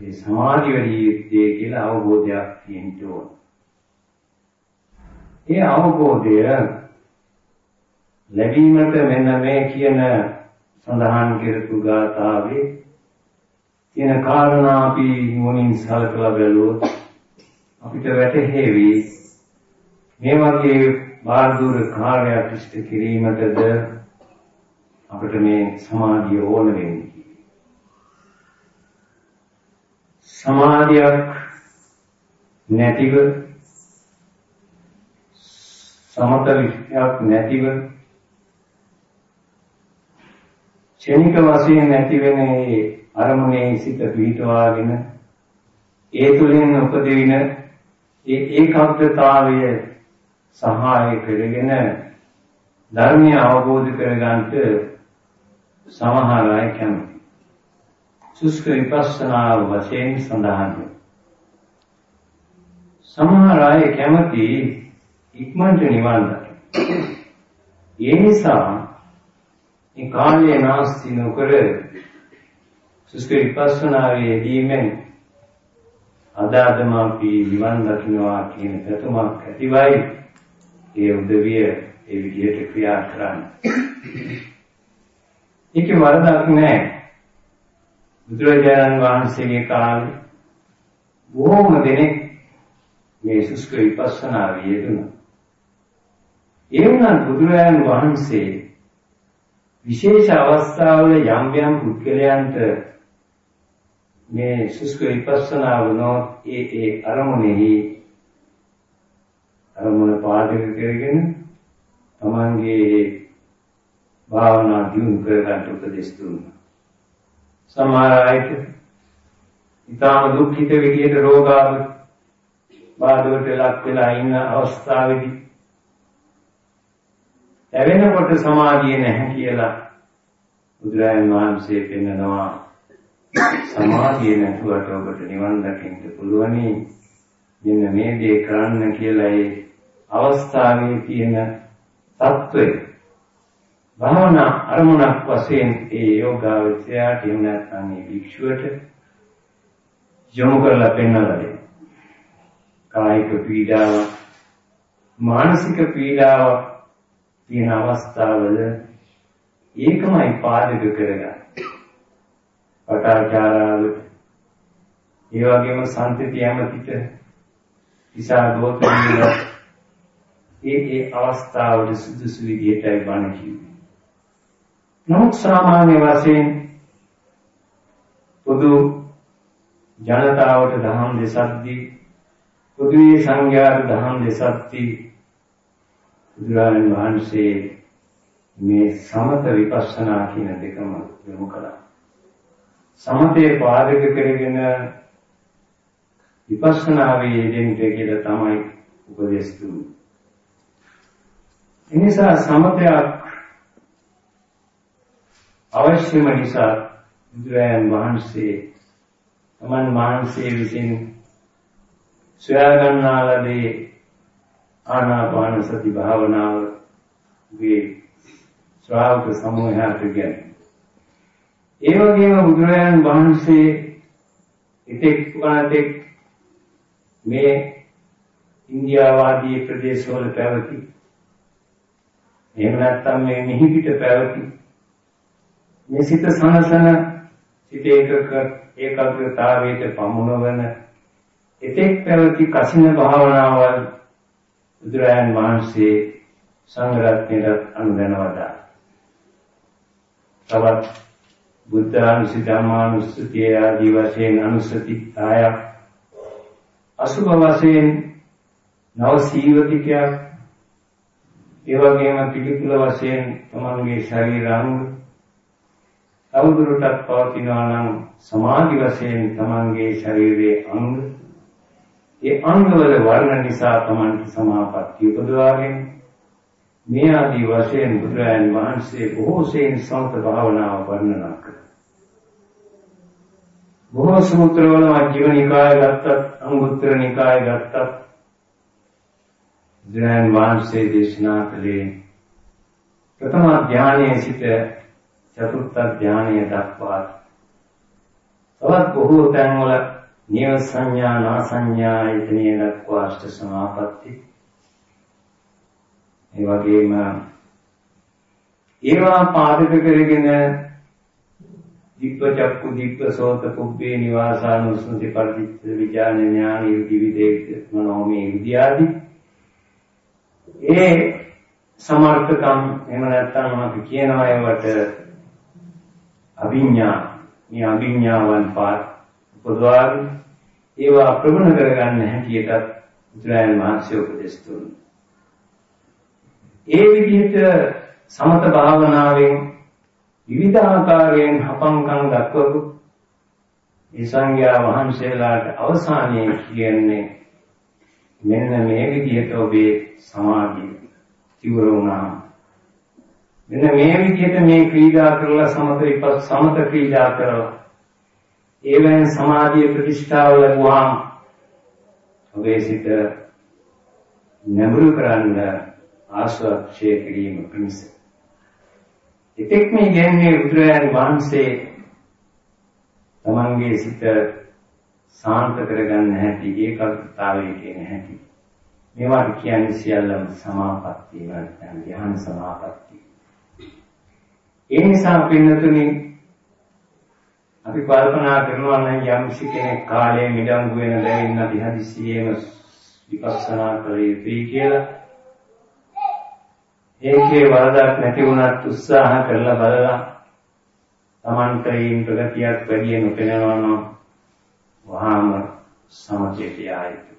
ඒ සමාධිය වැඩි කියලා අවබෝධයක් තියෙන්න ඕන. ඒ අවබෝධය ලැබීමට මෙන්න මේ කියන සඳහන් කරපු ගාථාවේ තියෙන කාරණා අපි නුවණින් සලකලා බැලුවොත් අපිට වැටහෙවි මේ වගේ බාහිර කාර්යයක් ඉෂ්ට කිරීමටද අපිට මේ සමාධිය ඕන වෙන්නේ. සමාධියක් නැතිව සමත විශ්යක් නැතිව ක්ෂණික වශයෙන් නැති වෙන ඒ අරමුණේ සිත පිහිටවාගෙන ඒ තුලින් උපදින ඒ ඒකාග්‍රතාවය සහාය කරගෙන ධර්මය අවබෝධ කරගන්නට සමහර අය කැමති. සුස්ක විපස්සනා වශයෙන් සඳහන් සමහර අය කැමති ඉක්මනට නිවන් දකින්න. ඒ නිසා මේ කාලය නාස්ති නොකර සුස්ක විපස්සනාවේ යෙදීමෙන් අදාදම අපි නිවන් දකින්නවා කියන පැතුමක් ඇතිවයි ඒ උදවිය ඒ විදිහට ක්‍රියා කරන්නේ. ඒක වරදක් නෑ. බුදුරජාණන් වහන්සේගේ කාලේ බොහෝම දෙනෙක් මේ සුස්ක විපස්සනාවේ යෙදුණා. ඒ වුණත් බුදුරජාණන් වහන්සේ විශේෂ අවස්ථාවල යම් යම් පුද්ගලයන්ට මේ සුස්ක විපස්සනා වුණොත් ඒ ඒ අරමුණෙහි අරමුණ පාදක කරගෙන තමන්ගේ භාවනා දියුණු කරගන්න උපදෙස් දුන්නා. සමහර අය ඉතාම දුක්ඛිත විදියට රෝගාව බාධවට ලක් වෙලා ඉන්න අවස්ථාවේදී එවෙනකොට සමාධිය නැහැ කියලා බුදුරජාණන් වහන්සේ පෙන්නනවා. සමාධිය නැතුවට ඔබට නිවන් දකින්න පුළුවනි. මෙන්න මේ දේ කරන්න කියලා ඒ අවස්ථාවේ තියෙන தত্ত্বය භාවනා අරමුණක් වශයෙන් ඒ යෝගාවචරයට එහෙම නැත්නම් මේ භික්ෂුවට යොමු කරලා පෙන්වලා දෙනවා. කායික පීඩාව මානසික පීඩාව තියෙන අවස්ථාවල ඒකමයි පාදක කරගන්නේ. පටාචාරාවට ඒ වගේම සම්පති යමතිට ඉසා ගෝතමිය ඒ ඒ අවස්ථාවල සුදුසු විදිහටයි බණ කිව්වේ. නමුත් සාමාන්‍ය වශයෙන් පොදු ජනතාවට දහම් දෙසක්දී පොදුවේ සංඝයාට දහම් දෙසක්දී බුදුරජාණන් වහන්සේ මේ සමත විපස්සනා කියන දෙකම යොමු කළා. සමතේ පාදක කරගෙන විපස්සනාවේ යෙදෙන්න කියලා තමයි උපදෙස් දුන්නේ. එනිසා සමතයක් අවශ්‍යම නිසා බුදුරජාණන් වහන්සේ තමන් වහන්සේ විසින් සොයා ගන්නා ලදී ආනාපාන සති භාවනාව ගේ ශ්‍රාවක සමූහයට කියන්නේ ඒ වගේම බුදුරජාණන් වහන්සේ ඉතෙක් වනාතෙක් මේ ඉන්දියාව ආදී ප්‍රදේශවල පැවති. එහෙම නැත්නම් මේ මිහිපිට පැවති. මේ සිත සනසන සිත ඒකක ඒකාග්‍රතාවයට පමුණවන එතෙක් පැවති කසින භාවනාවල් බුදුරජාණන් වහන්සේ සංඝරත්නයට අනුදැනවදා තවත් බුද්ධානුස්සති ධම්මානුස්සති ආදී වශයෙන් අනුස්සති ආය අසුභ වශයෙන් නව සීවතිකයක් ඒ වගේම පිළිකුල වශයෙන් තමන්ගේ ශරීරාංග තවදුරටත් පවතිනවා නම් සමාධි වශයෙන් තමන්ගේ ශරීරයේ අංග ඒ අංගවල වර්ණ නිසා තමන්ට සමාපත්තිය උපදවාගෙන මේ ආදී වශයෙන් බුදුරජාණන් වහන්සේ බොහෝ සෙයින් සමත භාවනාව වර්ණනා කළා. බොහෝ සූත්‍රවල මජ්ක්‍ධිම නිකාය ගත්තත් අංගුත්තර නිකාය ගත්තත් බුදුරජාණන් වහන්සේ දේශනා කළේ ප්‍රථම ධානයේ සිට චතුර්ථ ධානය දක්වා. තවත් බොහෝ තැන්වල නිය සංඥා නා සංඥා යතනිය දක්වා අෂ්ට සමාපatti ඒ වගේම ඒවා පාදක කරගෙන දිබ්බ චක්කු දිබ්බ සෝත කුබ්බේ නිවාසානුස්මති පරිච්ඡ විඥාන ඥාන විවිධේ මනෝමය විද්‍යාදී. ඒ සමර්ථකම් එහෙම නැත්නම් අපි කියනවා ඒවට අභිඥා මේ අභිඥාවන් පාත් උපදවාගෙන ඒවා ප්‍රගුණ කරගන්න හැටියටත් බුදුරජාණන් වහන්සේ උපදෙස් දුන්නා. ඒ විදිහට සමත භාවනාවෙන් විවිධාකාරයෙන් හපංකම් දක්වපු ඒ සංඝයා වහන්සේලාට අවසානයේ කියන්නේ මෙන්න මේ විදිහට ඔබේ සමාධිය තිවර වුණා. මෙන්න මේ විදිහට මේ ක්‍රීඩා කරලා සමත විපස් සමත ක්‍රීඩා කරලා ඒවෙන් සමාධිය ප්‍රතිෂ්ඨාව ලැබුවාම ඔබේ සිත නැඹුරු කරන්න ආශ්‍රක්ෂය කිරීම පිණිස. එතෙක් මේ කියන්නේ බුදුරජාණන් වහන්සේ තමන්ගේ සිත සාන්ත කරගන්න හැටි ඒකාග්‍රතාවය කියන හැටි. මේවාට කියන්නේ සියල්ලම සමාපත්තිය නැත්නම් ධ්‍යාන සමාපත්තිය. ඒ නිසා පින්නතුනි අපි කල්පනා කරනවා නම් යම් කෙනෙක් කාලයේ මිඩංගු වෙන බැවින් අපි හදිස්සියෙම විපස්සනා කළ යුතුයි කියලා ඒකේ වරදක් නැති වුණත් උත්සාහ කරලා බලලා Tamanta ඊන් ප්‍රගතියක් වැඩි නොපෙනෙනවා නම් වහාම සමථයට ආයතු.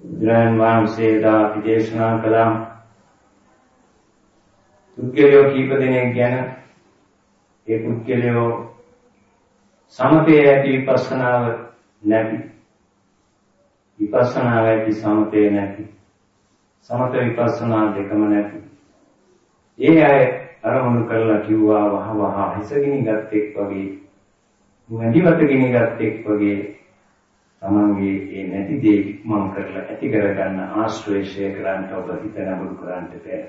බුදුරන් වහන්සේලා පිදේශනා කළා පුද්ගලයෝ කීප දෙනෙක් ගැන ඒ පුද්ගලයෝ සමතේ ඇති විපස්සනාව නැති විපස්සනාව ඇති සමතේ නැති සමත විපස්සනා දෙකම නැති. ඒ අය අරමුණු කරලා කිව්වා වහ වහ හිසගිනි ගත්තෙක් වගේ වැඩිවත ගිනි ගත්තෙක් වගේ තමන්ගේ ඒ නැති දේ මම කරලා ඇති කරගන්න ආශ්‍රේෂය කරන්න ඔබ හිත නබුරු කරන්න බෑ.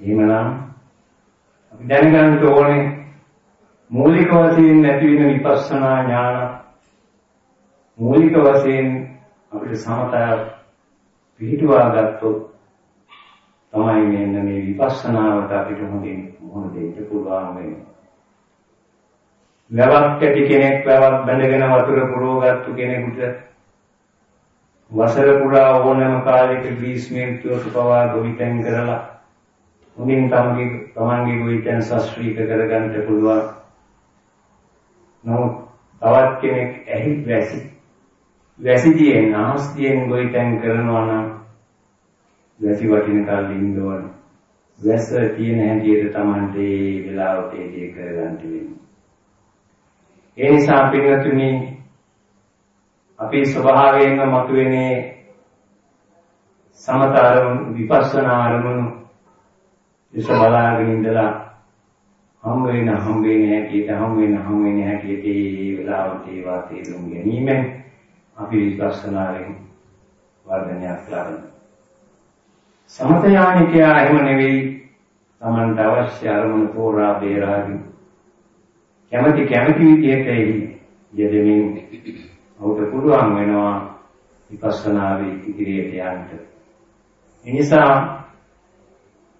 එහෙමනම් අපි දැනගන්න ඕනේ මූලික වශයෙන් නැති වෙන විපස්සනා ඥාන මූලික වශයෙන් අපිට සමතය පිළිටුවා ගත්තොත් තමයි මෙන්න මේ විපස්සනාවට අපිට හොඳින් මොහොන දෙන්න පුළුවන් වෙන්නේ. වැවක් ඇති කෙනෙක් වැවක් බැඳගෙන වතුර පුරවගත්තු කෙනෙකුට වසර පුරා ඕනෑම කාලයක ග්‍රීස්මේ ඍතුවක පවා ගොවිතැන් කරලා හොඳින් තමගේ තමන්ගේ ගොවිතැන් ශාස්ත්‍රීය කරගන්න පුළුවන්. නමුත් තවත් කෙනෙක් ඇහි වැසි වැසිදියෙන් ආස්තියෙන් ගොවිතැන් කරනවා නම් වැසි වටින කල් ඉන්න ඕන. වැස්ස තියෙන හැටියට Tamante ඒ වෙලාවට ඒ කරගන්න වෙන්නේ. ඒ නිසා පින්වතුනි අපේ ස්වභාවයෙන්ම මතුවෙනේ සමතරම් විපස්සනා අරමුණු ඉස බලාගෙන ඉඳලා හම් වෙන හම් වෙන හැටියට හම් වෙන හම් වෙන හැටියට ඒ වෙලාවට ඒවා තේරුම් ගැනීමෙන් අපි විපස්සනාවෙන් වර්ධනයක් ලබන. සමත යානිකයා එහෙම නෙවෙයි Tamanට අවශ්‍ය අරමුණු තෝරා බේරාගෙන කැමැති කැමැති විදිහට යෙදෙමින් ඔහුට පුළුවන් වෙනවා විපස්සනාවේ ඉදිරියට යන්න. ඒ නිසා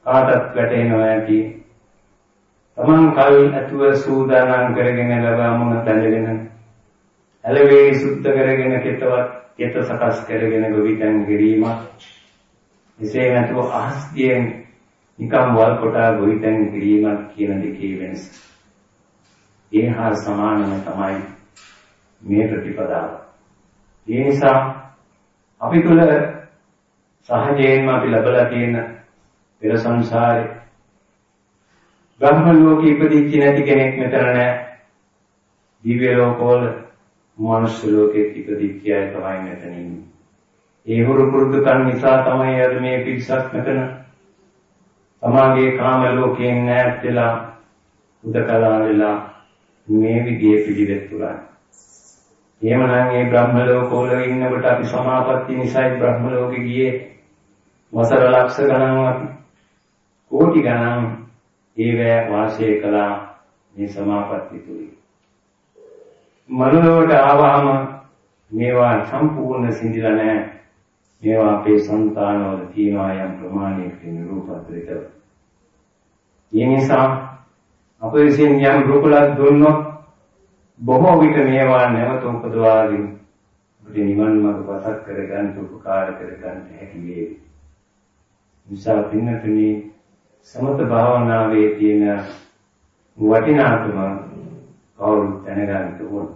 කාටත් වැටෙනවා ඇති තමන් කල් ඇතුව සූදානම් කරගෙන ලබාමුණ බැඳගෙන ඇලවේ සුද්ධ කරගෙන කෙතවත් කෙත සකස් කරගෙන ගොවිතැන් කිරීමක් එසේ නැතුව අහස්තියෙන් නිකම් වල් කොටා ගොවිතැන් කිරීමක් කියන දෙකේ වෙනස. ඒ හා සමානම තමයි මේ ප්‍රතිපදාව. ඒ නිසා අපි තුල සහජයෙන්ම අපි ලබලා තියෙන පෙර සංසාරේ බ්‍රහ්ම ලෝකෙ ඉපදිච්ච නැති කෙනෙක් මෙතන නැහැ. දිව්‍ය ලෝකවල මනුෂ්‍ය ලෝකෙත් ඉපදිච්ච අය තමයි මෙතන ඉන්නේ. ඒ හුරු පුරුදු කන් නිසා තමයි අද මේ පිරිසක් මෙතන තමාගේ කාම ලෝකයෙන් ඈත් වෙලා උදකලා වෙලා මේ විදිහේ පිළිවෙත් පුරන්නේ. එහෙමනම් මේ බ්‍රහ්ම ලෝකවල ඉන්නකොට අපි සමාපatti නිසායි බ්‍රහ්ම ලෝකෙ ගියේ වසර ලක්ෂ ගණන් අපි කෝටි ගණන් ඒවැ වාසය කළා මේ සමාපatti තුලින්. මනුලවට ආවහම මේවා සම්පූර්ණ සිඳිලා නැහැ. මේවා අපේ సంతානවල තියෙනවා යම් ප්‍රමාණයකට නිරූපද්‍රිත. ඒ නිසා අප විසින් යම් රූපලක් දුන්නොත් බොහෝ විට මේවා නැවත උපදවාගෙන අපිට නිවන් මාර්ග පසක් කරගන්න උපකාර කරගන්න හැකි වේ. නිසා පින්නතුනි සමත භාවනාවේ තියෙන වටිනාකම කවුරුත් දැනගන්න ඕන.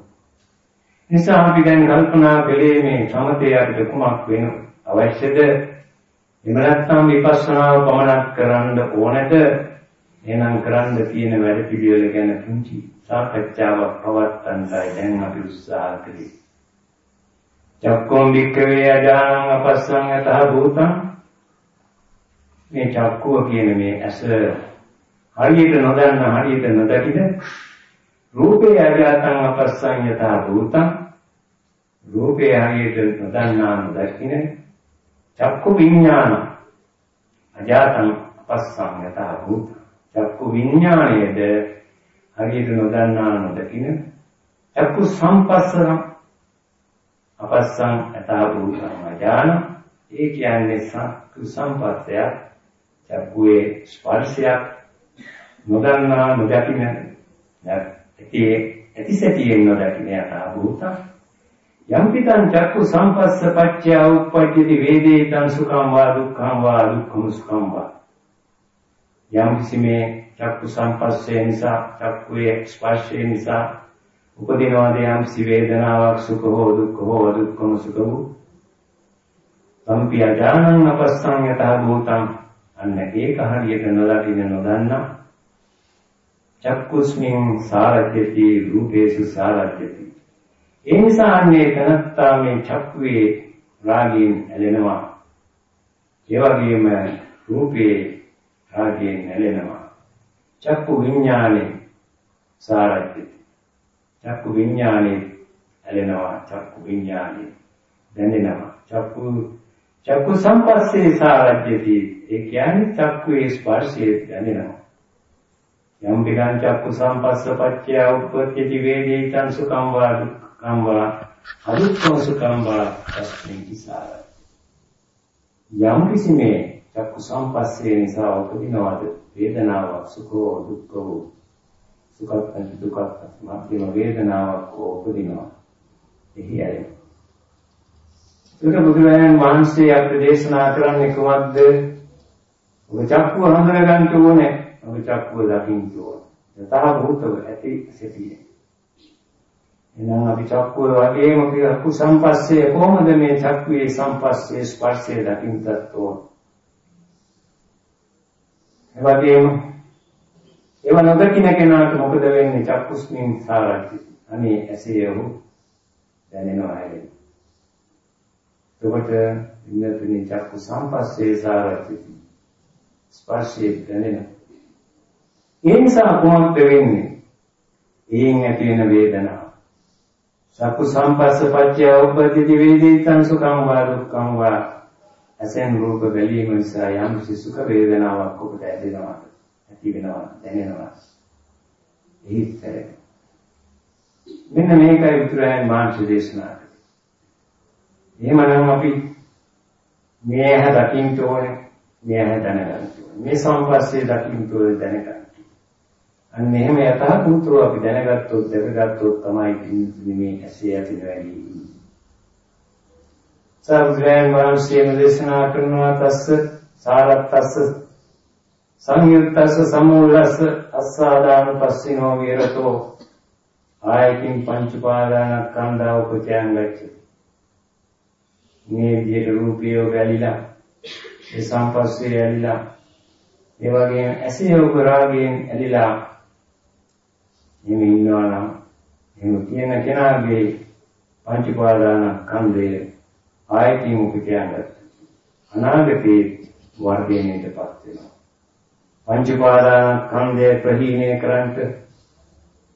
නිසා අපි දැන් කල්පනා කළේ මේ සමතේ අපිට කුමක් වෙන අවශ්‍යද? එහෙම නැත්නම් විපස්සනාව පමණක් කරන්න ඕනද? එහෙනම් කරන්න තියෙන වැඩ පිළිවෙල ගැන පුංචි සාකච්ඡාවක් පවත්වන්නයි දැන් අපි උත්සාහ කළේ. චක්කෝම් වික්කවේ අජානං අපස්සං යතහ භූතං මේ චක්කුව කියන මේ ඇස හරියට නොදන්න හරියට නොදකින රූපේ අජාතං අපස්සං යතහ භූතං. රූපේ හරියට නොදන්නා නොදකින චක්කු විඥාන අජාතං අපස්සං යතහ භූතං. චක්කු විඥාණයද හරියට නොදන්නා නොදකින චක්කු සම්පස්සන අපස්සං යතහ භූතං අජාන. ඒ කියන්නේ චක්කු සම්පස්සයක් චක්කුවේ ස්පර්ශයක් නොදන්නා නොදකින ඇති ඇති සැටියෙන් නොදකින යථා භූත යම් පිටං චක්කු සම්පස්ස පච්චය උප්පජ්ජති වේදේතං සුඛං වා දුක්ඛං වා දුක්ඛං සුඛං වා. යම් කිසිමේ චක්කු සම්පස්සේ නිසා චක්කුවේ ස්පර්ශය නිසා උපදිනවාද යම් සි වේදනාවක් සුඛ හෝ දුක්ඛ හෝ දුක්ඛම සුඛ වූ? සම්පි අජානං අපස්සං යතහ භූතං අන්න ඒක හරියට නොදකින්න නොදන්නා චක්කුස්මින් සාරජ්‍යති රූපේසු සාරජ්‍යති ඒ නිසා අන්නේ තනත්තා මේ චක්කුවේ රාගයෙන් ඇලෙනවා. ඒ වගේම රූපේ රාගයෙන් ඇලෙනවා. චක්කු විඥානේ සාරජ්‍යති චක්කු විඥානේ ඇලෙනවා චක්කු විඥානේ දැනෙනවා චක්කු චක්කු සම්පස්සේ සාරජ්‍යති ඒ කියන්නේ චක්කුවේ ස්පර්ශය දැනෙනවා. යම් පිටං චක්කු සම්පස්ස පච්චය උප්පත්ති වේදේතං සුඛං වා දුක්ඛං වා අදුක්ඛං සුඛං වා තස්මින් කිසාර යම් කිසි මේ චක්කු සම්පස්සේ නිසා උපදිනවද? වේදනාවක් සුඛෝ දුක්ඛෝ සුඛත් දුක්ඛත් මාත්‍යම වේදනාවක් උපදිනවා. එහි ඇයි? ඒක බුදුරජාණන් වහන්සේ අපට දේශනා කරන්නේ කොහොමද ඔබ චක්කුව හඳුනගන්න ඕනේ ඔබ චක්කුව දකින්න ඕන. යථා භූතව ඇති සිටියේ. එහෙනම් අපි චක්කුව වගේම චක්කු සම්පස්සේ කොහොමද මේ චක්කුවේ සම්පස්සේ ස්පර්ශය දකින්නත් ඕන. ඒ වගේම ඒව නොදකින්න කෙනාට මොකද වෙන්නේ චක්කුස්මින් සාරති. අනේ ඇසේ ඔහු දැනෙනවා හැදෙන්නේ. එතකොට ඉන්නතුනි චක්කු සම්පස්සේ සාරති. ස්පර්ශයේ දැනෙනවා. ඒ නිසා කොහොමද වෙන්නේ? එයින් ඇති වෙන වේදනාව. සක්කු සම්පස්ස පච්චය උපදිති වේදිතං සුඛං වා දුක්ඛං වා අසෙන් රූප බැලීම නිසා යම් සුඛ වේදනාවක් ඔබට ඇතිවෙනවා ඇති වෙනවා දැනෙනවා ඒත් මෙන්න මේකයි උතුරයන් මාංශ දේශනා එහෙමනම් අපි මේ ඇහැ දකින්න ඕනේ මේ ඇහැ දැනගන්න ඕනේ මේ සම්පස්සේ දකින්න ඕනේ දැනගන්න අන්න එහෙම යථාභූතව අපි දැනගත්තොත් දැකගත්තොත් තමයි පින්තුනි මේ ඇසේ ඇති වැඩි. සර්වයන් වහන්සේම දේශනා කරනවා තස්ස සාරත්තස්ස සංයුත්තස්ස සමූලස්ස අස්සාදාන පස්සිනෝ විරතෝ ආයකින් පංච පාදානස්කන්ධා උපචයන් ගච්ඡති. මේ විදිහට රූපිය වැලිලා ඒ සම්පස්සේ ඇලිලා ඒ වගේම ඇසේ ඔබ රාගයෙන් ඇලිලා එහෙම ඉන්නවා නම් එහෙම කියන කෙනාගේ පංච පාදාන කන්දය ආයතින් උපකයන්ගත් අනාගතේ වර්ධනයටපත් වෙනවා. පංච පාදාන කන්දය ප්‍රහීණය කරන්ට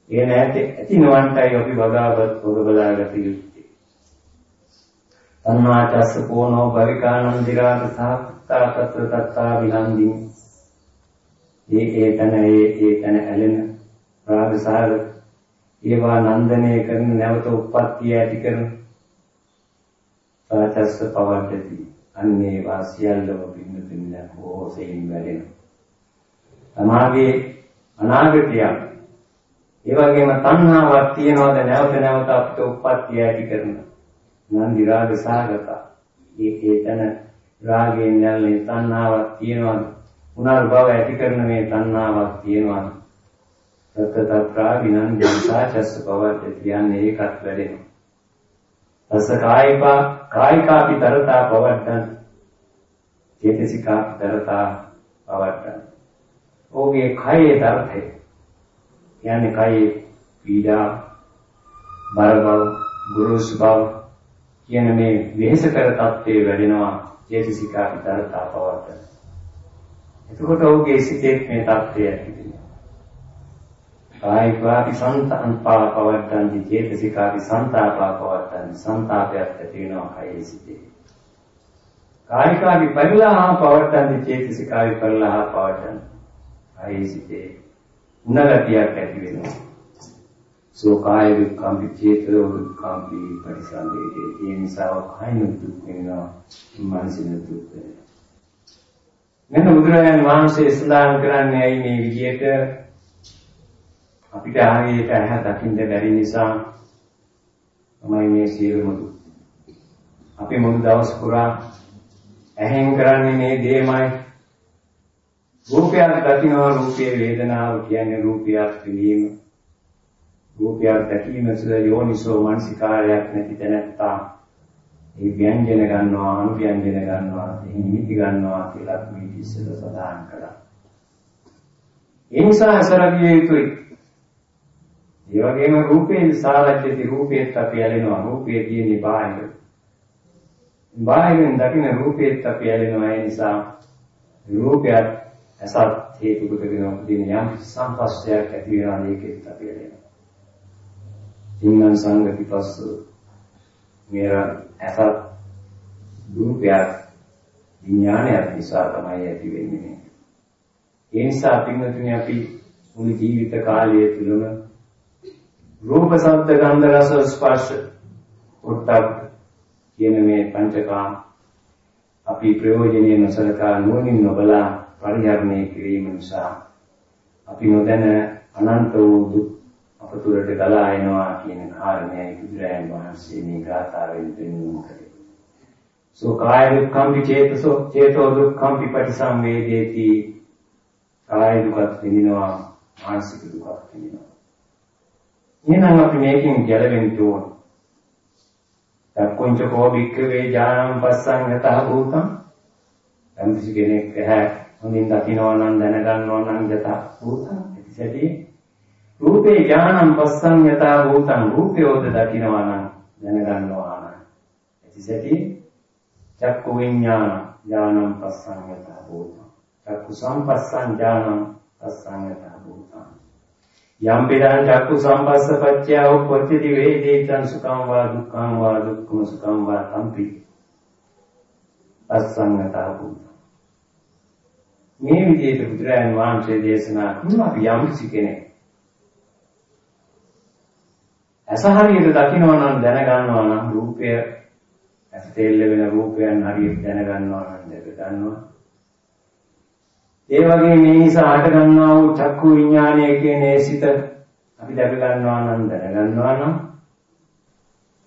ඒ නැති ඇති නොවන්ටයි අපි බගාවත් පොද බලාගත යුත්තේ. තන්මාචස්ස කෝනෝ භවිකානං දිරාත සහත්තා තත්ත්ව තත්තා විහන්දින් ඒ ඒ තන ඒ ඒ තන ඇලෙන රාග සාගත ඒවා නන්දනය කරන නැවත උප්පත්තිය ඇති කරන සාචස්ස පවද්දති. අන්නේ වාසියල්ලම පින්නතුන් දැන් හොසෙයින් වැඩෙනවා තමාගේ අනාගතයක්. ඒ වගේම තණ්හාවක් තියනවාද නැවත නැවත අපිට උප්පත්තිය ඇති කරන නන්දි රාග සාගත ඒකේ තන රාගයෙන් නැල්ලේ තණ්හාවක් තියනවාද? උනාර භව ඇති කරන මේ තණ්හාවක් තියනවාද? සත්ත තත්‍රා විනන්දසා චස්ස පවද්ද කියන්නේ ඒකත් වැඩෙනවා. තස කායිකා කායිකාපි තරතා පවද්දන් චේතසිකා තරතා පවද්දන්. ඕගේ කයේ දර්ථය කියන්නේ කයේ පීඩා බර බව ගුරුස් බව කියන මේ වෙහෙස කර තත්ත්වයේ වැඩෙනවා චේතසිකා තරතා පවද්දන්. එතකොට ඔහුගේ සිතේ මේ තත්ත්වය ඇති කායිකාපි සංතාපා පවත්තන්ති චේතසිකාපි සංතාපා පවත්තන්ති සංතාපයක් ඇති වෙනවා කයේ සිටේ කායිකාපි පරිලාහ පවත්තන්ති චේතසිකාපි පරිලාහ පවත්තන්ති කයේ සිටේ උනගතියක් ඇති වෙනවා. සෝ කාය දුක්ඛම්පි චේතෝ දුක්ඛම්පි පරිසංවේදී ඒ නිසා කායින දුක් වෙනවා මනසින දුක් වෙනවා මෙන්න බුදුරජාණන් වහන්සේ සඳහන් කරන්නේ ඇයි මේ විදියට අපිට ආගේට ඇහැ දකින්න බැරි නිසා තමයි මේ සියලුම දුක්. අපි මුළු දවස් පුරා ඇහෙන් කරන්නේ මේ දේමයි. රූපයක් දකින්නවා රූපයේ වේදනාව කියන්නේ රූපයක් විඳීම. රූපයක් දැකීම සුද යෝනිසෝ මානසිකාරයක් නැති තැනත්තා ඒ ව්‍යංජන ගන්නවා අනුව්‍යංජන ගන්නවා නිමිති ගන්නවා කියලා මේ ඉස්සෙල්ල සඳහන් කළා. ඒ නිසා අසරගිය යුතුයි. ඒ වගේම රූපේ සාරජ්‍යති රූපේත් අපි ඇලෙනවා රූපේ තියෙන්නේ බාහිර. බාහිරින් දකින්න රූපේත් අපි ඇලෙනවා ඒ නිසා රූපයත් අසත් හේතු කොටගෙන උපදින යම් සංපස්සයක් ඇති වෙනවා මේකෙත් අපි ඇලෙනවා. සිංහන් සංගති පස්ස මෙර අසත් රූපයක් විඥානයක් නිසා තමයි ඇති වෙන්නේ. ඒ නිසා පින්වතුනි අපි මුළු ජීවිත කාලය තුළම රූප ශබ්ද ගන්ධ රස ස්පර්ශ උත්තක් කියන මේ පංචකාම අපි ප්‍රයෝජනෙ නොසලකා නුවණින් නොබලා පරිහරණය කිරීම නිසා අපි නොදැන අනන්ත වූ දුක් අප තුළට ගලා එනවා කියන කාරණයයි බුදුරජාණන් වහන්සේ මේ ගාථාවෙන් පෙන්වන්න කළේ. සෝ කාය දුක්ඛම්පි චේතසෝ චේතෝ දුක්ඛම්පි පටිසංවේදේති කාය දුකත් විඳිනවා මානසික දුකත් විඳිනවා. එහෙනම් අපි මේකෙන් ගැලවෙන්න ඕන. දක්කොංච කෝ භික්ඛවේ ඥානං පස්සං යතහ භූතං. යම්කිසි කෙනෙක් ඇහැ හොඳින් දකිනවා නම් දැනගන්නවා නම් යතහ භූතං. එතිසැටි රූපේ ඥානං පස්සං යතහ භූතං. රූපයෝද දකිනවා නම් දැනගන්නවා නම්. එතිසැටි චක්කු විඥාන ඥානං පස්සං යතහ භූතං. චක්කු සම්පස්සං ඥානං පස්සං යතහ භූතං. යම් පිටං චක්කු සම්පස්ස පච්චය උප්පත්ති වේදේතං සුඛං වා දුක්ඛං වා දුක්ඛම සුඛං වා සම්පි අස්සංගතා බුද්ධ මේ විදිහට බුදුරජාන් වහන්සේ දේශනා කරන අපි යම් කෙනෙක් අසහරියට දකින්නවා නම් දැනගන්නවා නම් රූපය ඇස් තෙල්ල වෙන රූපයන් හරියට දැනගන්නවා නම් දැක ගන්නවා. ඒ වගේ මේ නිසා හට ගන්නා වූ චක්කු විඥානය කියන ඒ සිත අපි දැක ගන්නවා නම් දැන ගන්නවා නම්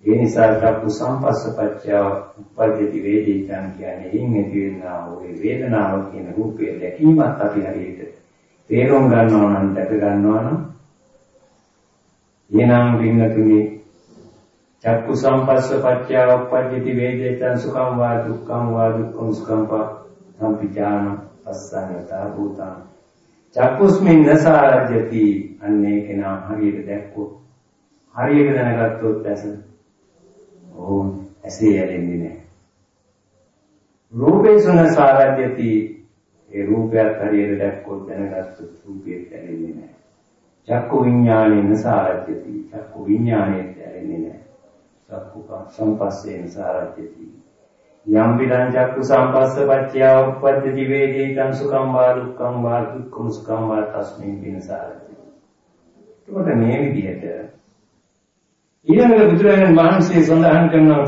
ඒ නිසා චක්කු සම්පස්සපච්චය උපද්දති වේදිතං කියන්නේ හින් ඇති වෙනා වූ වේදනාව කියන රූපය දැකීමත් අපි හරියට තේරුම් ගන්නවා නම් දැක ගන්නවා නම් එනම් වින්නතුනි චක්කු සම්පස්සපච්චය උපද්දති වේදිතං සුඛං වා දුක්ඛං වා දුක්ඛං සුඛං පා සම්පිජානං පස්සඤ්ඤතා භූතං චක්කුස්මින් නසාරජ්‍යති අන්නේ කෙනා හරියට දැක්කොත් හරියට දැනගත්තොත් ඇස ඕ ඇසේ ඇලෙන්නේ නැහැ. රූපේ සුනසාරජ්‍යති ඒ රූපයත් හරියට දැක්කොත් දැනගත්තොත් රූපෙත් ඇලෙන්නේ නැහැ. චක්කු විඥානේන සාරජ්‍යති චක්කු විඥානේත් ඇලෙන්නේ නැහැ. චක්කු සම්පස්සේන සාරජ්‍යති යම් විදං චක්කු සම්පස්ස පච්චය උප්පද්දති වේදිතං සුඛං වා දුක්ඛං වා දුක්ඛං සුඛං වා තස්මින් විනසාරති. එතකොට මේ විදිහට ඊළඟට බුදුරජාණන් වහන්සේ සඳහන් කරනවා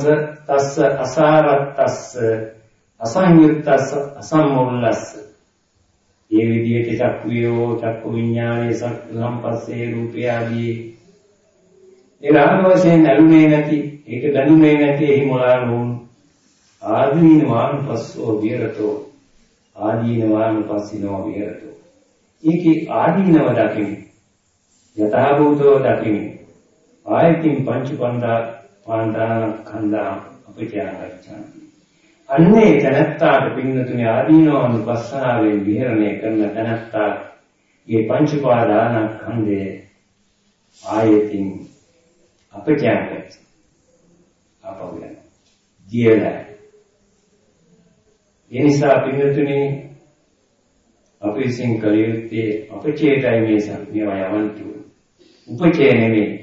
තස්ස අසාරත්තස්ස අසංයුත්තස්ස අසම්මුල්ලස්ස. ඒ විදිහට චක්ඛුයෝ චක්ඛු විඥානයේ සම්පස්සේ රූපය ආදී. ඒ රාග වශයෙන් ඇලුනේ නැති ඒක ගනුනේ නැති එහි මොලා නුන් ආදීන වානුපස්සෝ විරතෝ ආදීන වානුපස්සිනෝ විරතෝ ඒකේ ආදීනව දකින්න යථාභූතව දකින්න ආයතින් පංච පණ්ඩා පාණ්ඩාන කන්දා අපචාරච්ඡාන අන්නේ තනත්තාට පින්නතුනේ ආදීනවානුපස්සනාවෙන් විහරණය කරන තනත්තා මේ පංච පාදාන කන්දේ ආයතින් අපචාරච්ඡ අපවෙන දියලා ඒ නිසා පින්නතුනේ අපි විසින් කළ යුත්තේ අපචේතයි මේ මේවා යවන්තු උපචේ නෙමෙයි.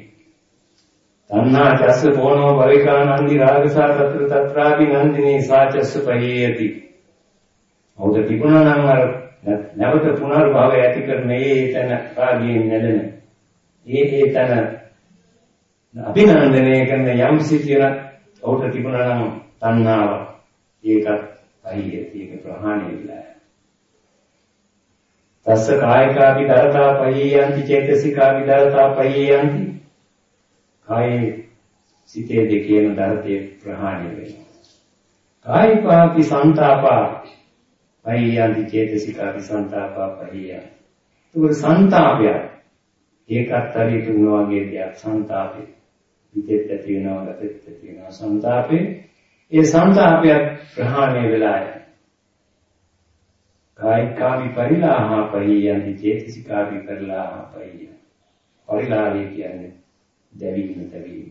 තණ්හා චස්ස පොණෝ භවිකානන්දි රාගසා තත්‍ර තත්‍රාපි නන්දිනේ සාචස්ස පහේයති. ඔවුද තිබුණා නම් අර නැවත පුනර්භවය ඇති කරන ඒ තන රාගයෙන් නැදෙන. ඒ ඒ තන අභිනන්දනය කරන යම් සිටින ඔහුට තිබුණා නම් තණ්හාව ඒකත් පහේයති ඒක ප්‍රහාණය වෙලා. තස්ස කායිකාපි දරතා පහේයන්ති චේතසිකා විදරතා පහේයන්ති කායේ සිතේ දෙකේම ධර්තේ ප්‍රහාණය වෙනවා. කායිපාපි සන්තාපා පහියන්ති චේතසිකාපි සන්තාපා පහියන් ඒක සන්තාපය ඒකත් හරියට වුණා වගේ දෙයක්. සන්තාපය හිතෙත් ඇති වෙනවා ගතෙත් ඇති වෙනවා. සන්තාපේ ඒ සන්තාපය ප්‍රහාණය වෙලා යනවා. කායිකාවි පරිලාහ පරියන්ති චේතසිකාවි පරිලාහ පරිය පරිලාහය කියන්නේ දැවීම දැවීම.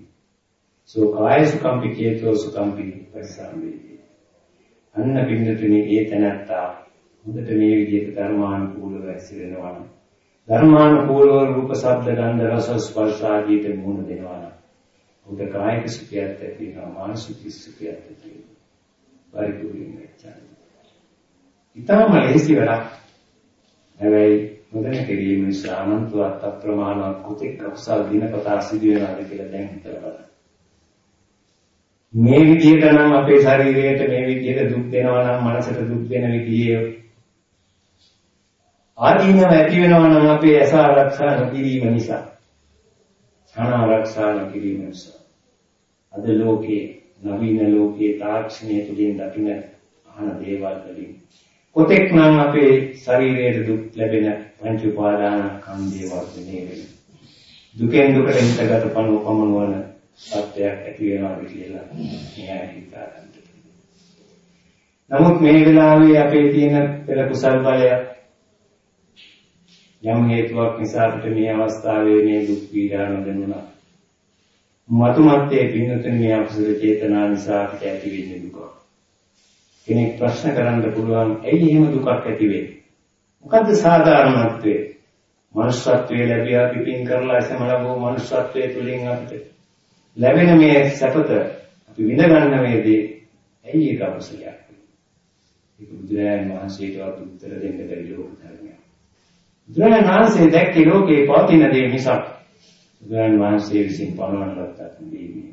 සෝ කාය සුකම්පි චේතෝ සුකම්පි පරිසම්වේදී. අන්න බින්දුතුනි ඒ තැනත්තා හොඳට මේ විදිහට ධර්මානුකූලව ඇසිරෙනවා නම් ධර්මානුකූලව රූප ශබ්ද ගන්ධ රස ස්පර්ශ ආදීට මුහුණ දෙනවා නම් උද කායික සුඛයත් ඇති වෙනවා මානසික සුඛයත් ඇති වෙනවා පරිපූර්ණ වෙච්චා. ඊටම ලේසි වැඩක්. හැබැයි නොදැන කිරීම නිසා අනන්තවත් අප්‍රමාණවත් කුතෙක් අකුසල් දිනපතා සිදු වෙනවාද කියලා දැන් හිතලා බලන්න. මේ විදිහට නම් අපේ ශරීරයට මේ විදිහට දුක් දෙනවා නම් මනසට දුක් දෙන විදිහේ ආදීනව ඇති වෙනවා නම් අපේ ඇස ආරක්ෂා නොකිරීම නිසා. ඡාන ආරක්ෂා නොකිරීම නිසා. අද ලෝකේ නවීන ලෝකයේ තාක්ෂණය තුළින් දකින්න අහන දේවල් වලින් කොතෙක් නම් අපේ ශරීරයේ දුක් ලැබෙන පංච උපාදාන කන්දේ වර්ධනය වෙනවා. දුකෙන් දුකට හිතගත පණුව පමනවන සත්‍යයක් ඇති වෙනවාද කියලා මෙයා හිතා ගන්න. නමුත් මේ වෙලාවේ අපේ තියෙන පෙර කුසල් බලය යම් හේතුවක් නිසා අපිට මේ අවස්ථාවේ මේ දුක් පීඩා නොදැනුණා. මතුමත්තේ පින්නතුන් මේ අකුසල චේතනා නිසා අපිට ඇති වෙන්නේ දුක. කෙනෙක් ප්‍රශ්න කරන්න පුළුවන් ඇයි එහෙම දුකක් ඇති වෙන්නේ? මොකද්ද සාධාරණත්වය? මනුෂ්‍යත්වයේ ලැබියා පිටින් කරලා සම ලැබුව මනුෂ්‍යත්වයේ තුලින් අපිට ලැබෙන මේ සැපත අපි විඳ ගන්න වේදී ඇයි ඒක අවශ්‍යයක්? ඒක බුදුරජාණන් වහන්සේටවත් උත්තර දෙන්න බැරි ලෝක ධර්මයක්. බුදුරජාණන් වහන්සේ දැක්කේ ලෝකේ පවතින දේ නිසා බුදුරජාණන් වහන්සේ විසින් පනවන ලද්දක් නෙවෙයි.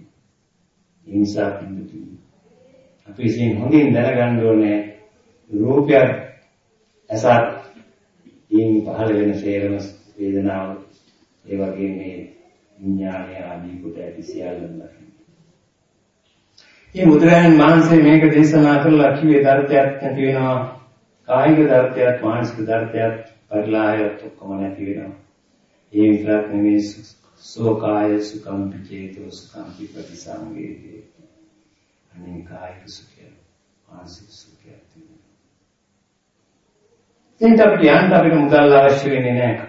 ඒ නිසා පිළිතුරු අපි විසින් හොඳින් දැනගන්න ඕනේ රූපයක් ඇසත් ඊයින් පහළ වෙන සේරම වේදනාව ඒ වගේ මේ විඥානය ආදී කොට ඇති සියල්ලම මේ බුදුරජාණන් වහන්සේ මේක දේශනා කරලා කිව්වේ දර්ථයක් නැති වෙනවා කායික දර්ථයක් මානසික දර්ථයක් පරිලාහයක් ඔක්කොම නැති වෙනවා. ඒ විතරක් නෙමෙයි සෝකාය සුඛම් පිචේතෝ සුඛම් පිපටිසංවේදී අනේ කායික සුඛය මානසික සුඛය එතෙන්ට අපිට යන්න අපිට මුදල් අවශ්‍ය වෙන්නේ නැහැ.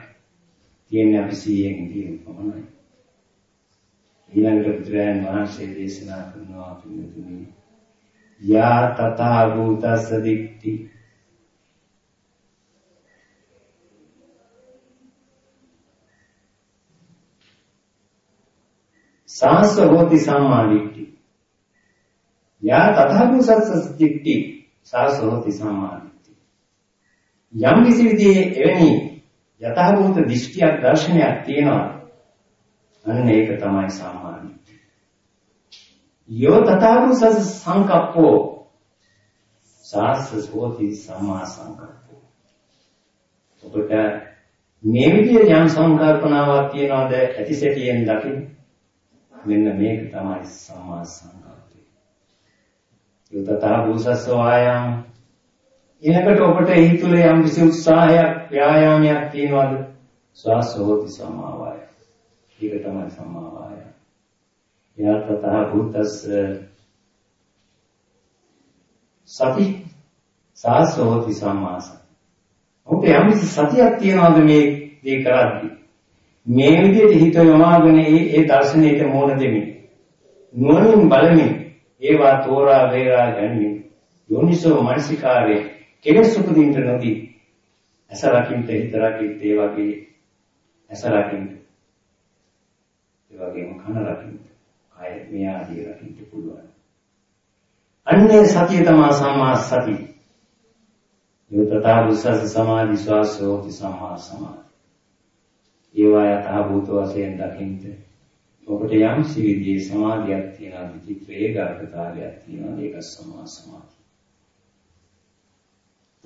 තියෙන්නේ අපි 100න් කියන පමණයි. ඊළඟට බුදුරජාණන් වහන්සේ දේශනා කරනවා පිළිතුරුනි යා තථා භූතස්ස දික්ටි සාස හෝති සම්මාදිට්ඨි යා තථා භූතස්ස දික්ටි සාස හෝති සම්මාදිට්ඨි යම් කිසි විදිහේ එවැනි යථාභූත දෘෂ්ටියක් දර්ශනයක් තියෙනවා. අන්න ඒක තමයි සාමාන්‍ය. යෝ තථාගතස සංකප්පෝ. සාස්ස සෝති සම්මා සංකප්පෝ. ඔබට මේ විදිහේ යම් සංකල්පනාවක් තියනවාද ඇතිසැටියෙන් දකින්න? මෙන්න මේක තමයි සම්මා සංකල්පය යෝ තථාගතස වායම් ඊළඟට ඔබට එහි තුල යම් කිසි උත්සාහයක් ව්‍යායාමයක් තියනවාද? ස්වාසෝති සමාවාය. ඒක තමයි සමාවාය. යතතහ භූතස්ස. සති. සාසෝති සම්මාස. ඔබ යම් සතියක් තියනවාද මේ දේ කරද්දී? මේ විදිහට හිත යොමාගෙන ඒ ඒ දර්ශනයට මෝන දෙමින් නුවණින් බලමින් ඒවා තෝරා වේරා ගනිමින් යෝනිසෝ මනසිකාරේ කෙලෙස් උපදින්න නොදී ඇස රකින්න හිත රකින්න ඒ වගේ ඇස රකින්න ඒ වගේම කන රකින්න කය මේ ආදී රකින්න පුළුවන් අන්නේ සතිය තමයි සම්මා සතිය. යොතතා බුසස සමාධි ස්වාසෝති සම්මා සමාධි. ඒවා යථා භූත වශයෙන් දකින්ද ඔබට යම් සිවිදී සමාධියක් තියෙනවා විචිත්‍ර ඒකාග්‍රතාවයක් තියෙනවා ඒක සම්මා සමාධි.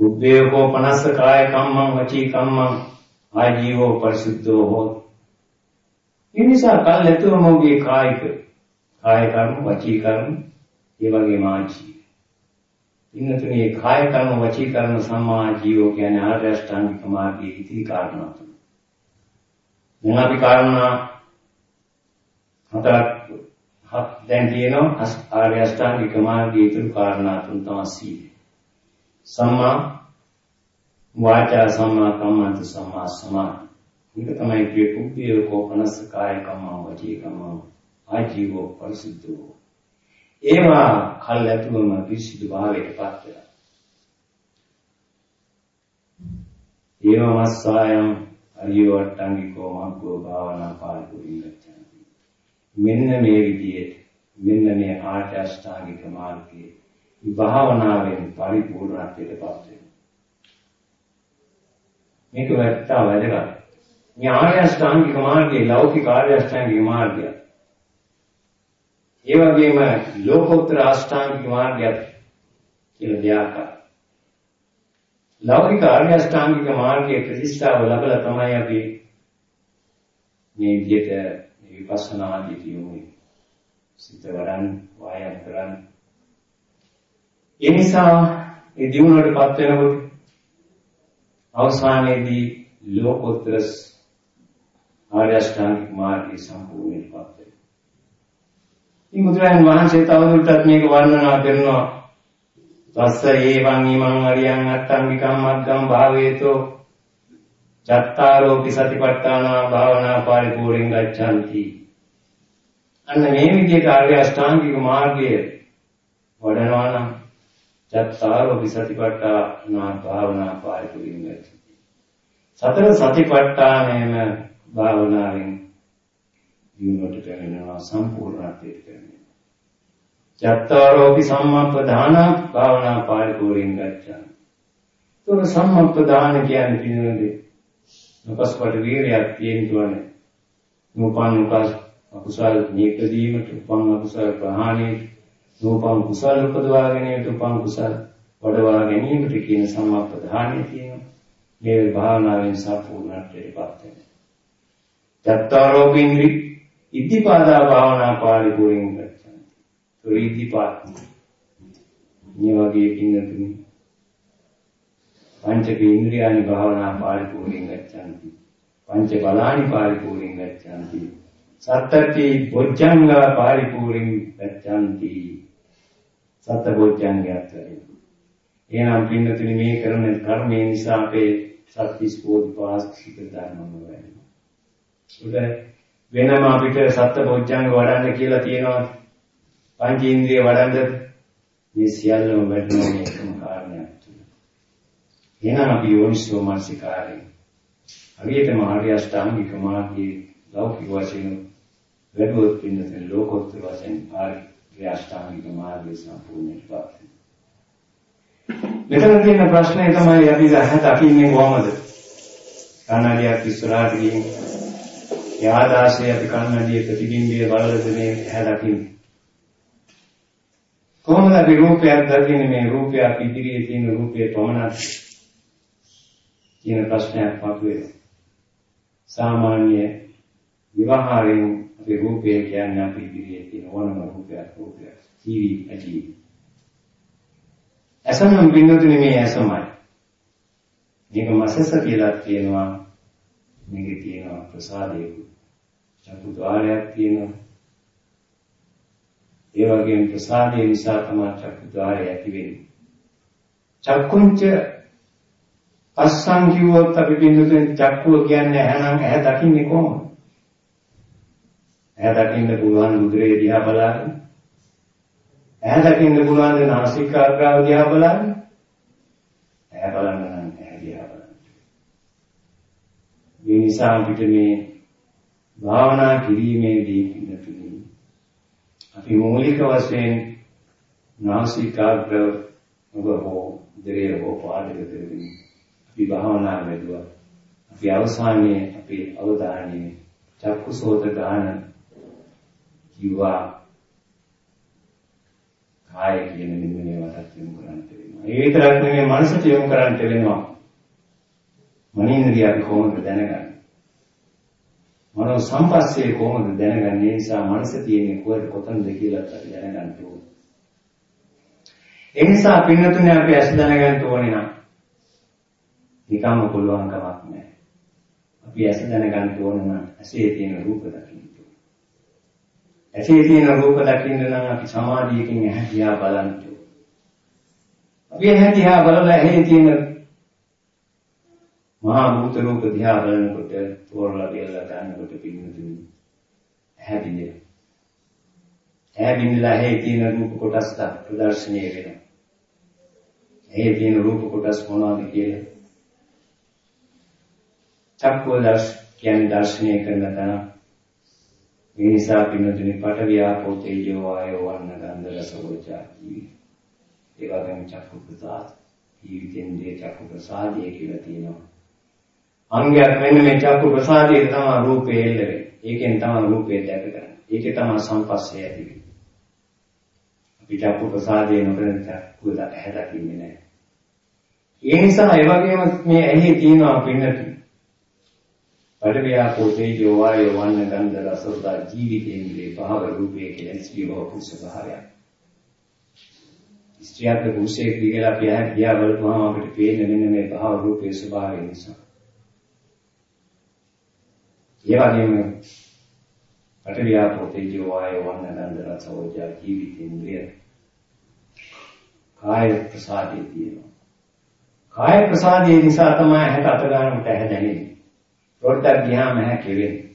උද්වේගෝ පනස්ස කාය කම්මං වචී කම්මං ආජීවෝ පරිසුද්ධෝ හෝත්. ඒ නිසා කල් ඇතුවම ඔබේ කායික කාය කර්ම වචී කර්ම ඒ වගේම ආජීව. ඉන්නතුනේ කාය කර්ම වචී කර්ම සම්මා ජීවෝ කියන්නේ ආර්ය අෂ්ටාංගික මාර්ගයේ ඉති කාරණා තුන. දැන් අපි කාරණා හතරක් හත් දැන් තියෙනවා ආර්ය අෂ්ටාංගික මාර්ගයේ ඉතුරු කාරණා තුන තමයි සීල. සම්මා වාචා සම්මා කම්මන්ත සම්මා සමාධි. මේක තමයි කියපු පියකෝපනස්ස කාය කම්ම වචී කම්ම ආජීවෝ පරිසුද්ධෝ ඒවා කල් ඇතුළම පිරිසිදු භාවයට පත් වෙනවා. ඒවමස්සායම් අරියෝ අට්ටංගිකෝ මග්ගෝ භාවනා පාරිපුරිංගච්ඡanti. මෙන්න මේ විදිහට මෙන්න මේ ආචාෂ්ඨාංගික මාර්ගයේ භාවනාවෙන් පරිපූර්ණත්වයට පත් වෙනවා. මේක වැට්ටා වැදගත්. මේ ආර්ය අෂ්ටාංගික මාර්ගයේ ලෞකික ආර්ය අෂ්ටාංගික මාර්ගය ඒ වගේම ලෝකෝත්තර අෂ්ටාංගික මාර්ගයක් කියලා දෙයක්. ලෞකික ආර්ය අෂ්ටාංගික මාර්ගයේ ප්‍රතිස්ථාව ලැබලා තමයි අපි මේ විදිහට විපස්සනා ආදී යොමු සිත වඩන් වායම් කරන් ඒ නිසා ඒ දිනුවටපත් වෙනකොට අවසානයේදී ලෝකෝත්තර ආර්ය අෂ්ටාංගික මාර්ගය සම්පූර්ණයෙන්පත් වෙනවා ඉතින් බුදුරජාණන් වහන්සේ තවදුරටත් මේක වර්ණනා කරනවා. තස්ස ඒවං ීමං අරියං අට්ඨංගිකම් මග්ගම් භාවේතෝ චත්තාරෝපි සතිපට්ඨාන භාවනා පරිපූර්ණං ගච්ඡanti. අන්න මේ විදිහට ආර්ය අෂ්ටාංගික මාර්ගය වඩනවා නම් චත්තාරෝපි සතිපට්ඨාන භාවනා පරිපූර්ණං ගච්ඡanti. සතර සතිපට්ඨානයම භාවනාවෙන් දිනුවට පැමිණෙනවා සම්පූර්ණත්වයට පැමිණෙනවා. චත්තාරෝපි සම්මප්පදාන භාවනා පාරිපූර්ණං ගච්ඡාමි. තුන සම්මප්පදාන කියන්නේ පිළිවෙලදී නොපස්පට වීරයක් තියෙනතුනේ. නූපන් උපස් අකුසල් නීකදීමට උපන් අකුසල් ප්‍රහාණයට නූපන් කුසල උපදවා ගැනීමට උපන් කුසල් වඩවා ගැනීමට කියන සම්මප්පදානිය තියෙනවා. මේ භාවනාවෙන් සම්පූර්ණත්වයට පත් වෙනවා. චත්තාරෝපින්ද්‍රි ඉද්ධිපාදා භාවනා පාරිපූර්ණයෙන් ගච්ඡanti. තුරිද්ධිපාත. මේ වගේ පින්නතුනි පංචක ඉන්ද්‍රියානි භාවනා පාරිපූර්ණයෙන් ගච්ඡanti. පංච බලානි පාරිපූර්ණයෙන් ගච්ඡanti. සත්තටි බොජ්ජංගා පාරිපූර්ණයෙන් ගච්ඡanti. සත්ත බොජ්ජංගයත් එහෙනම් පින්නතුනි මේ කරන කර්මය නිසා අපේ සත්‍විස් බෝධිපාක්ෂික ධර්මම වෙනවා. උදේ වෙනම අපිට සත්‍ය බොජ්ජංග වඩන්න කියලා තියෙනවා. පංචේන්ද්‍රිය වඩන්න මේ සියල්ලම වැඩිම එකම කාරණයක් තුන. එහෙනම් අපි යෝනිසෝ මානසිකාරයෙන්. හරියටම ආර්ය අෂ්ටාංගික මාර්ගයේ ලෞකික වශයෙන් වැඩුවොත් පින්නතේ ලෝකෝත්තර වශයෙන් ආර්ය අෂ්ටාංගික මාර්ගය සම්පූර්ණයට පත් මෙතන තියෙන ප්‍රශ්නේ තමයි අපි දකින්නේ කොහමද? කන්නඩියක් ඉස්සරහට ගිහින් ඒ ආදාශය අපි කන්නඩියේ ප්‍රතිබිම්බය බලලද මේ ඇහැ දකින්නේ. කොහොමද අපි රූපයක් දකින්නේ මේ රූපයක් ඉදිරියේ තියෙන රූපයේ පමණක් කියන ප්‍රශ්නයක් මතුවේ. සාමාන්‍ය විවහාරයෙන් අපේ රූපය කියන්නේ අපේ ඉදිරියේ තියෙන ඕනම රූපයක් රූපයක්. ජීවි අජීවි. අසමම් බින්දුතුනේ මේ අසමයි. මේක මසස කියලා කියනවා. මේක තියෙනවා ප්‍රසාදයක. චතුද්වාරයක් තියෙනවා. ඒ වගේම ප්‍රසාදය නිසා තමයි චක්කුද්වාරය ඇති වෙන්නේ. චක්කුංච අස්සං කිව්වොත් අපි බින්දුවෙන් චක්කුව කියන්නේ ඇහනම් ඇහ දකින්නේ කොහොමද? ඇහ දකින්න පුළුවන් උදරේ දිහා බලන්න. ඇහ දකින්න පුළුවන් නාසිකාග්‍රාව දිහා බලන්න. ඇහ බලන්න නම් ඇහ දිහා බලන්න. මේ නිසා අපිට මේ භාවනා කිරීමේදී පිළිතුරු අපි මූලික වශයෙන් නාසිකාග්‍රාව ඔබ හෝ උදරේ හෝ පාදක දෙවිනි අපි භාවනා වෙදුවා. අපි අවසානයේ අපේ අවධානය චක්කුසෝත ගාන කිව්වා කාය කියන මෙන්න මේවට යොමු කරන්න වෙනවා. ඒ විතරක් නෙමෙයි මනසට යොමු කරන්න වෙනවා. මනින්ද්‍රිය අපි කොහොමද දැනගන්නේ? මනෝ සම්පස්සේ කොහොමද දැනගන්නේ? ඒ නිසා මනස තියෙන්නේ කොහෙද කොතනද කියලා අපි දැනගන්න ඕනේ. ඒ නිසා පින්නතුනේ අපි ඇස් දැනගන්න ඕනේ නම් නිකම්ම පුළුවන් කමක් නැහැ. අපි ඇස් දැනගන්න ඕන නම් ඇසේ තියෙන රූප දකින්න ඕන. ඇසේ තියෙන රූප දකින්න නම් අපි සමාධියකින් ඇහැ දිහා බලන්න ඕන. අපි ඇහැ දිහා බලලා ඇහි තියෙන මහා භූත රූප දිහා බලනකොට තෝරලා දෙල්ලා ගන්නකොට පින්නතුනි ඇහැ බින්දෙනවා. ඇහැ බින්දලා ඇහි තියෙන රූප කොටස් ප්‍රදර්ශනය වෙනවා. ඇහි තියෙන රූප කොටස් මොනවද කියලා චක්කෝ දර්ශ කියන්නේ දර්ශනය කරන තැන. මේ නිසා පින්නතුනි පට ව්‍යාපෝ තේජෝ වායෝ වන්න ගන්ධ රස ඕජා ජීවි. ඒ වගේම චක්කු ප්‍රසාද ජීවිතෙන්දී චක්කු ප්‍රසාදය කියලා තියෙනවා. අංගයක් මෙන්න මේ චක්කු ප්‍රසාදයේ තමයි රූපේ එල්ල වෙන්නේ. ඒකෙන් තමයි රූපේ දැක ගන්න. ඒකේ තමයි සංපස්සේ ඇති වෙන්නේ. අපි චක්කු ප්‍රසාදයේ නොකරන චක්කු ඇහැ දකින්නේ නැහැ. ඒ නිසා ඒ වගේම මේ ඇහි තියෙනවා පින්නතුනි පඩවියාපෝ තේජෝ වායෝ වන්න ගන්ධ රස උදා ජීවිතේන්ද්‍රේ භාව රූපයේ කියන ස්ත්‍රීව පුරුෂ භාවයක්. ස්ත්‍රියක් පුරුෂයෙක් කියලා අපි අහ ගියා බලපුවාම අපිට පේන්නේ මෙන්න මේ භාව රූපයේ ස්වභාවය නිසා. ඒ වගේම පඩවියාපෝ තේජෝ වායෝ වන්න ගන්ධ රස උදා ජීවිතේන්ද්‍රය කාය ප්‍රසාදයේ තියෙනවා. කාය ප්‍රසාදයේ නිසා තමයි හැට අත ගන්නට හැදෙන්නේ. පොඩ්ඩක් ගියාම හැකෙවෙන්නේ.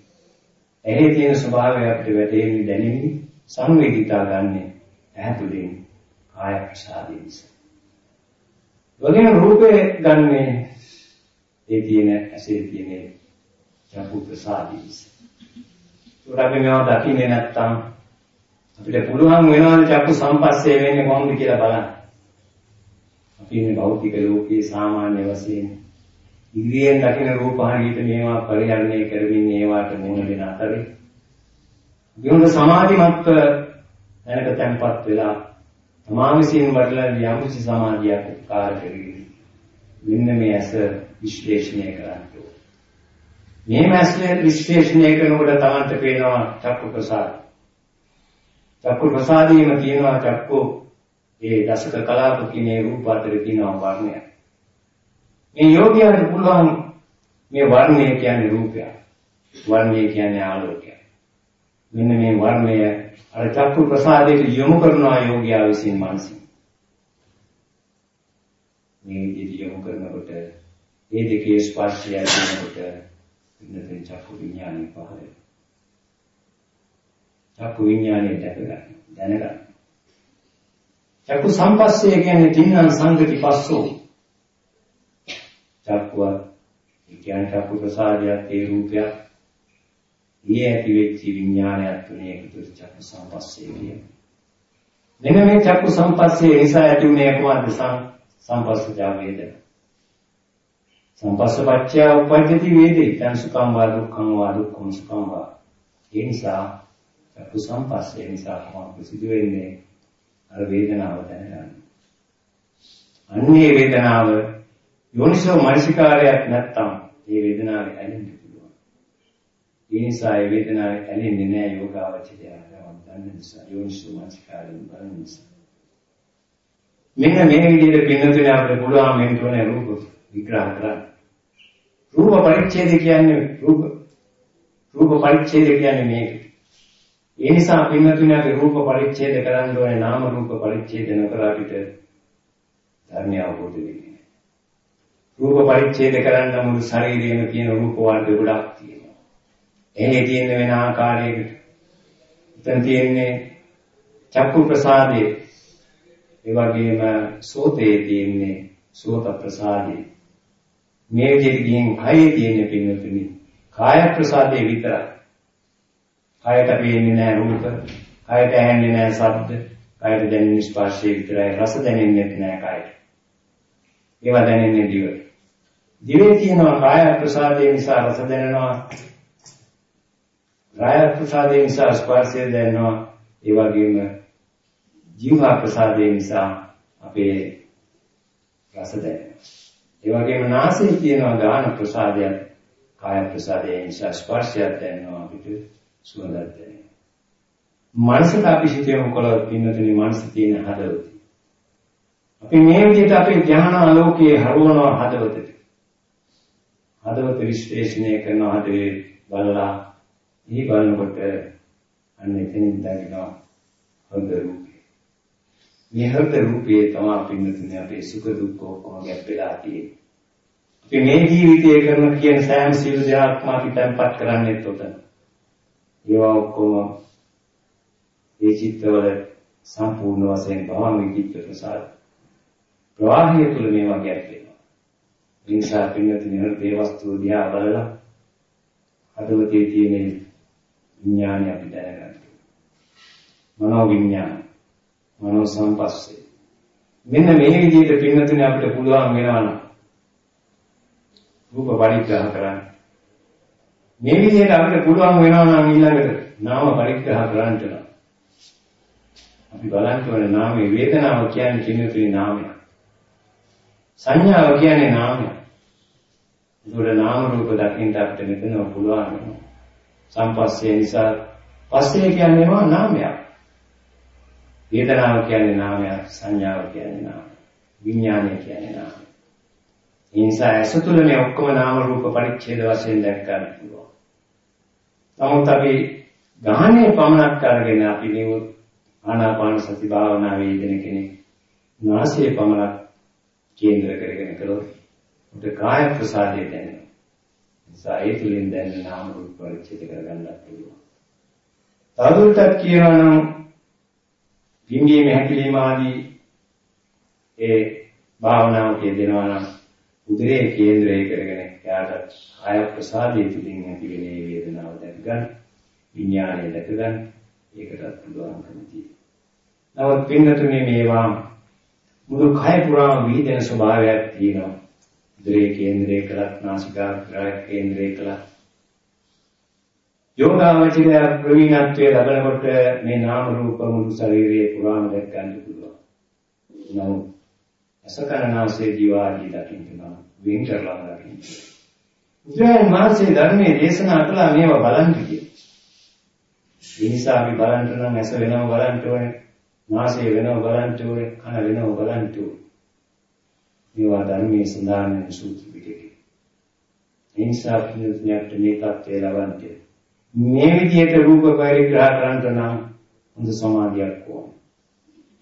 ඇහි තියෙන ස්වභාවය අපිට වැටෙන්නේ දැනෙන්නේ සංවේදීතා ගන්න ඇහැතුලින් කාය ප්‍රසාදේ නිසා. වගේම රූපේ ගන්නේ ඒ තියෙන ඇසේ තියෙන චක්කු ප්‍රසාදේ නිසා. ඒකට අපි මේවා දකින්නේ නැත්තම් අපිට පුළුවන් වෙනවද චක්කු සම්පස්සේ වෙන්නේ කොහොමද කියලා බලන්න. අපි මේ භෞතික ලෝකයේ සාමාන්‍ය වශයෙන් ඉන්ද්‍රියෙන් දකින රූප හරියට මේවා පරිහරණය කරමින් ඒවාට මුහුණ දෙන අතරේ විමුද සමාධිමත් දැනක තැන්පත් වෙලා තමා විසින් වඩලා යම්කිසි සමාධියක් උපකාර කරගෙන මෙන්න මේ ඇස විශ්ලේෂණය කරන්න මේ මැස් විශ්ලේෂණය කරනකොට තමන්ට පේනවා චක්කු ප්‍රසාද. චක්කු ප්‍රසාදීම කියනවා චක්කු ඒ දසක කලාප කිනේ රූප අතර තියෙනවා වර්ණයක්. මේ යෝගියාට පුළුවන් මේ වර්ණය කියන්නේ රූපයක්. වර්ණය කියන්නේ ආලෝකයක්. මෙන්න මේ වර්ණය අර චක්කු ප්‍රසාදයට යොමු කරනවා යෝගියා විසින් මානසික. මේ විදිහට යොමු කරනකොට ඒ දෙකේ ස්පර්ශය වෙනකොට ඉන්නතේ චක්කු විඥානය පහළ වෙනවා. චක්කු විඥානය දැක ගන්න, දැනගන්න. චක්කු සම්පස්සේ කියන්නේ තින්නම් සංගති පස්සෝ චක්කුවක් ඒ කියන්නේ චක්කු ප්‍රසාදයක් ඒ රූපයක් ඊයේ ඇති වෙච්ච විඥානයක් තුනේ එකතු වෙච්ච චක්කු සම්පස්සේ කියන්නේ මෙන්න මේ චක්කු සම්පස්සේ නිසා ඇති උනේ කොහොමද? සම්පස්සජා වේදන සම්පස්සපච්චය උපජ්ජති වේදේ. දැන් සුඛං වා දුක්ඛං වා දුක්ඛං සුඛං වා. ඒ නිසා චක්කු සම්පස්සේ නිසා කොහොමද සිදු වෙන්නේ අර වේදනාව දැනගන්න. අන්නේ වේදනාව යෝනිසෝ මනසිකාරයක් නැත්තම් මේ වේදනාව ඇලෙන්න පුළුවන්. ඒ නිසා මේ වේදනාව ඇලෙන්නේ නැහැ යෝගාවචරය ගමන් ගන්න නිසා යෝනිසෝ මනසිකාරයෙන් බලන නිසා. මෙන්න මේ විදිහට පින්නතුනේ අපිට පුළුවන් මෙන්න තුනේ රූප විග්‍රහ කරන්න. රූප පරිච්ඡේද කියන්නේ රූප රූප පරිච්ඡේද කියන්නේ මේක. ඒ නිසා පින්නතුනේ අපි රූප පරිච්ඡේද කරන්න ඕනේ නාම රූප පරිච්ඡේද නොකර අපිට ධර්මය අවබෝධ වෙන්නේ. රූප පරිච්ඡේද කරන්න මුළු ශරීරයේම තියෙන රූප වර්ග ගොඩක් තියෙනවා. එහේ තියෙන වෙන ආකාරයකට. එතන තියෙන්නේ චක්කු ප්‍රසාදයේ ඒ වගේම සෝතේ තියෙන්නේ සෝත ප්‍රසාදේ. මේ විදිහට ගියන් කයේ තියෙන පින්නතුනි කාය ප්‍රසාදේ විතරයි. කයට පේන්නේ නැහැ රූප, කයට ඇහෙන්නේ නැහැ ශබ්ද, කයට දැනෙන ස්පර්ශය විතරයි රස දැනෙන්නේ නැහැ කයට. ඒවා දැනෙන්නේ දිවට. දිවේ තියෙනවා කාය ප්‍රසාදේ නිසා රස දැනෙනවා. කාය ප්‍රසාදේ නිසා ස්පර්ශය දැනෙනවා. ඒ වගේම ජීවා ප්‍රසාදේ නිසා අපේ රස දැනෙනවා. ඒ වගේම නාසයේ තියෙනවා ගාන ප්‍රසාදයක් කාය ප්‍රසාදයෙන් නිසා ස්පර්ශයක් දැනෙනවා අපිට සුවඳක් දැනෙනවා. මනසට අපි හිතේම කළොත් පින්නතුනි මනස තියෙන හදවත. අපි මේ විදිහට අපේ ඥාන ආලෝකයේ හරවනවා හදවතට. හදවත විශ්ලේෂණය කරනවා හදේ බලලා ඊ බලනකොට අන්න එතනින් දකිනවා හොඳ රූපේ. මේ හොඳ රූපේ තමයි පින්නතුනි අපේ සුඛ දුක්ඛ ඔක්කොම ගැප්පෙලා තියෙන්නේ. අපි මේ ජීවිතයේ කරන කියන සෑම සියලු දෙයක්ම අපි තැම්පත් කරන්නේත් උතන. ඒවා ඔක්කොම ඒ චිත්තවල සම්පූර්ණ වශයෙන් භවංග චිත්ත ප්‍රසාද ප්‍රවාහය තුළ මේවා ගැටෙනවා. ඒ නිසා පින්නතින හෘදේ වස්තුව දිහා බලලා හදවතේ තියෙන විඥානය අපි දැනගන්න. මනෝ විඥාන, මනෝ සංපස්සේ. මෙන්න මේ විදිහට පින්නතින අපිට පුළුවන් වෙනවා නම් රූප පරිග්‍රහ කරන්න. මේ විදිහට අපිට පුළුවන් වෙනවා නම් ඊළඟට නාම පරිග්‍රහ කරන්නට නම් අපි බලන්න ඕනේ නාමයේ වේදනාව කියන්නේ කිනුතුයි නාමයක්. සංඥාව කියන්නේ නාමයක්. ඒකට නාම රූප දකින්න අපිට මෙතන පුළුවන් වෙනවා. සංපස්සේ නිසා පස්සේ කියන්නේ මොනවා නාමයක්. වේදනාව කියන්නේ නාමයක්, සංඥාව කියන්නේ නාමයක්. විඥානය කියන්නේ නාමයක්. ඒ නිසා ඇස තුළ මේ ඔක්කොම නාම රූප පරිච්ඡේද වශයෙන් දැක් ගන්න පුළුවන්. නමුත් අපි ගහනේ පමණක් අරගෙන අපි නිව ආනාපාන සති භාවනාවේ යෙදෙන කෙනෙක් නාසයේ පමණක් කේන්ද්‍ර කරගෙන කළොත් උට කාය ප්‍රසාදය දැනෙනවා. නිසා ඒ තුලින් දැනෙන නාම රූප පරිච්ඡේද කරගන්නත් පුළුවන්. තවදුරටත් කියනවා නම් පින්ගීම හැකිලිම ආදී ඒ භාවනාව කියදෙනවා නම් උදරයේ කේන්ද්‍රය කරගෙන එයාට කාය ප්‍රසාදයේ තුලින් ඇති වෙන මේ වේදනාව දැක ගන්න විඥානය දැක ගන්න ඒකටත් පුළුවන්කම තියෙනවා. නමුත් පින්නතුනේ මේවා මුළු කය පුරාම වීදෙන ස්වභාවයක් තියෙනවා. උදරයේ කේන්ද්‍රය කළත් නාසිකාග්‍රය කේන්ද්‍රය කළත් යෝගාවචරය ප්‍රවීණත්වයේ ලබනකොට මේ නාම රූප මුළු ශරීරයේ පුරාම දැක ගන්න පුළුවන්. නමුත් අසකරණාසේ ජීවාදී දකින්න නම් වෙන් කරලා දකින්න. බුදුරජාණන් වහන්සේ ධර්මයේ දේශනා කළා මේවා බලන්න කියලා. ඒ නිසා අපි බලන්න නම් ඇස වෙනව බලන්න ඕනේ, නාසය වෙනව බලන්න ඕනේ, කන වෙනව බලන්න ඕනේ. මේවා ධර්මයේ සඳහන් වෙන සූත්‍ර පිටකේ. ඒ නිසා පිළිතුරට මේ தත්ත්වය ලබන්නේ. මේ විදිහට රූප පරිග්‍රහ කරන්න නම් හොඳ සමාධියක් ඕන.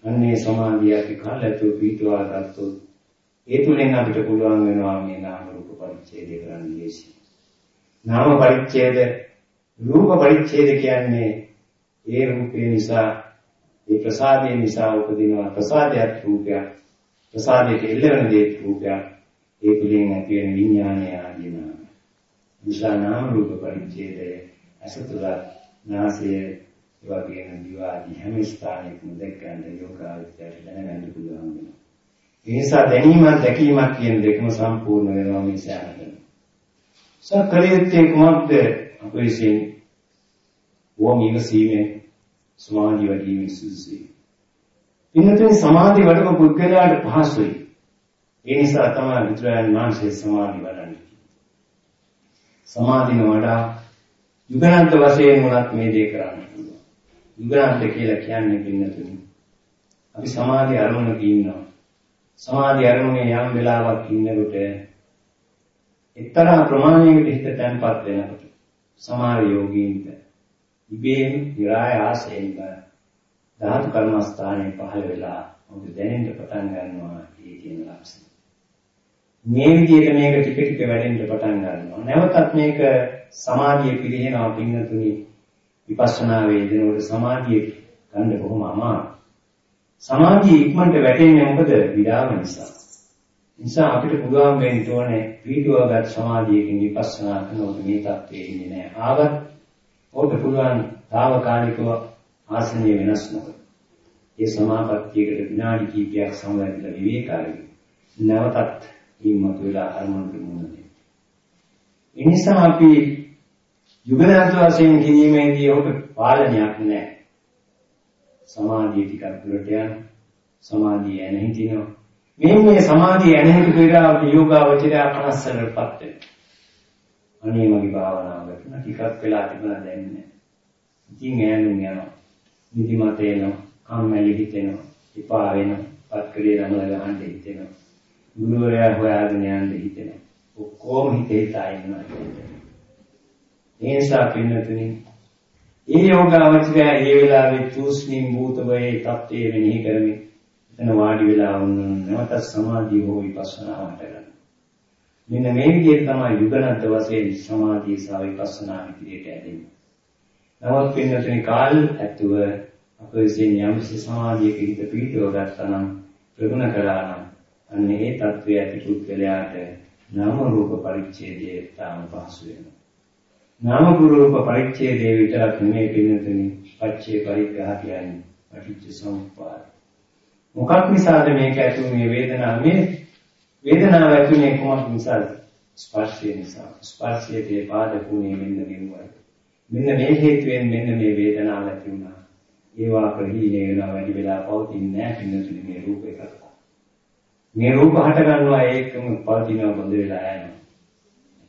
අන්නේ සමාධිය අපි කාලතු පිටවා ගත්තොත් ඒ තුලින් අපිට පුළුවන් වෙනවා මේ නාම රූප පරිච්ඡේදය කරන්න ලේසි. නාම පරිච්ඡේද රූප පරිච්ඡේද කියන්නේ ඒ රූපේ නිසා ඒ ප්‍රසාදයේ නිසා උපදිනවා ප්‍රසාදයක් රූපයක් ප්‍රසාදයට එල්ලෙන දේ රූපයක් ඒ තුලින් ඇති වෙන විඥානය ආදී නාම. නිසා නාම රූප පරිච්ඡේදය අසතුල නාසය ඒ වගේම දිවාදී හැම ස්ථානයකම දැක් ගන්න යෝගාවචරයට දැනගන්න පුළුවන් වෙනවා. ඒ නිසා දැනීමක් දැකීමක් කියන දෙකම සම්පූර්ණ වෙනවා මේ සෑමතැන. සකලිතේ කුමක්ද අපේ විසින් වොම් ඉවසීමේ සමාධිය වැඩි වීම සුසුසි. පින්නතුනි සමාධි වඩපු පුද්ගලයාට පහසුයි. ඒ නිසා තමයි බුදුරජාණන් වහන්සේ සමාධි වඩන්නේ. සමාධින වඩා යුගනන්ත වශයෙන් උනත් මේ දේ කරන්න පුළුවන්. යුගනන්ත කියලා කියන්නේ පින්නතුනි. අපි සමාධි අරමුණක ඉන්නවා. සමාධි අරමුණේ යම් වෙලාවක් ඉන්නකොට එක්තරා ප්‍රමාණයකට හිත තැන්පත් වෙනකොට සමහර යෝගීන්ට ඉබේම විරායාසයෙන්ම ධාතු කර්මස්ථානයේ පහළ වෙලා මොකද දැනෙන්න පටන් ගන්නවා ඒ කියන ලක්ෂණ. මේ විදිහට මේක ටික ටික වැඩෙන්න පටන් ගන්නවා. නැවතත් මේක සමාධිය පිළිහෙනවා පින්නතුනි විපස්සනා වේදනවල සමාධිය ගන්න බොහොම අමාරුයි. සමාධිය ඉක්මනට වැටෙන්නේ මොකද? විඩාව නිසා. නිසා අපිට පුළුවන් වෙන්න ඕනේ පීඩුවගත් සමාධියකින් විපස්සනා කරනකොට මේ தත්ත්වෙ ඉන්නේ නැහැ. ආවත් ඔබට පුළුවන් తాවකාලිකව ආසනීය වෙනස් නොකර. ඒ සමාපත්තියකට විනාඩි කිහිපයක් සමවැදලා විවේකාරී. නැවතත් ඊමතු වෙලා අරමුණට මුහුණ දෙන්න. ඒ නිසා අපි යුගනාන්ත වශයෙන් කිරීමේදී ඔබ පාලනයක් නැහැ. සමාධිය ටිකක් දුරට යන සමාධිය එන හිටිනවා. මේ මේ සමාධිය එන හිටු පෙරාවට යෝගාවචරය කනස්සලටපත් වෙනවා. අනේ මගේ භාවනාව වටන ටිකක් වෙලා තිබුණා දැන් නෑ. ඉතින් ඈනුම් යනවා. නිදිමත එනවා. කම්මැලි හිතෙනවා. එපා වෙනවා. පත්කලේ නමල ගහන්න හිතෙනවා. ගුරුවරයා හොයාගෙන යන්න හිතෙනවා. ඔක්කොම හිතේ හිතා ඉන්නවා. ඒ නිසා පින්නතුනි ඒ යෝගාවචරය ඒ වෙලාවේ තුස්මින් භූතවේ තත්ත්වයේ මෙනෙහි කරමින් එතන වාඩි වෙලා වුණ නැවත සමාධිය හෝ විපස්සනාවට ගන්න. මෙන්න මේ විදිහට තමයි යුගනන්ත වශයෙන් සමාධිය සහ විපස්සනා විදිහට ඇදෙන්නේ. නමුත් පින්නතුනි කාල් ඇතුව අප විසින් යම්සි සමාධියක හිත පිහිටව ගත්තා නම් ප්‍රගුණ කළා නම් අන්න ඒ தત્ත්වය ඇති පුද්ගලයාට නාම රූප පරිච්ඡේදයේ තාම පහසු වෙනවා. නාම රූප පරිච්ඡේදයේ විතරක් නෙමෙයි පින්නතුනි පච්චේ පරිග්‍රහ කියන්නේ පටිච්ච සමුප්පාද. මොකක් නිසාද මේක ඇතුළේ වේදනාව මේ වේදනාව ඇතුළේ කොහොමද නිසාද? ස්පර්ශය නිසා. ස්පර්ශයේ පාදකුණේ මෙන්න මෙවයි. මෙන්න මේ හේතුවෙන් මෙන්න මේ වේදනාව ඇති වුණා. ඒවා ප්‍රහීනේ වෙනවා වැඩි වෙලා පවතින්නේ නැහැ පින්නතුනි මේ රූප එකක්. මේ රූප හට ගන්නවා ඒකම පවතිනවා බඳ වෙලා යනවා.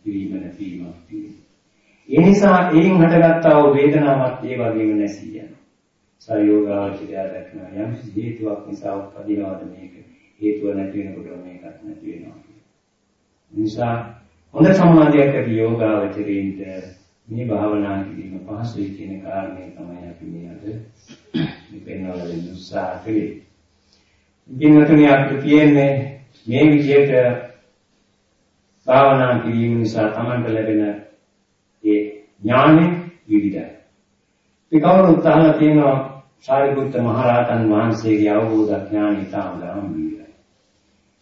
පිළිම නැතිවීමක් තියෙනවා. ඒ නිසා එයින් හටගත්තා වූ වේදනාවක් ඒ වගේම නැසී යනවා. සයෝගාචරය දක්නවා යම් හේතුවක් නිසා උපදිනවද මේක. හේතුව නැති වෙනකොට මේකත් නැති වෙනවා. නිසා හොඳ සමාධියක් ඇති යෝගාචරයෙන්ට මේ භාවනා කිරීම පහසුයි කියන කාරණේ තමයි අපි මේ අද මේ පෙන්වලා දෙන්න උත්සාහ කළේ. පින්වතුනි අපිට තියෙන්නේ මේ විදිහට භාවනා කිරීම නිසා තමන්ට ලැබෙන ඒ ඥානෙ විවිධයි. ඒ කවුරුත් අහලා තියෙනවා සාරිපුත්ත මහරහතන් වහන්සේගේ අවබෝධ ඥානය ඉතාම ගැඹීරයි.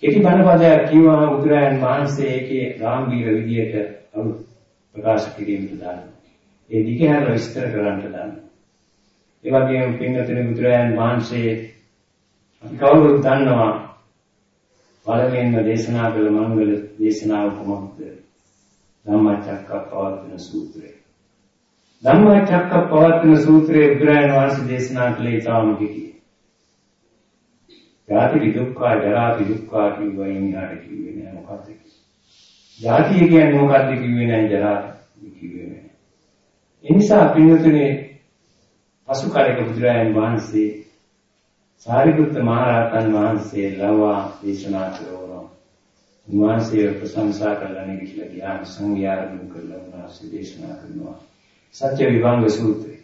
කෙටි බණපදයක් කියවම උතුරයන් වහන්සේ ඒකේ ගැඹීර විදියට ප්‍රකාශ කිරීමට දානවා. ඒ දිගහැර විස්තර කරන්නට දානවා. ඒ වගේම පින්වතුනි උතුරයන් වහන්සේ අපි කවුරුත් දන්නවා පළවෙනිම දේශනා කළ මංගල දේශනාව කොහොමද? ධම්මචක්කප්පවත්තන සූත්‍රය. ධම්මචක්කප්පවත්තන සූත්‍රයේ බුදුරජාණන් වහන්සේ දේශනා කළේ තාම කිකි. ජාති දුක්ඛ ජරා දුක්ඛ කියවයින් ඊට කිව්වේ නෑ මොකක්ද? ජාතිය කියන්නේ මොකක්ද කිව්වේ නෑ ජරා කිව්වේ නෑ. ඒ නිසා පින්වතුනි පසු කාලයක බුදුරජාණන් වහන්සේ සාරිපුත්ත මහරහතන් වහන්සේ ලවා දේශනා කරනවා. උන්වහන්සේ ප්‍රශංසා කරලා නිවිලා ගියාම සංඝයාරුන් කරලා උන්වහන්සේ දේශනා කරනවා. සත්‍ය විභංග සූත්‍රය.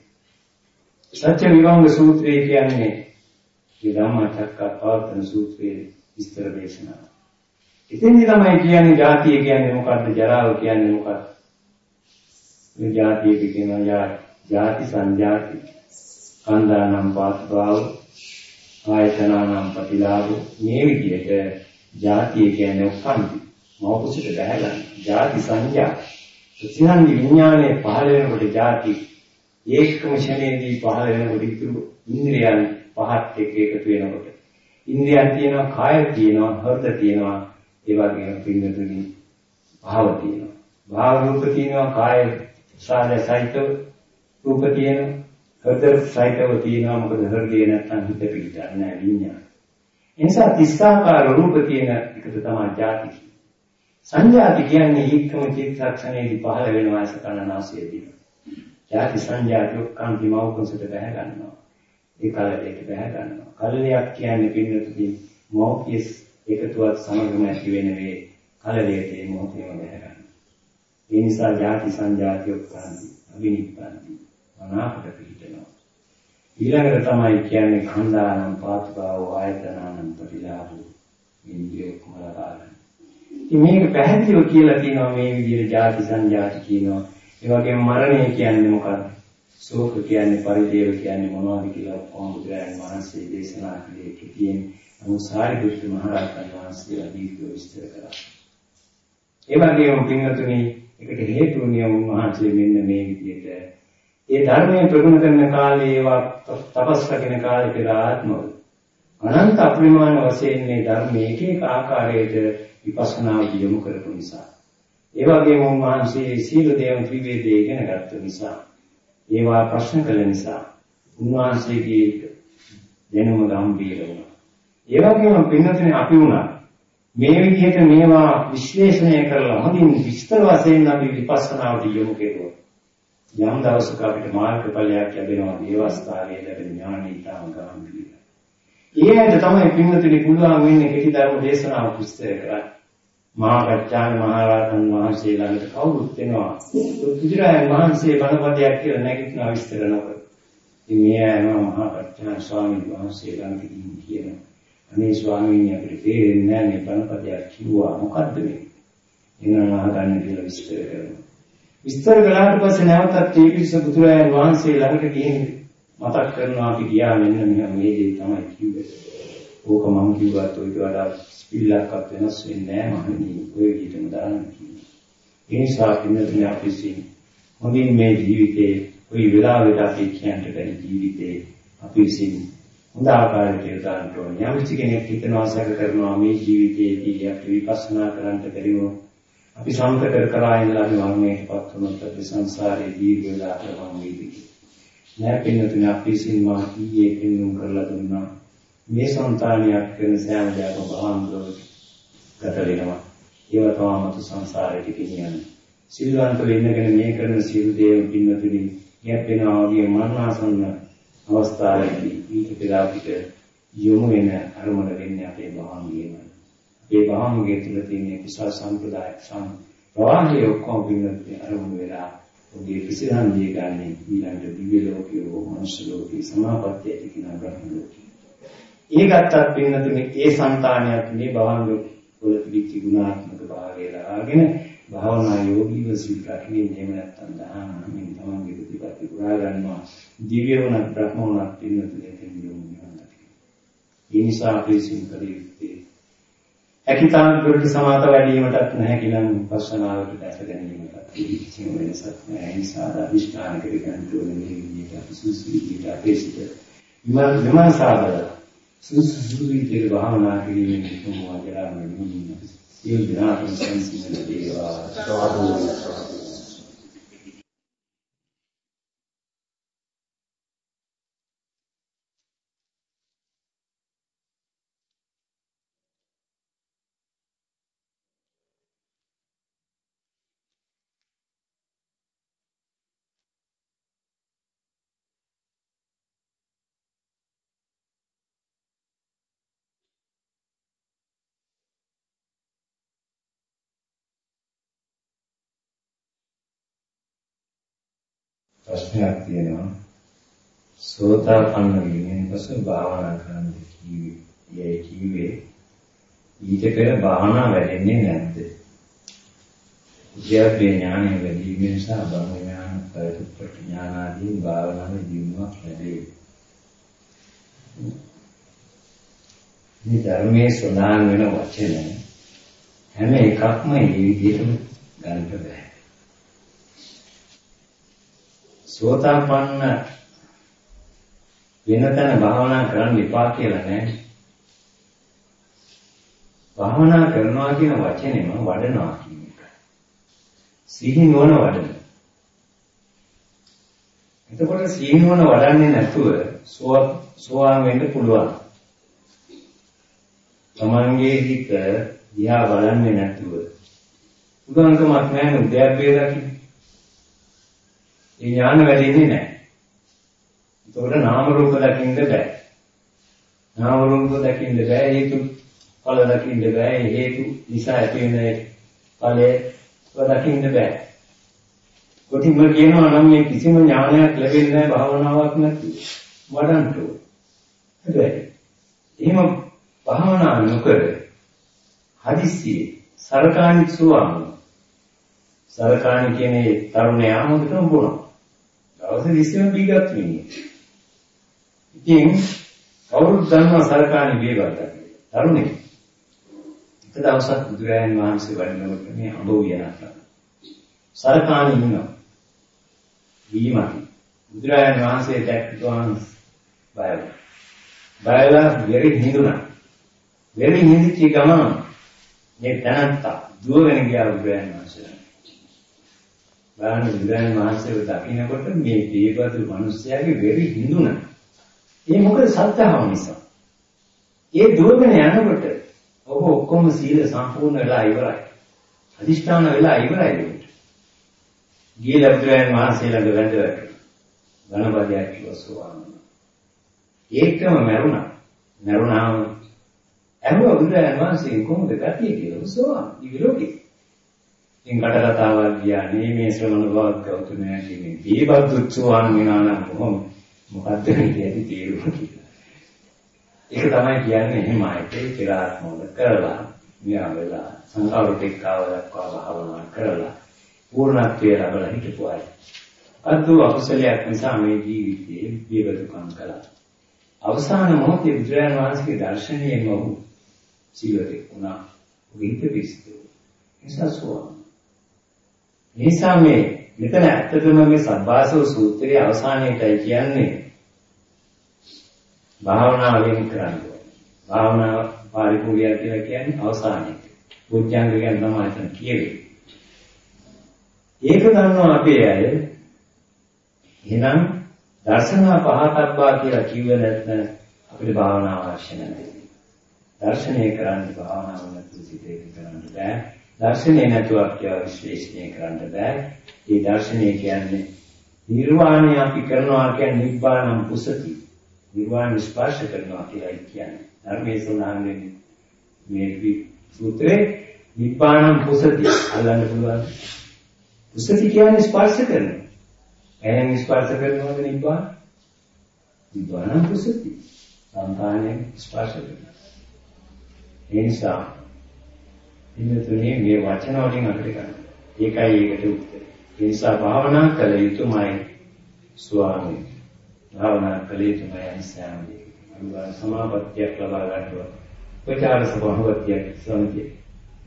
සත්‍ය විභංග සූත්‍රය කියන්නේ විරාමාචක්කා පවත්තන සූත්‍රයේ විස්තර දේශනා. ඉතින් තමයි කියන්නේ ජාතිය කියන්නේ මොකද්ද? ජරාව කියන්නේ මොකක්ද? මේ ජාතිය කියනවා ජාති සංජාති. කන්දානම් පාත්භාව ආයතනානම් ප්‍රතිලාභ මේ විදිහට ජාතිය කියන්නේ උපන්දි. මෞපුසට බහැලා ජාති සංඥා ප්‍රතිසංගි විඥානයේ පහළ වෙනකොට ජාති ඒකම ශරීරයේ පහළ වෙනකොට ඉතුරු ඉන්ද්‍රියයන් පහත් එක්ක එකතු වෙනකොට ඉන්ද්‍රියන් තියෙනවා කාය තියෙනවා හෘද තියෙනවා ඒ වගේම පින්නතුනි භාව තියෙනවා භාව රූප තියෙනවා කාය සාධය සහිත රූප තියෙනවා හෘද සහිතව තියෙනවා මොකද හෘදේ නැත්තම් හිත පිටින්නේ නැහැ විඤ්ඤාණ. ඒ නිසා තිස්සාකාර රූප තියෙන එකට තමයි ಜಾති කියන්නේ. සංජාති කියන්නේ ඊක්කම චිත්තක්ෂණයේදී පහළ වෙනවා සකලනාසයේදී. ಜಾති සංජාති ඔක්කම් කිමවකුසට බැහැ ගන්නවා. ඒ කලලයට බැහැ ගන්නවා. කලලයක් කියන්නේ පින්නතුදී මොහොතිස් එකතුවක් සමගම ඇති වෙන වේ කලලයට ඒ මොහොතේම බැහැ ගන්නවා. ඒ නිසා ಜಾති සංජාති ඔක්කම් අවිනිප්පන්ති. අනාපක පිහිටනවා. ඊළඟට තමයි කියන්නේ khණ්ඩානම් පාත්කාව ආයතනානම් ප්‍රතිලාභෝ ඉන්දිය කුමලාකාරයි. ඉතින් මේක පැහැදිලිව කියලා තියෙනවා මේ විදිහට ಜಾති සංජාති කියනවා. ඒ වගේම මරණය කියන්නේ මොකක්ද? ශෝක කියන්නේ පරිදේව කියන්නේ මොනවද කියලා කොහොමද බුදුරජාණන් වහන්සේ දේශනා කළේ කිතියෙන් නමුත් සාරිපුත්‍ර මහ රහතන් වහන්සේ අදීප්‍ය විස්තර කළා. ඒ වගේම පින්වතුනි එකට හේතුුනේ උන්වහන්සේ මෙන්න මේ විදිහට ඒ ධර්මයේ ප්‍රගුණ කරන කාලේ ඒවා තපස් රකින්න කාලේ පෙර ආත්මවල අනන්ත අපරිමාණ වශයෙන් මේ ධර්මයේ එක එක ආකාරයට විපස්සනාවට යොමු කරපු නිසා ඒ වගේම උන්වහන්සේ සීල දේව ත්‍රිවේදයේ ඉගෙන ගත්ත නිසා ඒවා ප්‍රශ්න කළ නිසා උන්වහන්සේගේ දැනුම ගැඹීර වුණා. ඒ වගේම පින්නතුනේ අපි වුණා මේ විදිහට මේවා විශ්ලේෂණය කරලා හොඳින් විස්තර වශයෙන් අපි විපස්සනාවට යොමු කෙරුවොත් යම් දවසක අපිට මාර්ගඵලයක් ලැබෙනවා මේ අවස්ථාවේ ලැබෙන ඥානෙ ඊටම ගැඹුරුයි. ඊයට තමයි පින්වතුනි පුළුවන් වෙන්නේ කෙටි ධර්ම දේශනාවක් විස්තර කරන්න. මහා කච්චාන මහරහතන් වහන්සේ ළඟට කවුරුත් එනවා. බුදුරජාණන් වහන්සේ බණපදයක් කියලා නැගිටිනවා විස්තර නොකර. ඉතින් මේ යනවා මහා කච්චාන ස්වාමීන් වහන්සේ ළඟට ගිහින් කියනවා. අනේ ස්වාමීන් අපිට තේරෙන්නේ නැහැ මේ බණපදයක් කිව්වා මොකද්ද මේ? එනවා අහගන්න කියලා විස්තර කරනවා. විස්තර කළාට පස්සේ නැවතත් මේ පිරිස බුදුරජාණන් වහන්සේ ළඟට ගිහින් මතක් කරනවා අපි ගියා මෙන්න මෙහෙම මේ දේ තමයි කිව්වේ. ඕක මම කිව්වත් ඔයිට වඩා ස්පිල්ලක්වත් වෙනස් වෙන්නේ නැහැ මහණනි. ඔය විදිහටම දාන්න කිව්වා. ඒ නිසා පින්නතුනි අපි සිහින් හොඳින් මේ ජීවිතේ කොයි වෙලාවෙද අපි කියන්න බැරි ජීවිතේ අපි විසින් හොඳ ආකාරයට යොදාන්න ඕනේ. යම් කෙනෙක් හිතනවා සැක කරනවා මේ ජීවිතයේදී අපි විපස්සනා කරන්න බැරි වුණොත් අපි සංකත කරලා ඉඳලා මරණයටපත් වුණොත් අපි සංසාරේ දීර්ඝ වෙලා කරවන් වේවි. නෑ පින්නතුනි අපි සින්මා ඊයේ පින්නුම් කරලා දුන්නා. මේ సంతානියක් වෙන සෑම දෙයක්ම බාහන්දෝ ගත වෙනවා. ඒව තමතු සංසාරයට ගෙනියන්නේ. සිල්වන්ත වෙන්නගෙන මේ කරන සිල් දේව පින්නතුනි යැපෙනා වගේ මරණාසන්න අවස්ථාවේදී ඊට පෙර අපිට යොමු වෙන අරමුණ වෙන්නේ අපේ භාවනාවේම. ඒ භාවනාවේ තුල තියෙන කුසල සම්ප්‍රදාය සම් ප්‍රවාහයේ ඔක්කොම පින්නත් අරමුණු වෙලා ඔබේ ප්‍රසිද්ධාන් දී ගන්න ඊළඟ දිව්‍ය ලෝකයේ මනුෂ්‍ය ලෝකයේ සමාපත්තියට කියන බ්‍රහ්ම ලෝකයේ. ඒ ගත්තත් පින්නතුනේ ඒ సంతානයක් මේ භවංග වල තිබිච්ච ගුණාත්මක භාවය ලාගෙන භාවනා යෝගීව සිල් රැකීමෙන් එහෙම නැත්නම් දහම් නම් තමන්ගේ ප්‍රතිපත්ති පුරා ගන්නවා දිව්‍ය වුණත් බ්‍රහ්ම වුණත් පින්නතුනේ දෙන්නේ යොමු වෙනවා. ඒ නිසා අපි සිල් කලේ හැකිතාක් දුරට සමාත වැඩිවීමටත් නැහැ කියලා විපස්සනාවට දැස ගැනීමටත් කිසිම වෙනසක් නැහැ. ඒ නිසා අධිෂ්ඨාන කරගෙන ඕනේ මේ විදිහට අපි සුසු විදිහට අපේ සිට විමල් විමර්ශාවල සුසු විදිහට භාවනා කිරීමෙන් තුමුවා කියලා මෙන්න සියලු දෙනාටම සංසිඳන දේවා සාදු ප්‍රශ්නයක් තියෙනවා සෝතාපන්න වීමෙන් පසු භාවනා කරන්න කිව්වේ කිව්වේ ඊට පෙර භාවනා වැඩෙන්නේ නැද්ද? උද්‍යප්පේ ඥානය වැඩි වීම නිසා බ්‍රහ්ම ඥාන ප්‍රතිප්‍රති ඥාන ආදී භාවනාවේ දියුණුවක් ලැබේ. මේ ධර්මයේ සදාන් වෙන වචන හැම එකක්ම මේ විදිහටම ගන්න බෑ. සෝතාපන්න වෙන තැන භාවනා කරන්න එපා කියලා නෑ. භාවනා කරනවා කියන වචනේම වඩනවා කියන එක. සිහි නොවන වඩන. එතකොට සීනුවන වඩන්නේ නැතුව සෝවාන් වෙන්න පුළුවන්. තමන්ගේ හිත දිහා බලන්නේ නැතුව උදාංගමක් නැහැ උද්‍යප්පේ දකින්න. ඒ ඥාන වැඩින්නේ නැහැ. එතකොට නාම රූප දකින්න බෑ. නාම රූප දකින්න බෑ හේතු ඵල දකින්න බෑ හේතු නිසා ඇති වෙන ඵලය දකින්න බෑ. කොටින්ම කියනවා නම් මේ කිසිම ඥානයක් ලැබෙන්නේ නැහැ භාවනාවක් නැති වඩන්න ඕන. හැබැයි එහෙම භාවනා නොකර හදිස්සියේ සරකාණි සුවාම සරකාණි කියන්නේ තරුණයා හොඳටම බොනවා. දවසේ 20ම බීගත් වෙන්නේ. ඉතින් කවුරුත් දන්නවා සරකාණි බීගත් තරුණේ. එක දවසක් බුදුරජාණන් වහන්සේ වඩිනකොට මේ අඹ උයනක් සරකාණි ඉන්නවා. වීමකි. බුදුරජාණන් වහන්සේ දැක්කම බයව. බයලා වෙරි හිඳුණා. වෙරි හිඳිච්ච ගමන මේ තනත්තා දුවගෙන ගියා බුදුරජාණන් වහන්සේ. බලන්න බුදුරජාණන් වහන්සේව දකින්නකොට මේ දීපතු මිනිස්යාගේ වෙරි හිඳුණා. ඒ මොකද සත්‍යාව නිසා. ඒ දුවගෙන යනකොට ඔබ ඔක්කොම සීල සම්පූර්ණ වෙලා ඉවරයි. අදිෂ්ඨාන වෙලා ඉවරයි. ගිහිලා බුදුරජාණන් වහන්සේ ළඟ වැඳ ගණපතියක් කිව්වසුවාම. ඒකම මරුණා. මරුණාම ඇහුවා බුදුරජාණන් වහන්සේ කොහොමද ගතිය කියලා උසවා දිවිලෝකේ. ඉතින් කට කතාවක් ගියා නේ මේ ශ්‍රමණ බවක් ගෞතමයා කියන්නේ දීපද්දුච්චවාන් විනානම් කොහොම මොකද්ද කියන්නේ තේරුම කියලා. ඒක තමයි කියන්නේ එහෙමයි ඒ පෙරාත්මවල කරලා මෙයා වෙලා සංකාරෝටිකාව දක්වා භාවනා කරලා පූර්ණත්වය ලැබලා හිටපු අය. අද්දු අකුසලයක් නිසා මේ ජීවිතයේ විවදුකම් කළා. අවසාන මොහොතේ බුදුරජාණන් වහන්සේගේ දර්ශනයෙන් ඔහු සීලයක් වුණා. විහිද පිස්සු. නිසා සුවා. නිසා මේ මෙතන ඇත්තටම මේ සබ්බාසව සූත්‍රයේ අවසානයේටයි කියන්නේ භාවනාවෙන් කරන්නේ. භාවනාව පාරිපූර්ණය කියලා කියන්නේ අවසානයේ. බුද්ධාංග ගැන තමයි එතන කියෙන්නේ. ඒක දන්නවා අපේ අය. එහෙනම් දර්ශනා පහතක්වා කියලා කිව්ව නැත්නම් අපිට භාවනාව අවශ්‍ය නැහැ. දර්ශනය කරන්න භාවනාව නැතුව සිතේ කරන්න බෑ. දර්ශනය නැතුව අපිට විශ්ලේෂණය කරන්න බෑ. මේ දර්ශනය කියන්නේ නිර්වාණය අපි කරනවා කියන්නේ නිබ්බානම් කුසති. නිර්වාණ ස්පර්ශ කරනවා කියලා කියන්නේ. ධර්මයේ සඳහන් වෙන්නේ මේ සූත්‍රේ නිබ්බානම් කුසති අල්ලන්න පුළුවන්. කුසති කියන්නේ ස්පර්ශ කරනවා. ඇහෙන් ස්පර්ශ කරනවද නිබ්බාන? නිබ්බාන කුසති. සංකාණයෙන් ස්පර්ශ කරනවා. ඒ නිසා ඉන්නතුනේ මේ වචන වලින් අපිට ගන්න. ඒකයි ඒකට උත්තරේ. ඒ නිසා භාවනා කළ යුතුමයි ස්වාමී. භාවනා කළ යුතුමයි අනිසාමී. අනුගාම සමාපත්තියක් ලබා ගන්නවා. උපචාර සමාපත්තියක් සමිතිය.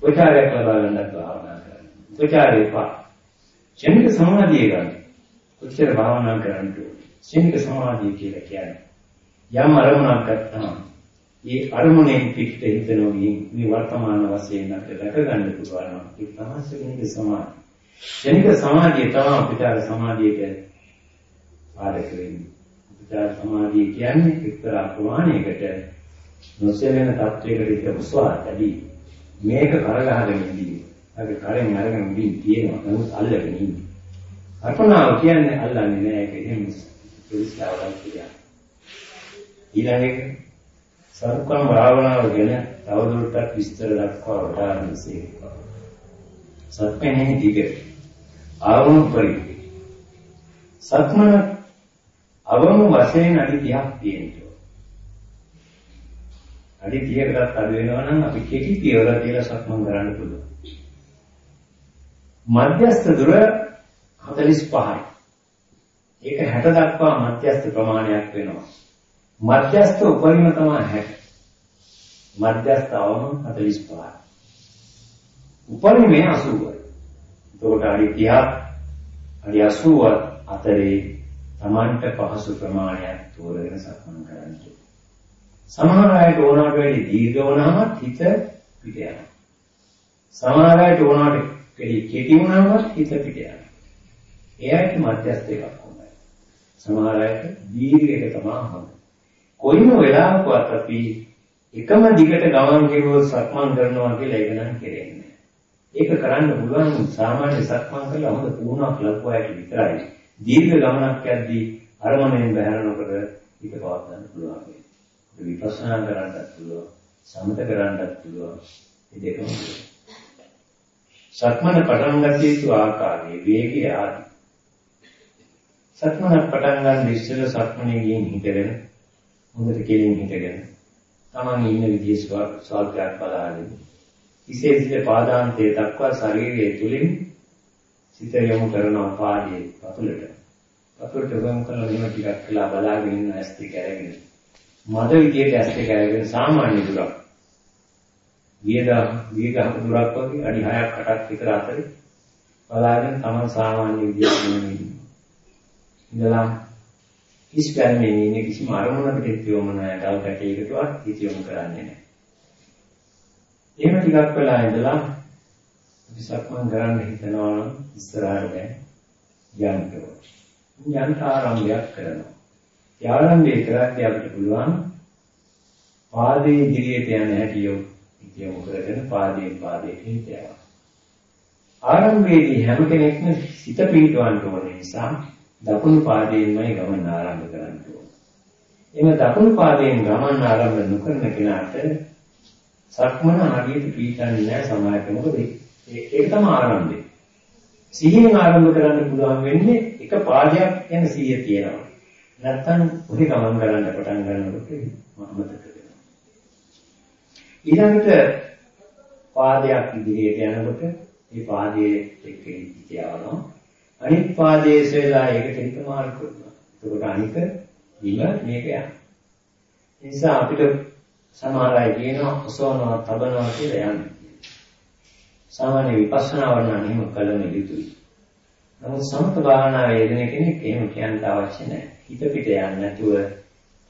උපචාරයක් ලබා ගන්නත් භාවනා කරන්න. උපචාරේ පා ක්ෂණික සමාධිය ගන්න. කොච්චර භාවනා කරන්න ක්ෂණික සමාධිය කියලා කියන්නේ යම් අරමුණක් ගත්තාම ඒ අරමුණේ පිට හිතනෝගින් මේ වර්තමාන වශයෙන් අපිට රැක ගන්න පුළුවන් නම් ඒ තමයි ක්ෂණික සමාධිය. ක්ෂණික සමාධිය තමයි අපිට අර සමාධියට පාදක වෙන්නේ. අපිට සමාධිය කියන්නේ එක්තරා ප්‍රමාණයකට නොසැලෙන තත්වයකට හිත උස්වාදදී මේක කරගහගෙන ඉඳී අර කරෙන් අරගෙන උඩින් තියෙනවා. නමුත් අල්ලගෙන ඉන්නේ. අර්පණාව කියන්නේ අල්ලන්නේ නෑ ඒක එහෙම පිළිස්ලාවක් කියන්නේ. ඊළඟ එක සරුකම් භාවනාව ගැන තවදුරටත් විස්තර දක්වා වටාරන්නේ සත්මනේ දිග ආවම පරිදි සත්මන අවම වශයෙන් අඩි 30ක් තියෙනවා. අඩි 30කටත් අඩු වෙනවා නම් අපි කෙටි පියවර කියලා සක්මන් කරන්න පුළුවන්. මධ්‍යස්ථ දුර 45යි. ඒක 60 දක්වා මධ්‍යස්ථ ප්‍රමාණයක් වෙනවා. මධ්‍යස්ථ උපරිම තමයි 60. මධ්‍යස්ථ අවම 45යි. උපරිමේ 80යි. එතකොට අඩි 30ක් අඩි 80 අතරේ Tamanට පහසු ප්‍රමාණයක් තෝරගෙන සක්මන් කරන්න. සමහර අයට ඕනකට වැඩි දීර්ඝ වුණාම හිත පිට යනවා. සමහර අයට ඕනකට කෙටි කෙටි වුණාම හිත පිට යනවා. එයාට මධ්‍යස්ථ එකක් හොඳයි. සමහර අයට දීර්ඝ එක තමයි හොඳ. කොයිම වෙලාවකවත් අපි එකම දිගට ගමන් කෙරුවොත් සක්මන් කරනවා කියලා ඒක නම් කෙරෙන්නේ ඒක කරන්න පුළුවන් සාමාන්‍ය සක්මන් කරලා හොඳ පුහුණුවක් ලබුවාට විතරයි. දීර්ඝ ගමනක් යද්දී අරමුණෙන් බැහැරනකොට ඒක පවත් ගන්න පුළුවන්. විපස්සනා කරන්නත් පුළුවන්. සමත කරන්නත් පුළුවන්. මේ දෙකම පුළුවන්. සක්මන පටන් ගන්න යුතු ආකාරයේ වේගය ආදී. සක්මන පටන් ගන්න ඉස්සෙල්ල සක්මනේ ගින් හිටගෙන හොඳට කෙලින් හිටගෙන තමන් ඉන්න විදිය ස්වාග්‍රාත් බලාගෙන විශේෂිත පාදාන්තයේ දක්වා ශරීරයේ තුලින් සිත යොමු කරන පාදයේ පතුලට පතුලට යොමු කරලා මෙහෙම ටිකක් කළා බලාගෙන ඉන්න ඇස් දෙක අරගෙන මද විදියට ඇස් දෙක අරගෙන සාමාන්‍ය දුරක්. වියදා වියදා දුරක් වගේ අඩි 6ක් 8ක් විතර අතරේ බලාගෙන තමන් සාමාන්‍ය විදියට ඉඳලා හිස් පැන්නේ ඉන්නේ කිසිම අරමුණකට යොමු නැහැ. දල් කැටයකටවත් හිත යොමු කරන්නේ නැහැ. එහෙම ටිකක් වෙලා ඉඳලා අපි සක්මන් කරන්න හිතනවා නම් ඉස්සරහට දැන් යන්න ඕනේ. යන්න ආරම්භයක් කරනවා. ඒ ආරම්භය කරද්දී අපිට පුළුවන් පාදයේ ඉදිරියට යන හැටි යොමු කරගෙන පාදයෙන් පාදයට හිත යනවා. ආරම්භයේදී හැම කෙනෙක්ම සිත පිටවන්න ඕන නිසා දකුණු පාදයෙන්මයි ගමන ආරම්භ කරන්න ඕනේ. එම දකුණු පාදයෙන් ගමන ආරම්භ නොකරන කෙනාට සක්මන හරියට පිටන්නේ නැහැ සමාජයට. මොකද ඒක තමයි ආරම්භය. සිහියෙන් ආරම්භ කරන්න පුළුවන් වෙන්නේ එක පාදයක් යන සිහිය තියෙනවා. නැත්තම් ඔහි ගමන් කරන්න පටන් ගන්නකොට මතක වෙනවා. ඊළඟට පාදයක් ඉදිරියට යනකොට ඒ පාදයේ එක්ක ඉතියාවනවා. අනිත් පාදයේ ඉස්සෙල්ලා ඒකට හිත මාරු කරනවා. එතකොට අනික විල මේක යනවා. ඒ නිසා අපිට සමහර අය කියනවා ඔසවනවා තබනවා කියලා යන්නේ. සාමාන්‍ය විපස්සනා වර්ණන එහෙම කළම යුතුයි. නමුත් සමත භාවනාවේ යෙදෙන කෙනෙක් එහෙම කියන්න අවශ්‍ය නැහැ. හිත පිට යන්නේ නැතුව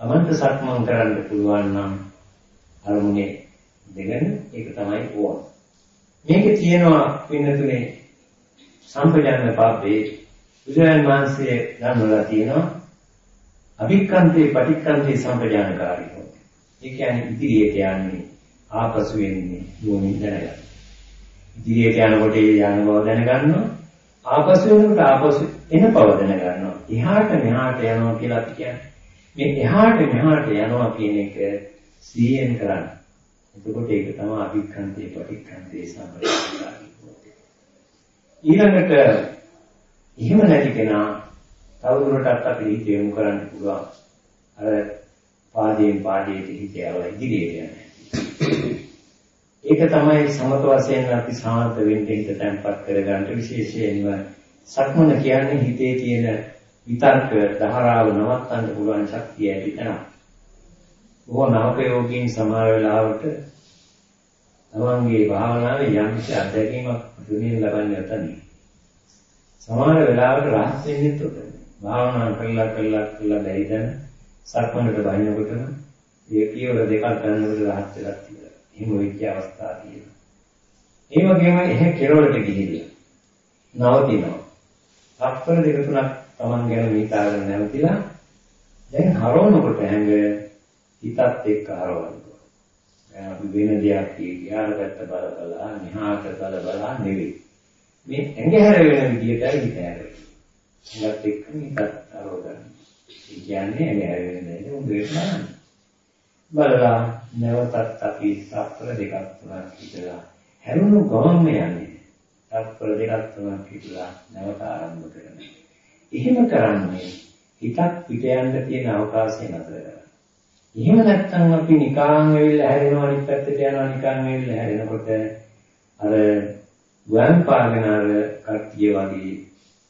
Tamanta සක්මන් කරන්න පුළුවන් නම් අරමුණේ දෙගෙන ඒක තමයි ඕන. මේකේ තියෙනවා පින්නතුනේ සම්පජාන පාපේ බුදුරජාණන් වහන්සේ දන්වලා තියෙනවා අභික්කන්තේ පටික්කන්තේ සම්පජානකාරී හොත්. ඒ කියන්නේ ඉදිරියට යන්නේ ආපසු වෙන්නේ යෝනි දැනගන්න. ඉදිරියට යනකොට ඒ යන බව දැනගන්නවා. ආපසු වෙනකොට ආපසු එන බව දැනගන්නවා. එහාට මෙහාට යනවා කියලා අපි කියන්නේ. මේ එහාට මෙහාට යනවා කියන එක සිහියෙන් කරන්න. එතකොට ඒක තමයි අභික්කන්තේ පටික්කන්තේ සම්පජානකාරී ඊළඟට එහෙම නැති කෙනා තවදුරටත් අපිට හිත යොමු කරන්න පුළුවන්. අර පාදයෙන් පාදයට හිත යවලා ඉදිරියට යන්නේ. ඒක තමයි සමත වශයෙන් අපි සාන්ත වෙන්න හිත තැම්පත් කරගන්න විශේෂයෙන්ම සක්මන කියන්නේ හිතේ තියෙන විතර්ක ධාරාව නවත්තන්න පුළුවන් ශක්තිය ඇති තැනක්. බොහෝ නවක යෝගීන් සමාර වෙලාවට තමන්ගේ භාවනාවේ යම් කිසි අත්දැකීමක් දුනින් ලබන්නේ නැතනි. සමහර වෙලාවට රහස් වෙන්නේ උතන. භාවනා කරලා කරලා කරලා බැරිදන සක්මනට බහිනකොටම ඒ පියවර දෙකක් ගන්නකොට රහත් වෙලා තියෙනවා. එහෙම වෙච්ච අවස්ථා තියෙනවා. ඒ වගේම එහෙ කෙරවලට ගිහිල්ලා නවතිනවා. තත්පර දෙක තුනක් Taman ගැන හිතාගෙන නැවතිලා දැන් හරවනකොට හැංග හිතත් එක්ක හරවනවා. දැන් අපි වෙන දෙයක් කියලාට පැත්ත බල බලා මෙහාට බල බලා නෙවෙයි. මේ ඇඟ හැර වෙන විදියටයි හිත හැරෙන්නේ. ඒත් එක්කම හිතත් අරෝගන්න. ඒ කියන්නේ ඇඟ හැර වෙන දේ උදේට බලන්න. බලලා නැවතත් අපි සත්‍ර දෙකක් තුනක් හිතලා හැරුණු ගමන්ම යන්නේ. සත්‍ර දෙකක් තුනක් හිතලා නැවත ආරම්භ කරනවා. එහෙම කරන්නේ හිතක් පිට යන්න තියෙන අවකාශය නතර කරනවා. එහෙම නැත්නම් අපි නිකන් ඇවිල්ලා හැරෙනවා අනිත් පැත්තට යනවා නිකන් ඇවිල්ලා හැරෙනකොට අර ගුවන් පාගන අර කට්ටිය වගේ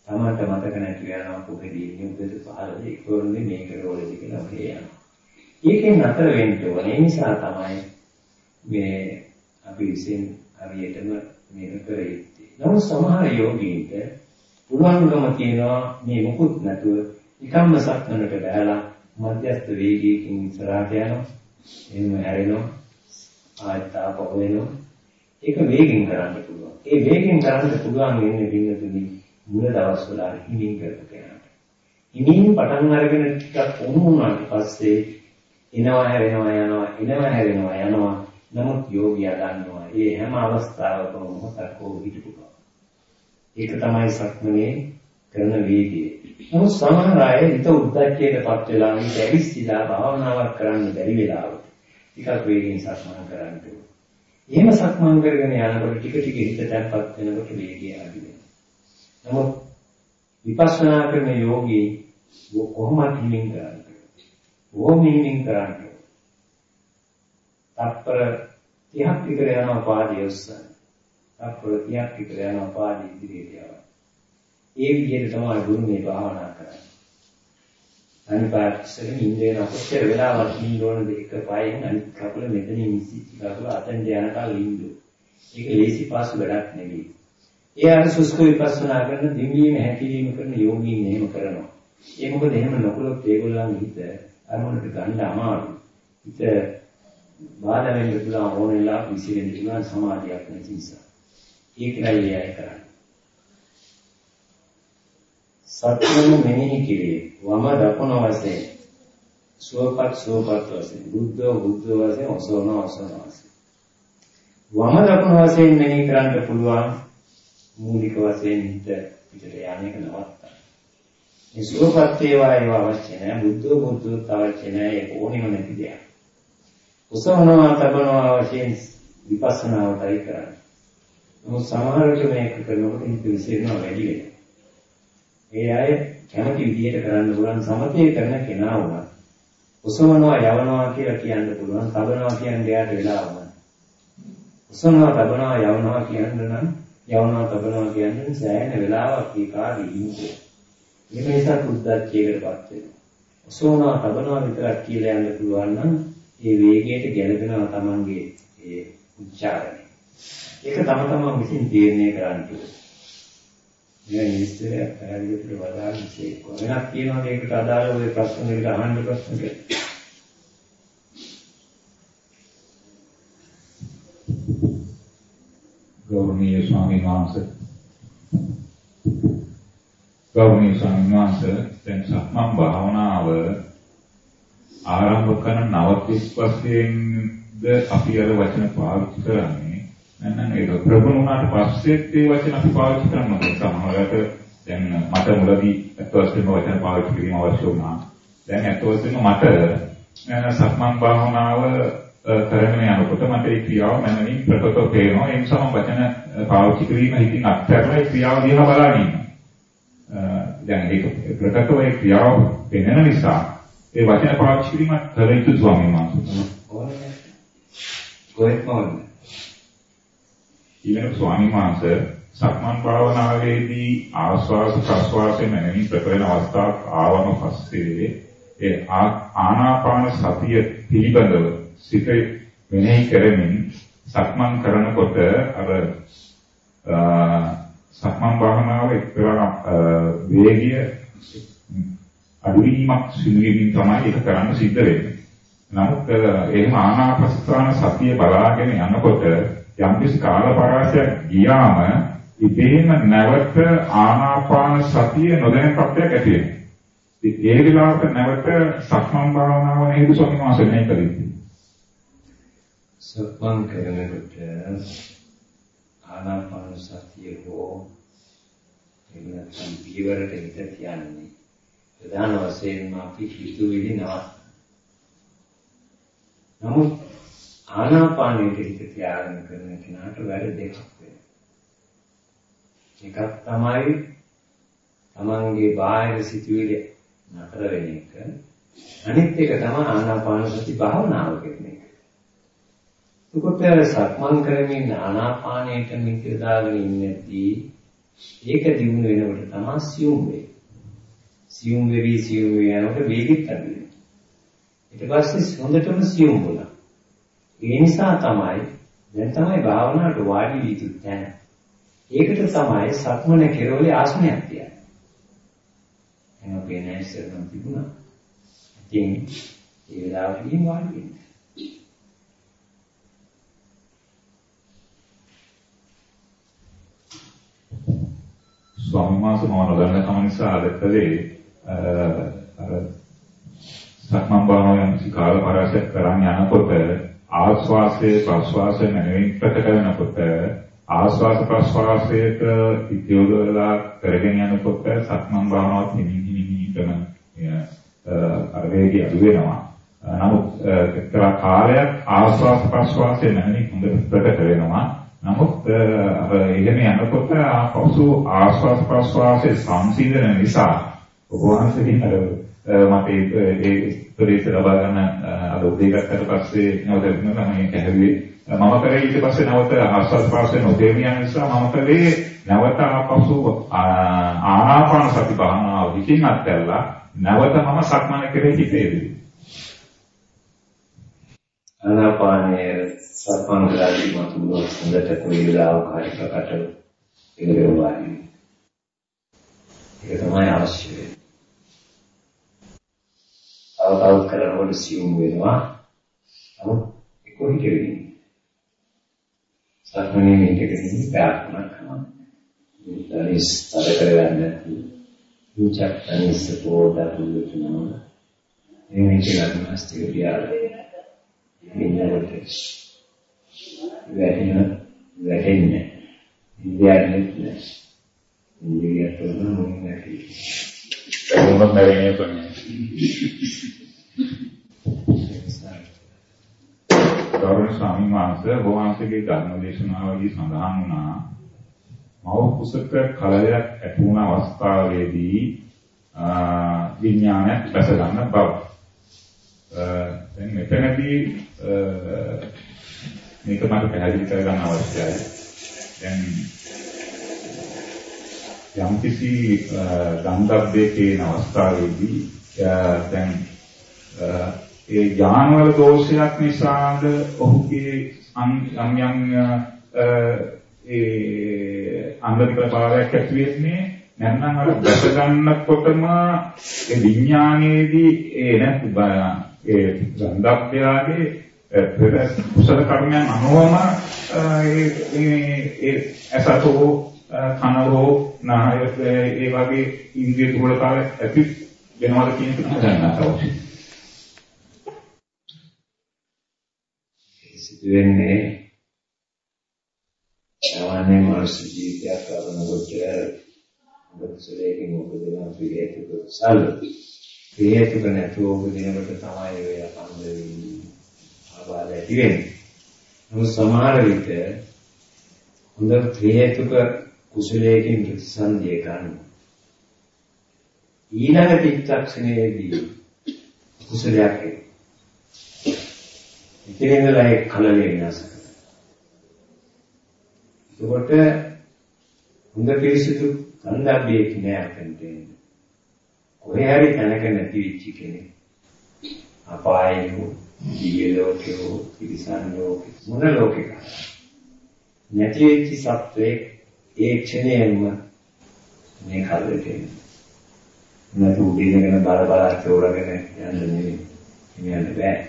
තමන්ට මතක නැති වෙනවා කොහෙද ඉන්නේ උදේට පහළද ඒකෝන්නේ මේක රෝලෙද කියලා ඔහේ යනවා. ඒකෙන් නතර වෙන්න ඕනේ. ඒ නිසා තමයි මේ අපි විසින් හරියටම මේක කරේ. නමුත් සමහර යෝගීන්ට පුළුවන්කම තියෙනවා මේ මොකුත් නැතුව නිකම්ම සක්මනට බහැලා මධ්‍යස්ථ වේගයකින් ඉස්සරහට යනවා. එහෙම හැරෙනවා. ආයත ආපහු වෙනවා. ඒක වේගෙන් කරන්න පුළුවන්. ඒ වේගෙන් කරන්න පුළුවන් වෙන්නේ පින්නතුනි මුල දවස්වල හිමින් කරපු කෙනාට. හිමින් පටන් අරගෙන ටිකක් උණු වුණාට පස්සේ එනවා හැරෙනවා යනවා එනවා හැරෙනවා යනවා නමුත් යෝගියා දන්නවා මේ හැම අවස්ථාවකම මොහොතක් හෝ හිටපු බව. ඒක තමයි සක්මනේ කරන වේගය. නමුත් සමහර අය හිත උද්දච්චයටපත් වෙලා හිත ඇවිස්සීලා භාවනාවක් කරන්න බැරි වෙලාවට ටිකක් වේගින් සක්මන් කරන්න ඕනේ. එහෙම සක්මන් කරගෙන යනකොට ටික ටික හිත තැම්පත් වෙනකොට වේගය අඩු වෙනවා. නමුත් විපස්සනා කරන යෝගී කොහොමද හිමින් කරන්නේ? කොහොම හිමින් කරන්නේ? තත්පර 30ක් විතර යනවා පාදයේ උස්සන. තත්පර 30ක් විතර යනවා පාදයේ ඉදිරියට යනවා. ඒ විදිහට තමයි ගුරුනේ භාවනා කරන්නේ. අනිපාර්ශ්වෙන් ඉන්ද්‍රයන කොච්චර වෙලාවක් ඉන්න ඕනද එක පායෙන් අනිත් කකුල මෙතනින් ඉස්සි කකුල අතෙන් යනකල් ඉන්න. ඒක ලේසි පාසු වැඩක් නෙවෙයි. ඒ අර සුස්ක විපස්සනා කරන දිවීම හැකිරීම කරන යෝගීන් එහෙම කරනවා. ඒ මොකද එහෙම නොකළොත් ඒගොල්ලන් හිත අරමුණට ගන්න අමාරුයි. හිත බාධා වෙන්න පුළුවන් ඕන වෙලාවක විසිරෙන්න පුළුවන් සමාධියක් නැති නිසා. ඒකයි ඒ අය කරන්නේ. සත්‍යම මෙනෙහි කිරේ වම දකුණ වශයෙන් සුවපත් සුවපත් වශයෙන් බුද්ධ බුද්ධ වශයෙන් ඔසවන ඔසවන වශයෙන් වම දකුණ වශයෙන් මෙනෙහි කරන්න පුළුවන් මූලික වශයෙන් හිත පිටට යන්නේක නවත්තා. මේ සුවපත් වේවා ඒවා අවශ්‍ය නැහැ බුද්ධ බුද්ධ අවශ්‍ය නැහැ ඒක ඕනෙම නැති දෙයක්. ඔසවනවා තබනවා වශයෙන් විපස්සනාවටයි කරන්නේ. නමුත් සමහර විට මේක කරනකොට හිත විසිරෙනවා වැඩි වෙනවා. ඒ අය කැමති විදිහට කරන්න පුළුවන් සමතේ කරන කෙනා වුණා. උසවනවා යවනවා කියලා කියන්න පුළුවන්. තබනවා කියන්නේ එයාට වෙලා වුණා. උසවනවා තබනවා යවනවා කියන්න නම් යවනවා තබනවා කියන්නේ සෑහෙන වෙලාවක් ඒ කාර්යය ඉන්නේ. ඒක නිසා කුද්දච්චයකටපත් වෙනවා. උසවනවා තබනවා විතරක් කියලා යන්න පුළුවන් නම් ඒ වේගයට ගැළපෙනවා Tamanගේ ඒ උච්චාරණය. ඒක තම තමන් විසින් තීරණය කරන්න ඕනේ. මේ විස්තරය පැහැදිලිව වදාළ විශේෂ වෙනක් තියෙනවා. මේකට අදාළ ඔය ප්‍රශ්න දෙකට අහන්න ප්‍රශ්න දෙක. ගෞරවනීය ස්වාමීන් වහන්සේ. ගෞරවනීය ස්වාමීන් වහන්සේ දැන් සක්මන් භාවනාව ආරම්භ කරන නවතිස් වශයෙන්ද අපි අර වචන පාවිච්චි කරන්නේ. නැත්නම් ඒක ප්‍රගුණ වුණාට පස්සෙත් ඒ වචන අපි පාවිච්චි කරනවා. සමහරවිට දැන් මට මුලදී අත් වශයෙන්ම වචන පාවිච්චි කිරීම අවශ්‍ය වුණා. දැන් අත් වශයෙන්ම මට සක්මන් භාවනාව කරගෙන යනකොට මට ඒ ක්‍රියාව මනමින් ප්‍රකටව පේනවා. ඒ නිසා මම වචන පාවිච්චි කිරීම හිතින් අත්හැරලා ඒ ක්‍රියාව දිහා බලන ඉන්නවා. දැන් ඒක ප්‍රකටව ඒ ක්‍රියාව පෙනෙන නිසා ඒ වචන පාවිච්චි කිරීම කර යුතු ස්වාමීන් වහන්සේ. කොහෙත් මොන්නේ ඊළඟ ස්වාමීන් වහන්සේ සක්මන් භාවනාවේදී ආස්වාස ප්‍රස්වාසයෙන් මැනවි ප්‍රකරණ අවස්ථාවක් ආවම පස්සේ ඒ ආනාපාන සතිය පිළිබඳව සිත මෙනෙහි කරමින් සක්මන් කරනකොට අර සක්මන් භාවනාව එක්තරා වේගය අඩුවීමක් සිදු වීමෙන් තමයි ඒක කරන්න සිද්ධ වෙන්නේ. නමුත් එහෙම ආනාපාන සතිය බලාගෙන යනකොට යම්කිසි කාලපරාසයක් ගියාම ඉබේම නැවත ආනාපාන සතිය නොදැන තත්ත්වයක් ඇති වෙනවා. ඉතින් ඒ විලාප නැවත සක්මන් භාවනාව නේද ස්වාමීන් වහන්සේ මේ කරන්නේ. සක්මන් කරනකොට ආනාපාන සතිය හෝ එන්නත් පියවරට හිත තියන්නේ ප්‍රධාන වශයෙන්ම අපි හිතුවිලි නවත්. නමුත් ආනාපානයට හිත තියාගෙන කරන කෙනාට වැඩ දෙකක් වෙනවා. එකක් තමයි තමන්ගේ බාහිර සිතුවිලි නතර වෙන එක. අනිත් එක තමයි ආනාපාන සති භාවනාව කියන එක. එතකොට සක්මන් කරමින් ආනාපානයට මිත්‍ය දාගෙන ඉන්නේදී ඒක දිනු වෙනකොට තමයි සියුම් වෙන්නේ. සියුම් වෙවි සියුම් වෙනකොට වේගෙත් අඩු වෙනවා. ඊට පස්සේ හොඳටම සියුම් වුණා. ඒ නිසා තමයි දැන් තමයි භාවනාවට වාඩි වී යුතු තැන. ඒකට තමයි සක්මන කෙරවලේ ආසනයක් තියන්නේ. එහෙනම් අපේ නැස්සරම් තිබුණා. ඉතින් ඒ වෙලාවකදී වාඩි වෙන්න. ස්වාමීන් වහන්සේ මම නොදන්න කම නිසා අද කලේ අර සක්මන් භාවනාවෙන් කාල පරාසයක් කරන් යනකොට ආස්වාසයේ ප්‍රස්වාසයේ නැවෙන්න කරනකොට ආස්වාස ප්‍රස්වාසයට ඉතියෝදලා කරගෙන යනකොට සක්මන් භාවනාවත් හිමින් හිමින් අර වේගය අඩු වෙනවා. නමුත් එක්තරා කාලයක් ආස්වාස් ප්‍රස්වාසයේ නැහෙනි හොඳට ප්‍රකට වෙනවා. නමුත් අර එහෙම යනකොට ආපසු ආස්වාස් ප්‍රස්වාසයේ සංසිඳන නිසා ඔබ වහන්සේගෙන් අර මට ඒ ප්‍රදේශ ලබා ගන්න අර උදේ ගත්තට පස්සේ නැවත මම කැහැවි මම කරේ ඊට පස්සේ නැවත ආස්වාස් ප්‍රස්වාසයේ නොදෙමිය නිසා මම කරේ නැවත ආපසු ආනාපාන සති භාවනාව විකින් අත්හැරලා නැවත මම සක්මන කරේ හිතේදී ආනාපානයේ සක්මන් කරලා මත මුල හොඳට කොයි වෙලාවක හරි ප්‍රකට වෙනවා. ඒක තමයි අවශ්‍ය වෙන්නේ. අවතාව කරනකොට සියුම් වෙනවා. නමුත් ඒක හිතෙන්නේ. සක්මනේ මේකකින් ප්‍රාර්ථනා කරනවා. ඊට පස්සේ කරගන්න Muchas gracias por dar tu lección. En el que la gimnástica diaria විඤ්ඤාණයට වැටෙන වැටෙන්නේ ඉන්දියාවේ ඉන්දියාවට නම් නැති කොහොමද මැරෙන්නේ කොහොමද ගෞරවනීය ස්වාමීන් වහන්සේ වහන්සේගේ ධර්ම දේශනාවලදී සඳහන් වුණා මව කුසක කලයක් ඇති වුණ අවස්ථාවේදී විඥානයක් දැස ගන්න බව දැන් මෙතනදී මේක මට පැහැදිලි කරගන්න අවශ්‍යයි. දැන් යම් කිසි ගන්ධබ්බේ කියන අවස්ථාවේදී දැන් ඒ ඥානවල දෝෂයක් නිසාද ඔහුගේ යම් යම් ඒ අන්ධික භාවයක් ඇති වෙන්නේ නැත්නම් අර දැක ගන්නකොටම ඒ විඥානයේදී එන ඒ ගන්ධබ්බයාගේ පෙර කුසල කර්මයන් අනුවම ඒ ඒ අසතෝ කනරෝ නාය ඒ වගේ ඉන්ද්‍රිය දුර්වලතාවය ඇති වෙනවද කියන එක හදන්න අවශ්‍යයි. සිදුවෙන්නේ සාමාන්‍ය මානව ජීවිතයක් කරනකොට මොකදසලේකින් උපදින ප්‍රියේතුක සල් ප්‍රියේතුක නැතුව උපදිනකොට තමයි ඔය අන්දවි ආබාධ ඇති වෙන්නේ. නමුත් සමහර විට හොඳ ප්‍රියේතුක කුසලයකින් ප්‍රතිසන්දිය ගන්න. ඊළඟ චිත්තක්ෂණයේදී කුසලයක් එයි. ඉතින් ඉඳලා ඒ කලලේ වෙනස් එතකොට හොඳ පිරිසිදු කන්දබ්බේක් නෑ අපෙන්ට එන්නේ. කොහේ හරි තැනක නැති වෙච්ච කෙනෙක්. අපායෝ, දිව්‍ය ලෝකයෝ, තිරිසන් ලෝකේ මොන ලෝකෙක. නැති වෙච්ච සත්වයේ ඒ ක්ෂණයෙන්ම මේ කල්ලට එන්නේ. නැතු උඩින්ගෙන බල බල චෝරගෙන යන්න නෙමෙයි. යන්න බෑ.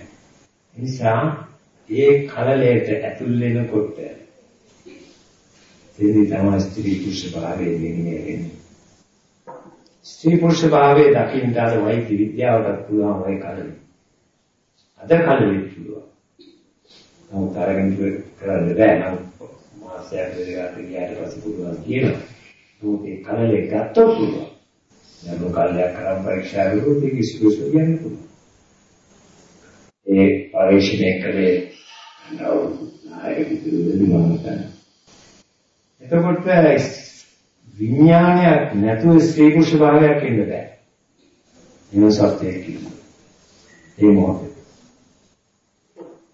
නිසා ඒ කලලයට ඇතුල් වෙනකොට එදී තමයි ස්ත්‍රී පුරුෂ භාවයේ දෙන්නේ. ස්ත්‍රී පුරුෂ භාවයේ දකින්න අර වෛද්‍ය විද්‍යාවට පුළුවන් වයි කලින්. අද කලින් පුළුවන්. නමුත් අරගෙන කරන්න බෑ නම් මාසයක් දෙකකට ගියාට පස්සේ පුළුවන් කියනවා. නමුත් ඒ කලලේ ගත්තොත් පුළුවන්. යම් කාලයක් කරන් පරීක්ෂා කරුවොත් ඒක ඉස්කෝස් කියන්න පුළුවන්. ඒ පරීක්ෂණය කලේ නෝ ආයෙත් දුන්නා එතකොට විඥානයක් නැතුව ස්ත්‍රී පුරුෂ භාවයක් ඉන්න බෑ. එන සත්‍යයක් කියනවා. ඒ මොහොතේ.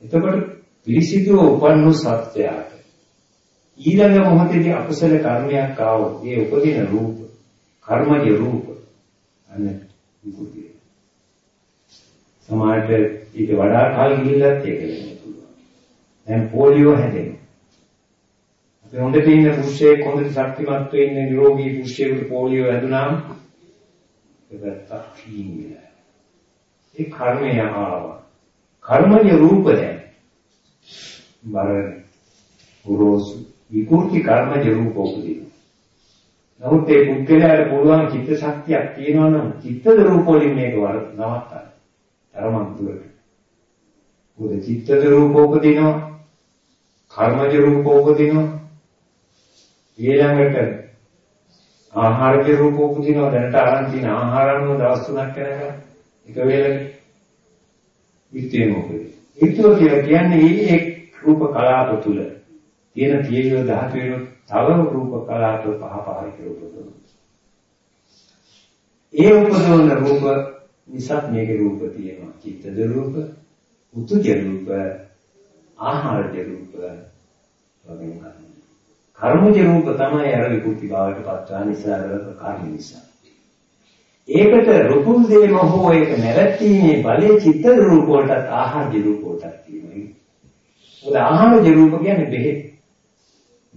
එතකොට පිළිසිදු උපන්නු සත්‍යයට ඊළඟ මොහොතේදී අකුසල කර්මයක් ආවොත් ඒ උපදින රූප කර්මජ රූප අනේ විකෘතිය. සමාජයට ඊට වඩා කල් ගිහිල්ලත් ඒක වෙන්න පුළුවන්. දැන් පොලියෝ හැදෙනවා. අපි හොඳට ඉන්න පුරුෂයෙක් හොඳට ශක්තිමත් වෙන්න නිරෝගී පුරුෂයෙකුට පොලියෝ හැදුනාම ඒකට කීමිලා. ඒ කර්මය ආවා. කර්මයේ රූප දැන් බර පුරෝසු විකෘති කර්මයේ රූප උපදින. නමුත් ඒ පුද්ගලයාට පුළුවන් චිත්ත ශක්තියක් තියෙනවා නම් චිත්තද රූප වලින් මේක නවත්තන්න. තරමක් දුරට. මොකද චිත්තද රූප උපදිනවා. කර්මජ රූප උපදිනවා. ඊළඟට ආහාරජ රූප උපදිනවා. දැනට අරන් තියෙන ආහාර අනුව දවස් තුනක් යනකම් එක වේලක විත්තිය මොකද? ඒකෝ කියලා කියන්නේ මේ එක් රූප කලාප තුල තියෙන තියෙන ධාතු වෙන තව රූප කලාප පහ පහයි කියලා ඒ උපදවන රූප නිසා මේකේ රූප තියෙනවා. චිත්තද රූප, උතුජ රූප, ආහාරජ රූප වගේ කර්මජ රූප තමයි අර විකෘති භාවයට පත්වා නිසා කර්ම නිසා. ඒකට රුකුල් දේම හෝ ඒක නැවැත්ීමේ බලයේ චිත්ත රූප වලටත් ආහාරජ රූප වලටත් තියෙනවා. මොකද ආහාරජ රූප කියන්නේ බෙහෙත්.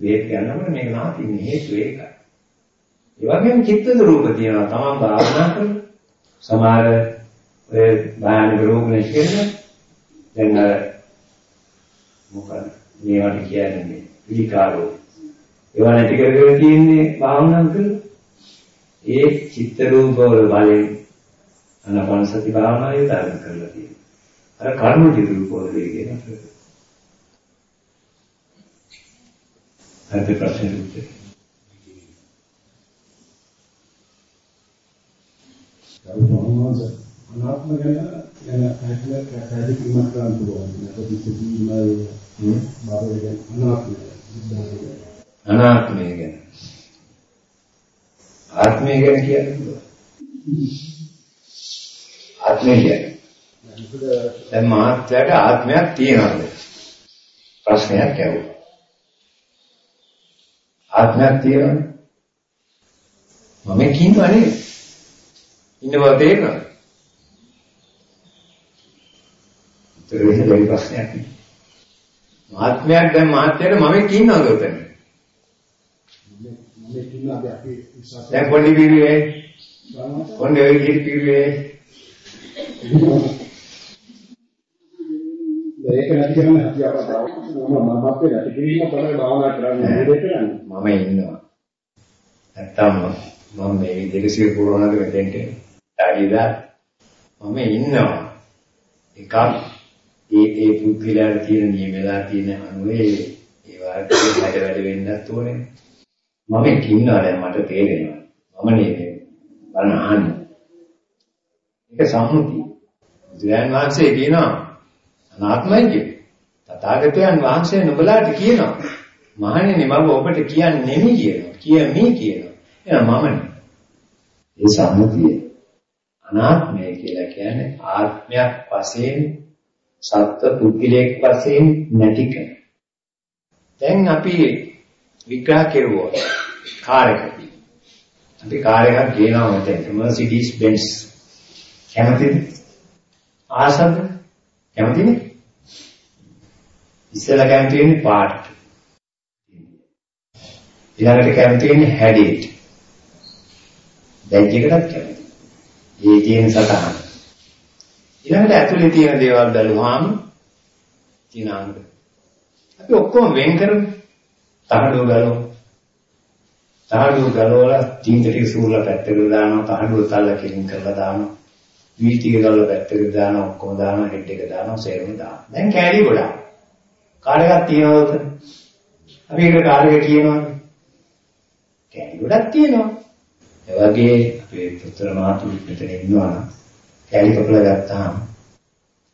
බෙහෙත් ගන්නකොට මේක නාතින්නේ හේතු ඒකයි. ඒ වගේම චිත්තද රූප තියෙනවා. තමන් භාවනා කරන සමහර ඔය භයානක රෝග නැතිකෙන දැන් අර මොකද මේවට කියන්නේ පිළිකාරෝ ඒවා නැති කරගෙන තියෙන්නේ භාවනා කරලා ඒ චිත්ත රූප වල බලයෙන් අනපන සති භාවනාවේ ධර්ම කරලා තියෙනවා. අර කර්ම චිත්ත රූප වල දෙගෙන හරි ප්‍රශ්න උත්තර. ගෞරවනවාද අනාත්ම ගැන ගැන පැහැදිලි පැහැදිලි කිරීමක් කරන්න පුළුවන්. නැත්නම් කිසිම බාහිර අනාත්මය. අනාත්මය ගැන. ආත්මය ගැන කියන්නේ ආත්මය කියන්නේ දැන් මාත්‍යට ආත්මයක් තියෙනවද ප්‍රශ්නයක් ඇහුවා ආත්මයක් තියෙනවද මම කියනවා නේද ඉන්නවා තේරෙනවද? ඒකේ දෙවි ප්‍රශ්නයක් ආත්මයක් දැන් මාත්‍යට මම කියනවද උතන දැන් පොඩි පිළිවේ. පොඩි වෙයි කිරි පිළිවේ ඒක නැති කරන අපි අපතාව මම මම අපේ නැති කිරීම තමයි භාවනා කරන්නේ නේද කරන්නේ මම ඉන්නවා නැත්තම් මම මේ විදිහට සිය පුරවනද මෙතෙන්ට ඩාගිදා මම ඉන්නවා එකක් ඒ ඒ පුද්ගලයාට තියෙන නියමලා තියෙන අනුවේ ඒ වාර්ගයේ වැඩ වැඩ වෙන්නත් ඕනේ මම ඉන්නවා දැන් මට තේරෙනවා. මම නේ බණ අහන්නේ. ඒක සම්මුතිය. බුදුන් වහන්සේ කියනවා අනාත්මයි කියන්නේ. තථාගතයන් වහන්සේ නුඹලාට කියනවා. මහණෙනි මම ඔබට කියන්නේ නෙමෙයි කියනවා. කියමි කියනවා. එහෙනම් මමනේ. ඒ සම්මුතිය. අනාත්මය කියලා කියන්නේ ආත්මයක් වශයෙන් සත්ත්ව පුද්ගලයෙක් වශයෙන් නැතිකම. දැන් අපි විග්‍රහ කෙරුවොත් කාර් එක. අපි කාර් එකක් ගේනවා මෙතෙන් Mercedes Benz. කැමතිද? ආසද? කැමතිද? ඉස්සෙල්ලා කැමති වෙන්නේ පාට්. ඊළඟට කැමති වෙන්නේ හැඩේට. බැජ් එකටත් කැමති. ඒ තියෙන සතහන. ඊළඟට ඇතුලේ තියෙන දේවල් බැලුවාම තියෙන අංග. අපි ඔක්කොම වෙන් කරමු. තහඩුව ගලවමු. තහඩුව ගලවලා තීන්තරේ සූරලා පැත්තකට දානවා තහඩුව තල්ල කෙලින් කරලා දානවා වීල් ටික ගලවලා පැත්තකට දානවා ඔක්කොම දානවා හෙඩ් එක දානවා සේරම දානවා දැන් කෑලි ගොඩක් කාර් එකක් තියෙනවද? අපි ඒකට කාර් එක කියනවනේ. කෑලි ගොඩක් තියෙනවා. ඒ වගේ අපේ පුත්‍ර මාතුලු මෙතන ඉන්නවා නම් කෑලි කපලා ගත්තාම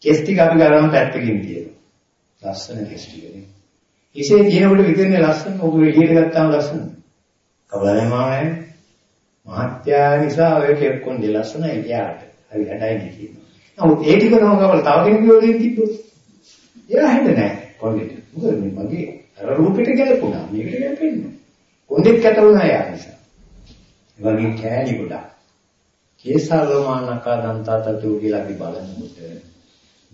කෙස් ටික අපි ගලවන පැත්තකින් තියෙනවා. ලස්සන කෙස් ටිකනේ ඉසේ තියෙනකොට විතරනේ ලස්සන? ඔබ එළියට ගත්තාම ලස්සන කවදාද මාමයි මහත්යා නිසා ඔය කෙක්කොන්දේ ලස්සනයි එයාට. හරි හැඩයි කියනවා. නමුත් ඒ ටික නෝගවල තව කෙනෙකුගේ වලින් තිබ්බොත් එයා හැද නැහැ කොන්දේට. මොකද මේ මගේ අර රූපෙට ගැලපුණා. මේකට ගැලපෙන්නේ. කොන්දේත් කැත වුණා යා නිසා. ඒ වගේ කෑලි ගොඩක්. කේසාලෝමානකා දන්තා තතු කියලා අපි බලනකොට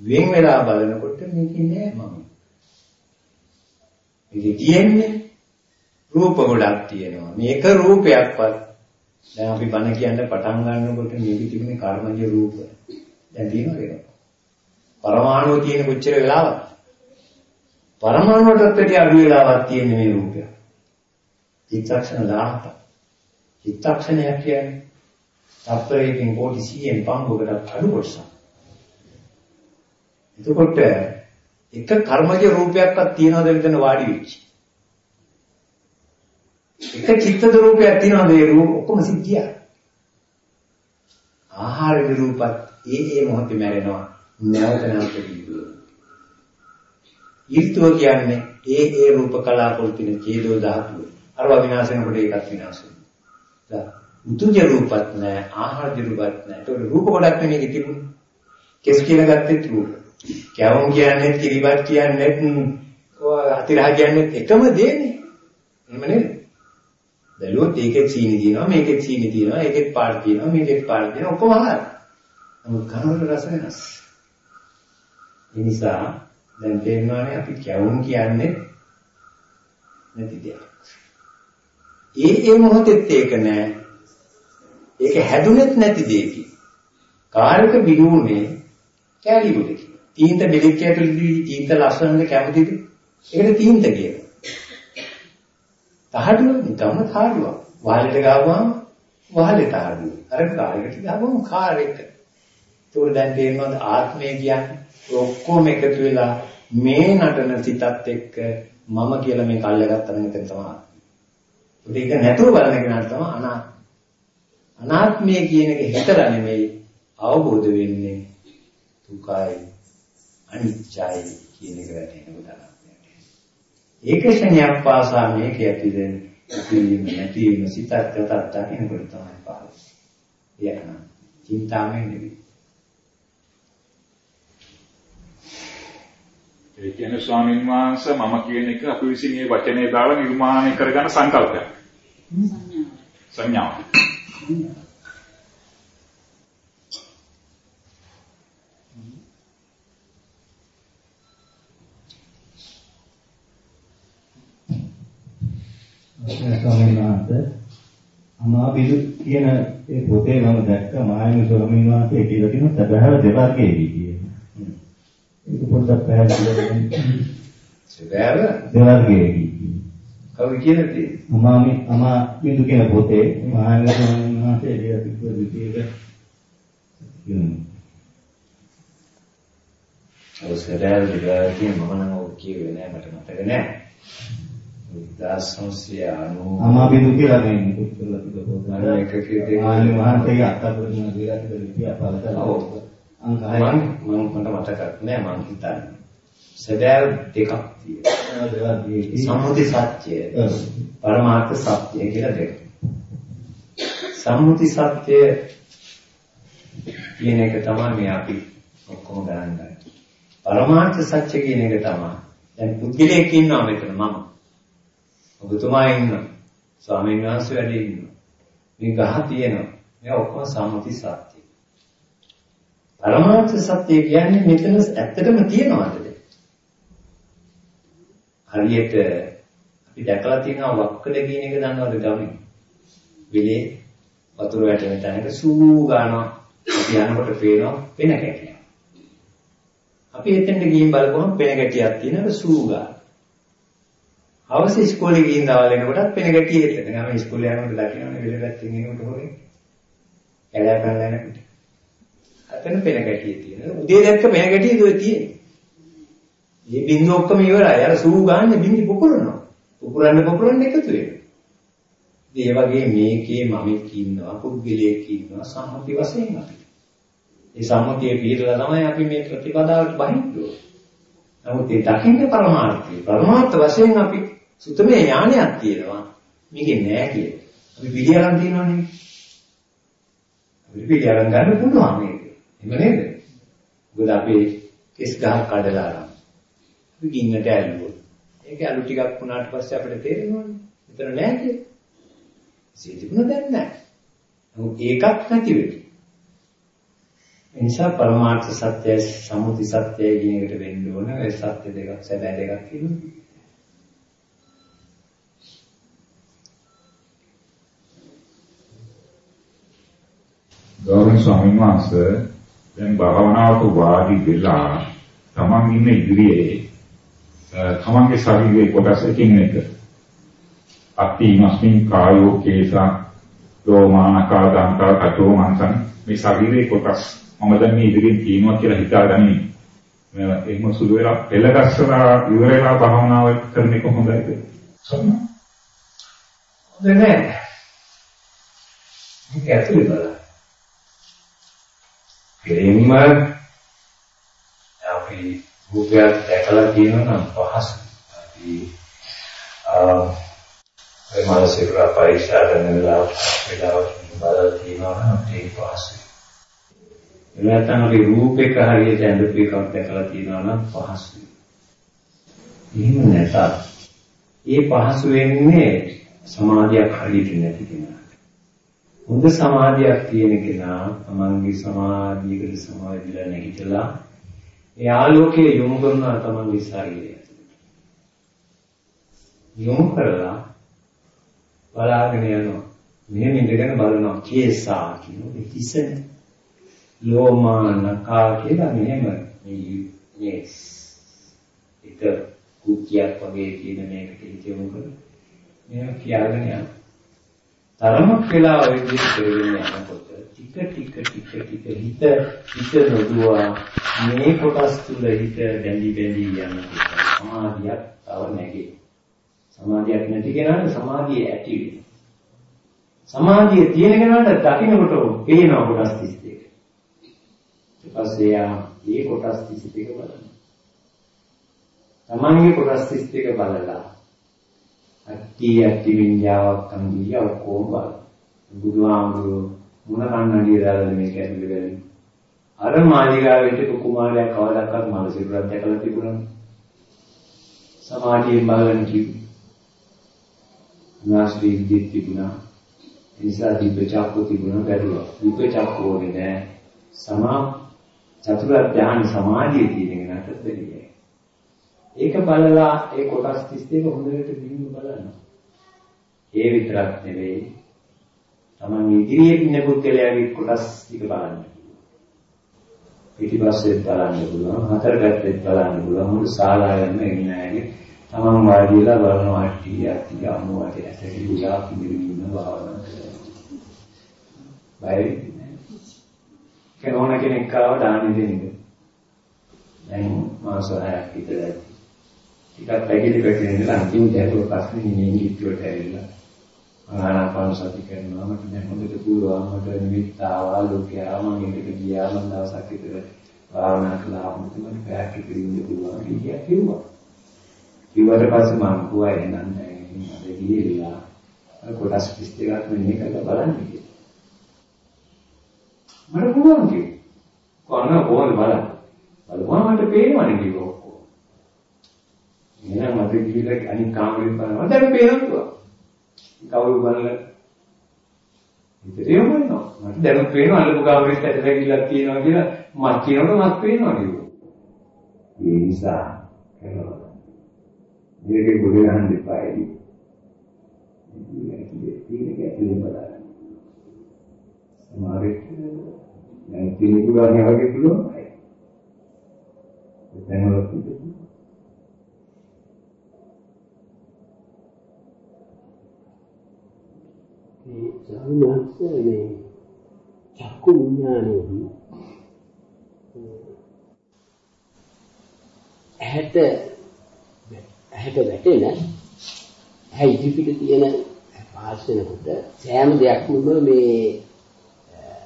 වෙන් වෙලා බලනකොට මේක නෑ මම. මේක කියන්නේ රූප ගොඩක් තියෙනවා. මේක රූපයක්වත් දැන් අපි බණ කියන්න පටන් ගන්නකොට මේක තිබුණේ කර්මජ රූප. දැන් තියෙනවද ඒක? පරමාණු තියෙන කොච්චර වෙලාවක්? පරමාණුවටත් වැඩි අඩු වෙලාවක් තියෙන මේ රූපය. චිත්තක්ෂණ 17. චිත්තක්ෂණයක් කියන්නේ තත්පරයකින් කෝටි 100න් පංගුවකට අඩු කොටසක්. එතකොට එක කර්මජ රූපයක්වත් තියනවද මෙතන වාඩි වෙච්ච? එක චිත්තද රූපයක් තියනවද ඒ රූප ඔක්කොම සිද්ධිය. ආහාර රූපත් ඒ ඒ මොහොතේ මැරෙනවා නැවත නැවත විදුව. ඊර්තුව කියන්නේ ඒ ඒ රූප කලාපවල තියෙන ඡේදෝ ධාතුව. අරවා විනාශ වෙනකොට ඒකත් විනාශ වෙනවා. උතුජ රූපත් නැහැ ආහාර රූපත් නැහැ. ඒක රූප ගොඩක් නෙමෙයි තිබුණේ. කෙස් කියලා ගත්තෙත් රූප. කැවුම් කියන්නේ කිරිබත් කියන්නේ අතිරහ කියන්නේ එකම දෙන්නේ. එහෙම නේද? බැලුවොත් ඒකෙත් සීනි තියෙනවා මේකෙත් සීනි තියෙනවා ඒකෙත් පාට තියෙනවා මේකෙත් පාට තියෙනවා ඔක්කොම ආහාර. නමුත් කනවල රස වෙනස්. ඒ නිසා දැන් තේරෙනවානේ අපි කැවුම් කියන්නේ නැති දෙයක්. ඒ ඒ මොහොතෙත් ඒක නෑ. ඒක හැදුනෙත් නැති දෙයකින්. කාර්යක බිනුනේ කැලියුද තීන්ත බෙලෙක් ඇතුළේදී තීන්ත ලස්සනට කැමතිද? ඒකට තීන්ත කියනවා. තහඩුව නිකම්ම තහඩුවක්. වහලට ගාවම වහලට තහඩුව. අර කාර්යකට ගාවම කාර්යයක. ඒකෝර දැන් තේරෙනවද ආත්මය කියන්නේ ඔක්කොම එකතු වෙලා මේ නටන සිතත් එක්ක මම කියලා මේක අල්ලගත්තා නම් එතන තමයි. ඒක නැතුව බලන කෙනාට තමයි අනාත්ම. අනාත්මය කියන එක හිතලා නෙමෙයි අවබෝධ වෙන්නේ දුකයි අනිත්‍යයි කියන එක වැටහෙනකොට අනාත්මයට. ඒක ශනියක් පාසා මේක ඇතිදෙන ඉතිරිම නැතිවීම සිතත් යතත් දකිනකොට තමයි පහළ. ඒක නම් චින්තාමය නෙවෙයි. ඒ කියන්නේ ස්වාමීන් වහන්සේ මම කියන එක අපි විසින් මේ වචනේ දාලා නිර්මාණය කරගන්න සංකල්පයක්. සංඥාව. සංඥාව. ස්වාමීන් වහන්සේ අමාබිදු කියන ඒ පොතේ මම දැක්ක මායමි ස්වාමීන් වහන්සේ කියලා තියෙන සබහව දෙවර්ගයේදී කියන. ඒක පොඩ්ඩක් පැහැදිලි කරන්න. සබහව දෙවර්ගයේදී. කවුද කියන්නේ? අමාමි අමාබිදු කියන පොතේ වහන්සේ කියලා තිබ්බ දෙවියක කියනවා. සබහව දෙවර්ගයේ මම නම් ඔය කියුවේ නෑ මට මතක නෑ. 1990 අමාබිදු කියලා මේ මුකුත් කරලා පොත. අර එකකදී ආනි මහන්තගේ අත්අඩංගුව දීලා තිබෙන ලිපිය 6 මම මට මතකත් නෑ මම හිතන්නේ. සදෑව දෙකක් තියෙනවා. සම්මුති සත්‍ය පරමාර්ථ සත්‍ය කියලා දෙක. සම්මුති සත්‍ය කියන එක තමයි මේ අපි ඔක්කොම ගණන් ගන්නේ. පරමාර්ථ සත්‍ය කියන එක තමයි. දැන් පුද්ගලයෙක් ඉන්නවා මෙතන මම. ඔබතුමා ඉන්නවා. ස්වාමීන් වහන්සේ වැඩ ඉන්නවා. මේ ගහ තියෙනවා. මේ ඔක්කොම සම්මුති සත්‍ය. පරමාර්ථ සත්‍ය කියන්නේ මෙතන ඇත්තටම තියනවාද? හරියට අපි දැකලා තියෙනවා වක්කඩ කියන එක දන්නවද ගමේ? විලේ වතුර වැටෙන තැනක සූ ගන්නවා. අපි යනකොට පේනවා පෙන කැටියක්. අපි එතෙන්ට ගිහින් බලපුවම පෙන කැටියක් තියෙනවා සූ ගන්න. අවශ්‍ය ඉස්කෝලේ ගිහින් දවල් එනකොටත් පෙන කැටියෙ එතන. ගම ඉස්කෝලේ යනකොට දකින්නනේ විල පැත්තෙන් එනකොට හොරේ. එළය පැනලා යනකොට. අතන පෙන කැටියෙ තියෙනවා. උදේ දැක්ක පෙන කැටියෙ දුවේ තියෙන්නේ. මේ බින්දුව ඔක්කොම ඉවරයි. අර සූ ගන්න බින්දි පුපුරනවා. පුපුරන්න පුපුරන්න එකතු වෙනවා. ඒ වගේ මේකේ මමෙක් ඉන්නවා, පුද්ගලයෙක් ඉන්නවා සම්මුති වශයෙන් අපි. ඒ සම්මුතිය පිළිදලා තමයි අපි මේ ප්‍රතිපදාවට බහින්නේ. නමුත් ඒ දකින්න පරමාර්ථය. පරමාර්ථ වශයෙන් අපි සුතමේ ඥානයක් තියෙනවා. මේකේ නෑ කියලා. අපි පිළිඅරන් තියෙනවනේ. අපි පිළිඅරන් ගන්න පුළුවන් මේක. එහෙම නේද? මොකද අපි කෙස් ගහක් කඩලා අරන්. අපි ගින්නට ඇල්ලුවොත්. ඒක අලු ටිකක් වුණාට පස්සේ අපිට තේරෙනවනේ. මෙතන නෑ කියලා. සිතිබුණ දැන් නෑ. නමුත් ඒකක් නැති වෙයි. ඒ නිසා පරමාර්ථ සත්‍යය සම්මුති සත්‍යය කියන එකට වෙන්න ඕන. ඒ සත්‍ය දෙකක් සැබෑ දෙකක් කියනවා. ගෞරවනීය ස්වාමීන් වහන්සේ දැන් භාවනාවට වාඩි වෙලා තමන් ඉන්න ඉදිරියේ තමන්ගේ ශරීරයේ කොටස් එකින් එක අත්ති මස්මින් කායෝ කේසා ලෝමානකා දන්තා කටෝ මන්සන් මේ ශරීරයේ කොටස් මම දැන් මේ ඉදිරියෙන් කියනවා කියලා හිතාගනිමි. මේ එහෙම සුළු වෙලා පෙළගස්සලා ඉවර වෙලා භාවනාව කරන එක හොඳයිද? සම්මා. හොඳ නෑ. මේක ඇතුලේ බලන්න. කෙලින්ම අපි රූපයක් දැකලා තියෙනවා නම් පහසු. අපි ඒ මානසික පරීක්ෂා කරන වෙලාව වෙලාව බලලා තියෙනවා නම් ඒක පහසුයි. එලෙතන අපි රූපයක හරියට ඇඳපු එකක් දැකලා තියෙනවා නම් පහසුයි. එහෙම නැතත් ඒ පහසු වෙන්නේ සමාධියක් හරියට නැති කෙනාට. හොඳ සමාධියක් තියෙන කෙනා තමන්ගේ සමාධියකට සමාධිලා නැගිටලා ඒ ආලෝකයේ යොමු කරනවා තමන්ගේ ශරීරය. යොමු කරලා බලාගෙන යනවා. මෙහෙම ඉඳගෙන බලනවා කේසා කියන හිසනේ. ලෝමානකා කියලා මෙහෙම මේ එක කුක්කියක් වගේ තියෙන මේකට හිත යොමු කරලා මෙහෙම කියාගෙන යනවා. තරමක් වෙලා ඔය විදිහට කරගෙන යනකොට ටික ටික ටික ටික හිත හිත නොදුවා මේ කොටස් තුල හිත බැඳි බැඳි යනකොට සමාධියක් තව නැගේ. සමාධියක් නැති කෙනාට සමාධිය ඇති වෙනවා. සමාධිය තියෙන කෙනාට දකින්නකොට පේනවා කොටස් 32. ඊට පස්සේ යා මේ කොටස් 32 බලනවා. තමන්ගේ කොටස් 32 බලලා අට්ටි අට්ටි විඤ්ඤාවක් අංගිය ඔක්කොම බලන. බුදුහාමුදුරුවෝ මුණ කන්නඩිය දාලා මේක ඇතුළේ ගන්නේ. අර මාලිගාවට කුමාරයා කවදාකවත් මල සිරුරක් දැකලා තිබුණා. සමාධියෙන් බලන කිව්වේ. නාස්ටි විදිහට තිබුණා. ඒ නිසා දීප චක්කු තිබුණා බැලුවා. දීප චක්කු වගේ නෑ. සමා චතුරාර්ය ධ්‍යාන සමාධිය තියෙන කෙනාට බැරියයි. ඒක බලලා ඒ කොටස් 32 හොඳට බිහිව බලනවා. ඒ විතරක් නෙවෙයි. Taman ඉදිරියේ ඉන්න පුද්ගලයාගේ කොටස් ටික බලන්න. පිටිපස්සෙත් බලන්න පුළුවන්, හතර පැත්තෙත් බලන්න පුළුවන්. මුළු ශාලාවෙම ඉන්නෑගේ Taman වාඩිලා බලනවා ටික ටික අමුවට ඇටි උලා පිළිවින්න භාවනා කරනවා. බය කෙනෝන කෙනෙක් ආව දානෙ දෙන එක. දැන් මාස 6ක් විතර ඇති. ටිකක් පැකිලි පැකිලි ඉඳලා අන්තිමට ඇතුළ ප්‍රශ්නේ නිමින් කිව්වට ඇවිල්ලා ආනාපාන සති කරනවා මට දැන් හොඳට පුළුවන් මට නිමිත්ත ආවා ලෝකයා මම එකට ගියා මම දවසක් විතර භාවනා කළා මට මට පැයක් විතර ඉන්න පුළුවන් කියලා කිව්වා. කිව්වට පස්සේ මම කිව්වා එහෙනම් දැන් ඉතින් අද ගිහිල්ලා කොටස් 32ක් මෙන්න කරලා බලන්න කියලා. මට පුළුවන් කිව්වා. කොහොමද කොහොමද බලන්න. බලපුවා මට පේනවනේ කිව්වා. එහෙනම් මට ගිහිල්ලා අනිත් කාමරේ බලනවා. දැන් පේනවා. කවුරු බලලා ඉතින් වෙනවා. මට දැනුත් පේනවා අල්ලපු කාමරේට ඇදලා ගිහිල්ලා තියෙනවා කියලා මත් කියනකොට මත් පේනවා කිව්වා. ඒ නිසා කරනවා. මේකේ ගොඩ යන්න දෙපා එයි. මේක ඇතුලේ බලන්න. සමහරවිට දැන් තියෙන පුරාණේ වගේ පුළුවන්. දැන් වල ස්වාමීන් මේ චක්කු විඥානයේදී ඇහැට ඇහැට වැටෙන ඇහැ ඉදිරිපිට තියෙන පාස් වෙනකොට සෑම දෙයක්ම මේ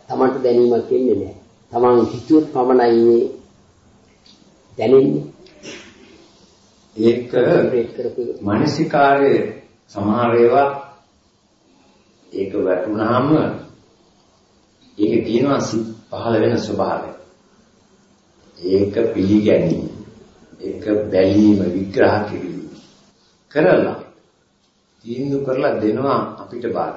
තමන්ට දැනීමක් එන්නේ නැහැ. තමන් හිතුවොත් පමණයි මේ දැනෙන්නේ. ඒක මානසිකාරයේ සමහර ඒවා ඒක වැටුනහම ඒකේ තියෙනවා පහළ වෙන ස්වභාවය. ඒක පිළිගැනීම. ඒක බැලීම විග්‍රහ කිරීම. කරලා තීන්දුව කරලා දෙනවා අපිට බාර.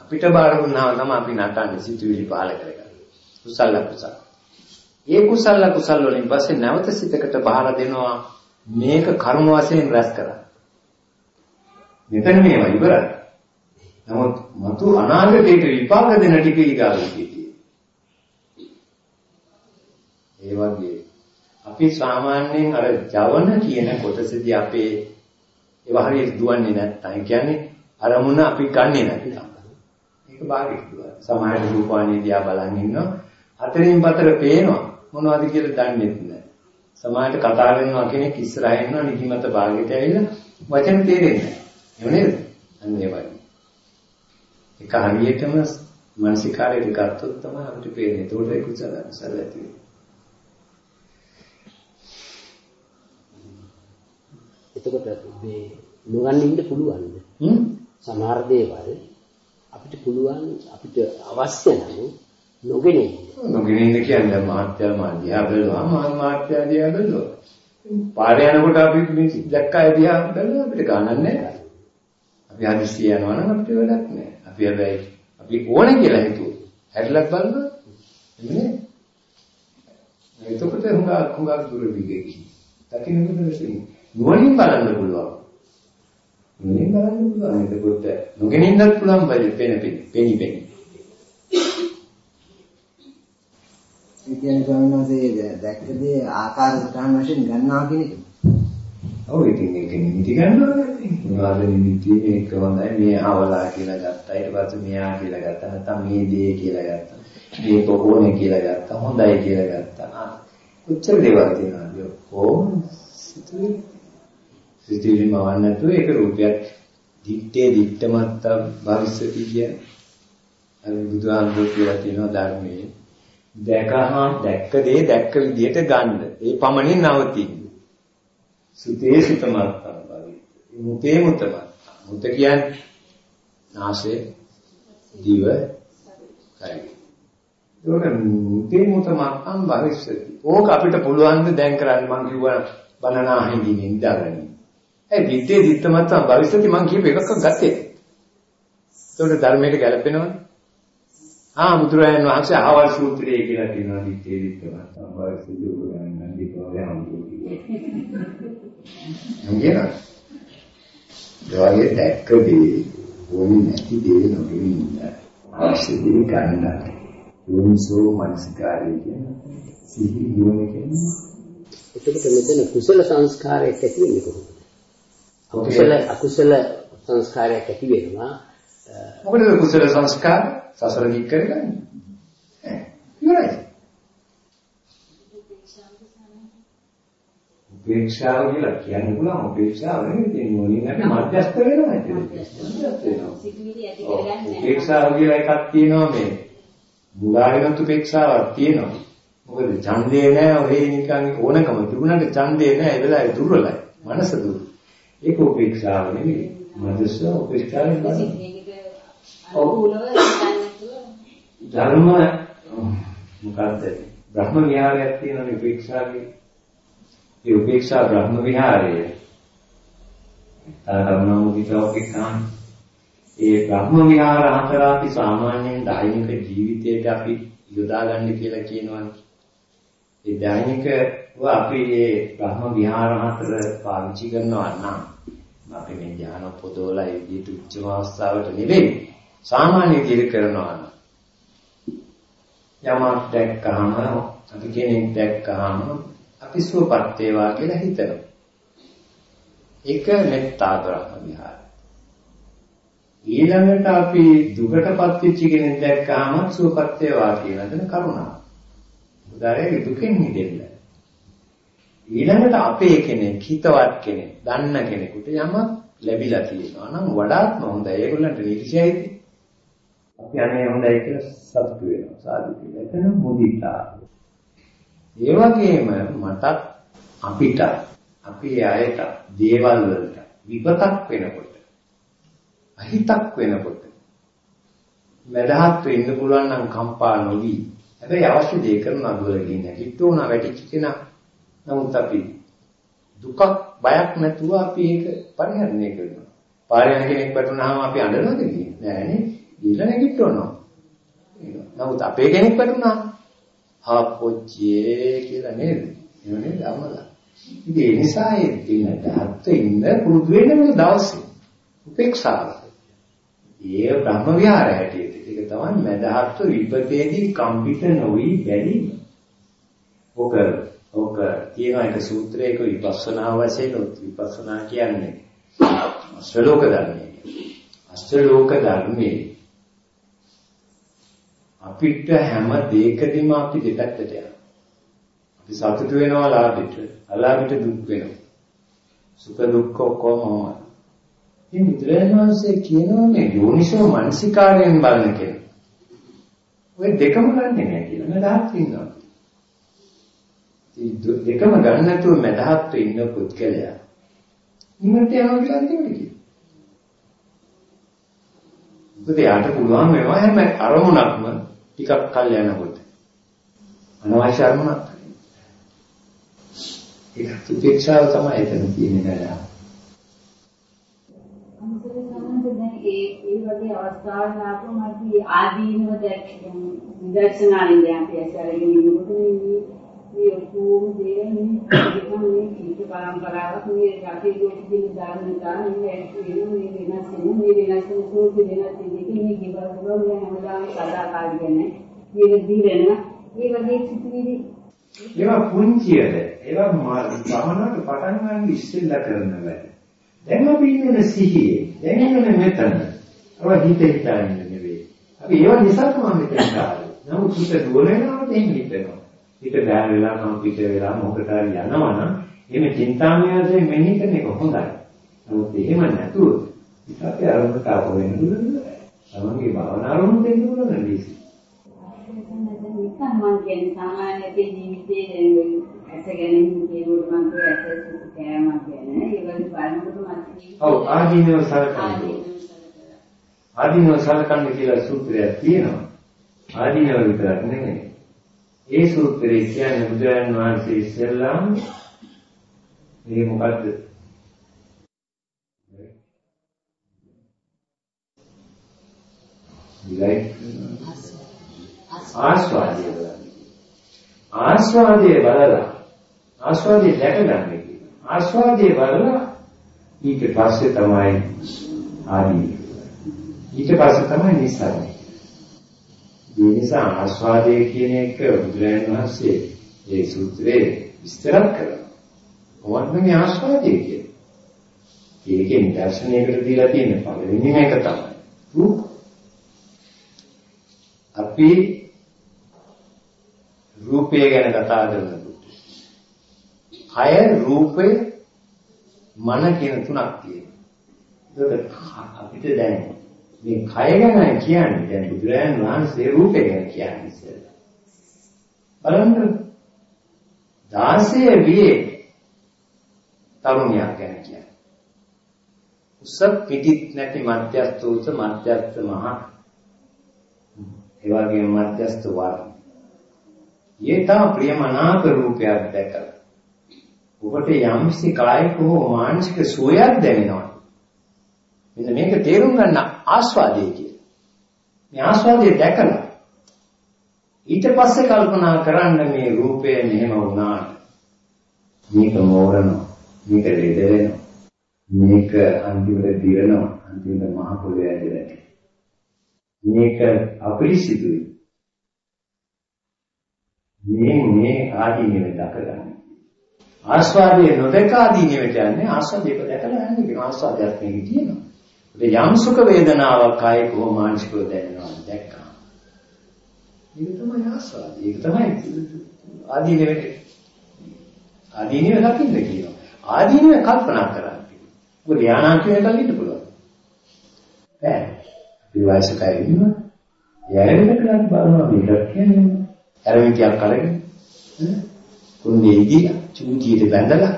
අපිට බාර දුන්නාම තමයි අපි නටන්නේ සිතුවිලි පහළ කරගන්නේ. කුසල කුසල. ඒ කුසල කුසල වලින් පස්සේ නැවත සිතකට බාර දෙනවා මේක කර්ම වශයෙන් රැස් කරා. මෙතන මේවා ඉවරයි. නමුත් මතු අනාගතයට විපාක දෙන ටික ඊගාවෙදී ඒ වගේ අපි සාමාන්‍යයෙන් අර ජවන කියන කොටසදී අපේ ඒව හරියට දුවන්නේ නැත්තම් කියන්නේ අරමුණ අපි ගන්නෙ නැත්තම් ඒක භාගයට පුළුවන්. සමාහයට රූපවාහිනිය දිහා බලන් ඉන්නවා. අතරින් පතර පේනවා. මොනවද කියලා දන්නේ නැහැ. සමාහයට කතා කරනවා කෙනෙක් ඉස්සරහින් ඉන්නවා නිදිමත භාගයට ඇවිල්ලා වචන තේරෙන්නේ නැහැ. එහෙම නේද? අන්න ඒ වගේ. ඒක හරියටම මානසිකාරයට ගත්තොත් තමයි අපිට පේන්නේ. ඒතකොට ඒ කුසල සල ඇති. එතකොට මේ නොගන්න ඉන්න පුළුවන්ද? හ්ම් සමහර දේවල් අපිට පුළුවන් අපිට අවශ්‍ය නම් නොගෙන ඉන්න. නොගෙන ඉන්න කියන්නේ මහත්ය මාධ්‍යා බලනවා මහා මාධ්‍ය දිහා බලනවා. පාරේ යනකොට අපි මේ දැක්කා දිහා බලනවා අපිට ගණන් නැහැ. අපි හදිස්සිය යනවා නම් අපිට වැඩක් නැහැ. අපි හැබැයි අපි ඕන කියලා හිතුවොත් හැරිලක් බලනවා. එන්නේ. එතකොට හුඟා හුඟා දුර දිගේ ගිහින්. දකින්නකොට වෙන්නේ. නුවණින් බලන්න පුළුවන්. නුවණින් බලන්න පුළුවන්. එතකොට නොගෙන ඉන්නත් පුළුවන් බයි පෙන පෙන පෙනි පෙනි. ඒ කියන්නේ ස්වාමීන් වහන්සේ දැක්කදී ආකාර සටහන් වශයෙන් ගන්නවා කියන එක. ඔව් ඉතින් ඒක නිමිති ගන්නවා නේ. මොනවාද නිමිති මේක හොඳයි මේ අවලා කියලා ගත්තා. ඊට පස්සේ මෙයා කියලා ගත්තා. නැත්නම් මේ දේ කියලා ගත්තා. මේ පොකෝනේ කියලා ගත්තා. හොඳයි කියලා ගත්තා. කොච්චර දේවල් තියෙනවද? කොහොම සිතුවේ සිතුවේ මවන්න නැතුව ඒක රූපයක් දිත්තේ දිත්තමත්ත භවිෂති කියන්නේ. අර බුදුහාමුදුරුවෝ කියලා තියෙනවා ධර්මයේ. දැකහා දැක්ක දේ දැක්ක විදිහට ගන්න. ඒ පමණින් නවතින්න. සුතේ සුතමත්තම් භවි. මුතේ මුතමත්. මුත කියන්නේ නාසය, දිව, කය. ඒක මුතේ මුතමත්තම් භවිෂති. ඕක අපිට පුළුවන් ද දැන් කරන්න මං කිව්වා බනනා හින්දින් ඉඳගන්න. ඒ විද්‍යේ දිත්තමත්තම් භවිෂති මං කියපු එකක් ගත්තේ. ඒකට ධර්මයට ගැලපෙනවනේ. ආ බුදුරජාණන් වහන්සේ ආවල් සූත්‍රය කියලා කියනවා විද්‍යේ දිත්තමත්තම් භවිෂති උගලන්න දීපෝවේ හම්බුනේ. නේද? ඒවාගේ දැක්ක දේ ඕනි නැති දේ නොගෙනින්න අවශ්‍ය දේ ගන්න. යෝනිසෝ මනසිකාරය කියන සිහි නුවණ කියන්නේ. එතකොට මෙතන කුසල සංස්කාරයක් ඇති වෙන්නේ කොහොමද? අකුසල අකුසල සංස්කාරයක් ඇති වෙනවා. මොකද කුසල සංස්කාර සසර දික් කරගන්නේ. ඉවරයි. උපේක්ෂාව කියලා කියන්න පුළුවන් උපේක්ෂාව නෙවෙයි තියෙන මොනින් අපි මධ්‍යස්ත වෙනවා ඒක. උපේක්ෂාව කියලා එකක් තියෙනවා මේ මුලාවෙනත් උපේක්ෂාවක් තියෙනවා. මොකද ඡන්දේ නැහැ ඔය නිකන් ඕනකම තිබුණාට ඡන්දේ නැහැ ඒ වෙලාවේ දුර්වලයි. මනස දුර්වල. ඒක උපේක්ෂාව නෙවෙයි. මධ්‍යස්ත උපේක්ෂාවෙන්. ධර්ම මොකද්ද? බ්‍රහ්ම විහාරයක් තියෙනවා උපේක්ෂාවේ ඒ උපේක්ෂා බ්‍රහ්ම විහාරය තරමමුදිතෝපේක්ෂාන් ඒ බ්‍රහ්ම විහාර හතර අපි සාමාන්‍යයෙන් දෛනික ජීවිතයට අපි යොදා ගන්න කියලා කියනවානේ. ඒ දෛනිකව අපි මේ බ්‍රහ්ම විහාර හතර පාවිච්චි කරනවා නම් අපි මේ ඥාන පොදවලා ඒ විදිහට උච්චම අවස්ථාවට නෙවෙයි සාමාන්‍ය විදිහට කරනවා නම් යමක් දැක්කහම අපි කෙනෙක් දැක්කහම අපි සුවපත් වේවා කියලා හිතනවා. ඒක මෙත්තා බ්‍රහ්ම විහාරය. ඊළඟට අපි දුකටපත් වෙච්ච කෙනෙක් දැක්කම සුවපත් වේවා කියලා දෙන කරුණාව. උදාරේ දුකෙන් මිදෙන්න. ඊළඟට අපේ කෙනෙක් හිතවත් කෙනෙක් දන්න කෙනෙකුට යමක් ලැබිලා තියෙනවා නම් වඩාත්ම හොඳයි. ඒගොල්ලන්ට නිර්ෂයයිද? අපි අනේ හොඳයි කියලා සතුටු වෙනවා. සාදු කියලා. එතන මුදිතා. ඒ වගේම මටත් අපිට අපි අයට දේවල් වලට විපතක් වෙනකොට අහිතක් වෙනකොට මදහත් වෙන්න පුළුවන් නම් කම්පා නොවි. හැබැයි අවශ්‍ය දේ කරන අදුවල ගිහින් නැගිට්ටෝන වැටිච්ච කෙනා. නමුත් අපි දුකක් බයක් නැතුව අපි ඒක පරිහරණය කරනවා. පාරේ යන කෙනෙක් වැටුනහම අපි අඬනවද කියන්නේ නෑනේ ගිහලා නැගිට්ටෝනවා නමුත් අපේ කෙනෙක් වැටුනහම ආපොච්චියේ කියලා නේද? එහෙම නේද අමලා. ඉතින් ඒ නිසා ඒ දින දාත් ඉන්න පුරුදු වෙන්න මේ දවසේ. උපේක්ෂාව. ඒ බ්‍රහ්ම විහාරය හැටියට. ඒක තමයි මදහත් විපතේදී කම්පිත නොවි බැරි. ඔක ඔක තියෙන එක සූත්‍රයක විපස්සනා වශයෙන් විපස්සනා කියන්නේ අෂ්ටලෝක ධර්මයේ. අෂ්ටලෝක ධර්මයේ අපිට හැම දෙයකදීම අපි දෙපැත්තට යනවා. අපි සතුට වෙනවා ලාභෙට. අලාභෙට දුක් වෙනවා. සුඛ දුක්ඛ ඔක්කොම ඉතින් බුදුරජාණන් වහන්සේ කියනවා මේ යෝනිසෝ මනසිකාරයෙන් බලන කෙනා. ඔය දෙකම ගන්නෙ නෑ කියලා මදහත් ඉන්නවා. ඉතින් දෙකම ගන්න නැතුව මදහත් ඉන්න පුද්ගලයා. නිමට යනවා කියලා හිතන්නේ. මොකද යාට පුළුවන් මේවා හැම අරමුණක්ම ටිකක් කල් යනකොට අනවශ්‍ය අරමුණක්. ඒක උපේක්ෂාව තමයි එතන තියෙන්නේ නේද? ඒ ඒ වගේ අවස්ථාවල් ආපුවම අපි ආදීනව දැක්ක නිදර්ශනාලින් දැන් අපි ඇසරගෙන ඉන්නකොට මේ මේ ඔක්කොම දේ මේ මේ කීක පරම්පරාවක් මේ රටේ ලෝකෙදී ධර්මතා මේ ඇතුළේ මේ වෙනස් වෙන මේ වෙනස් වෙන සෝති වෙනස් වෙන්නේ මේ කිව්වොත් මේ හැමදාම සදාකාලිකනේ මේක දිරෙන ඒ වගේ සිතුවිලි ඒවා පුංචියද ඒවා භවනාට පටන් ගන්න ඉස්සෙල්ලා කරන වැඩ. දැන් අපි ඉන්නේ සිහියේ. දැන් ඉන්නේ මෙතන. අව හිත හිතාගෙන නෙවෙයි. අපි ඒවා නිසා තමයි මෙතන ආවේ. නමුත් හිත දුර වෙනවට එන්නේ හිතනවා. හිත බෑන වෙලා නම් පිට වෙලා මොකට හරි යනවනම් එහෙම චින්තාමය වශයෙන් මෙනෙහි කරන එක හොඳයි. නමුත් එහෙම නැතුව හිතට අරමුණට ආව වෙනදුන තමන්ගේ භාවනා අරමුණ දෙන්න පුළුවන් නේද? නිකන් මං කියන්නේ සාමාන්‍ය අපේ ජීවිතයේ ඇස ගැනීම කියනකොට මං කිය ඇස සුඛ කෑමක් ගැන ඒ වගේ බලනකොට මට ඔව් ආදීනව සලකන්නේ. ආදීනව සලකන්නේ කියලා සූත්‍රයක් තියෙනවා. ආදීනව විතරක් නෙමෙයි. ඒ සූත්‍රයේ කියන්නේ බුදුරජාණන් වහන්සේ ඉස්සෙල්ලාම මේ මොකද්ද? ආස්වාදයේ බලන්න. ආස්වාදයේ බලලා ආස්වාදයේ දැකගන්න කියන. ආස්වාදයේ බලලා ඊට පස්සේ තමයි ආදී. ඊට පස්සේ තමයි නිස්සාරණය. ඒ නිසා ආස්වාදයේ කියන එක බුදුරජාණන් වහන්සේ ඒ සූත්‍රයේ විස්තර කරනවා. කොහොමද මේ ආස්වාදය කියන්නේ? ඒකේ නිදර්ශනයකට දීලා තියෙන පළවෙනිම එක තමයි රූප. අපි රූපය ගැන කතා කරනකොට කය රූපය මන කියන තුනක් තියෙනවා. ඒක අපිට දැන් මේ කය ගැන කියන්නේ දැන් බුදුරජාණන් වහන්සේ රූපය ගැන කියන්නේ ඉස්සෙල්ලා. බලන්න 16 වියේ තරුණියක් ගැන කියන්නේ. උස පිටිත් නැති මධ්‍යස්ථ උස මධ්‍යස්ථ මහ ඒ වගේම මධ්‍යස්ථ වර්ණ. ඊට ප්‍රියමනාප රූපයක් දැකලා ඔබට යම්සි කායික හෝ මානසික සුවයක් දැනෙනවා. මෙන්න මේක තේරුම් ගන්න ආස්වාදය කියලා. මේ ආස්වාදය දැකලා ඊට පස්සේ කල්පනා කරන්න මේ රූපය මෙහෙම වුණාට මේක මෝරනවා මේක ලෙඩ වෙනවා මේක අන්තිමට දිරනවා අන්තිමට මහ පොළොවේ ඇදලා මේක අපිරිසිදුයි. මේ මේ ආදීනෙ දකගන්න ආස්වාදයේ නොදක ආදීනෙට යන්නේ ආස්වාදයක දැකලා යන්නේ කියන ආස්වාදයක් මේක තියෙනවා. ඒ යම් සුඛ වේදනාවක් කායික හෝ මානසිකව දැනෙනවා දැක්කා? ඒක තමයි ආස්වාදය ඒක තමයි ආදීනෙට ආදීනෙ දකින්න කියනවා. ආදීනෙ කල්පනා කරන්න. මොකද ධානාන්තය එකල් ඉන්න පුළුවන්. බෑ. අපි වයසකයි ඉන්නවා. යැරෙන්න කරන් බලනවා මේක කියන්නේ. ඇරවිතියක් අරගෙන කුණ්ඩේ ඉදිලා චූටියට බැඳලා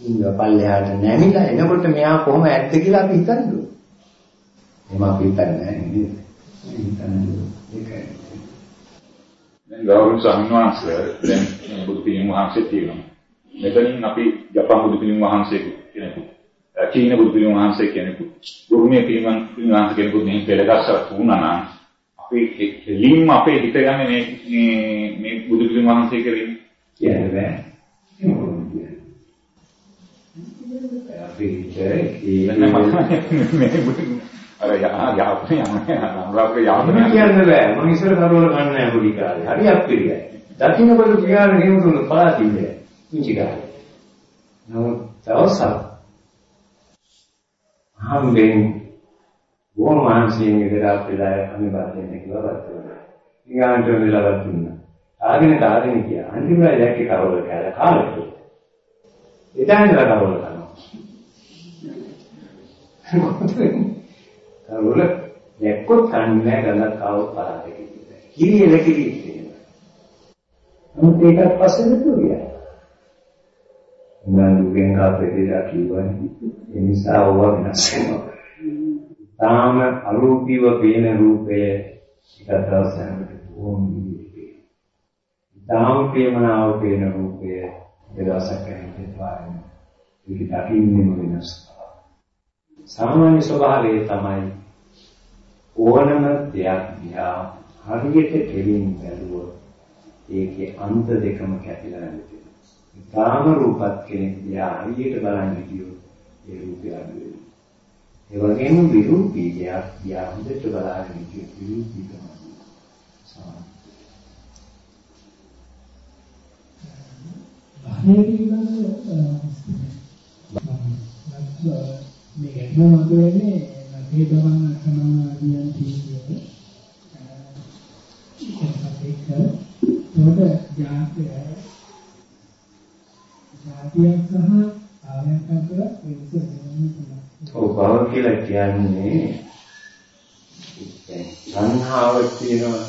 ඉන්න පල්ලෙහාට නැමිලා එනකොට මෙයා කොහොම ඇද්ද කියලා අපි හිතන්නේ. එහෙම අපි හිතන්නේ නැහැ නේද? හිතන්නේ ඒකයි. දැන් ගෞරව සම්මාස දැන් බුදු පිළිම වහන්සේ තියෙනවා. මෙතනින් අපි ජපාන් බුදු පිළිම වහන්සේ කෙනෙකු, චීන බුදු පිළිම වහන්සේ කෙනෙකු, රුහුණේ පිළිම වහන්සේ කෙනෙකු මෙහි පෙළගස්සලා තුනනා නම් අපි ලින්ම අපේ හිත ගන්න මේ මේ මේ බුදු පිළිම වහන්සේ කෙරෙහි කියන්න බෑ. අපි හිතේ අර යාපනේ අනුරාග යාපනේ කියන්න බෑ. මම ඉස්සර කරවල ගන්න නෑ පොඩි කාලේ. හරියක් පිළිගයි. දකින්නකොට කියාගෙන ගෙමු තුන පලාතින්නේ. පුංචි කාලේ. නමුත් දවසක් හම්බෙන් මානසික විදිහට අපිලා අනිවාර්යයෙන් කියලා ගත්තා. ඊගාන්ට වෙලාවක් දුන්නා. ආගෙන කාගෙන ගියා. අන්තිමට දැක්කේ කරවල කෑලා කාලෙට. එදා ඉඳලා කරවල කරනවා. කරවල දැක්කොත් කන්නේ ගලක් ආව පාරට ගිහින්. කිරියල කිරි කියනවා. නමුත් ඒකත් පස්සේ නෙතුවියා. උනන්දුගෙන් කාපේදලා කිව්වනේ. ඒ නිසා ඕවා වෙනස් වෙනවා. තාම අරූපීව පේන රූපය එක දවසකට ඕම් විදිහට. තාම ප්‍රේමනාව පේන රූපය දවසක් හැටියට පාරෙන. ඒක දකින්නේම වෙනස්. සාමාන්‍ය ස්වභාවය තමයි ඕනම දෙයක් දිහා හරියට කෙලින් බැලුවොත් ඒකේ අන්ත දෙකම කැපිලා නැති කාම රූපත් කෙනෙක් දිහා හරියට බලන් හිටියොත් ඒ රූපය අඩු වෙනවා. ඒ වගේම විරූපී දෙයක් දිහා හොඳට බලාගෙන හිටියොත් විරූපී තමයි. මේ ගැටලුව මතුවේනේ රටේ බවන් සමාධියන් කියන්නේ ඒකත් එක්ක උඩ ජාතිය ජාතියක් සහ ආයතනයක් අතර වෙනස වෙනවා ඔව් බව කියලා කියන්නේ සංහාව තියෙනවා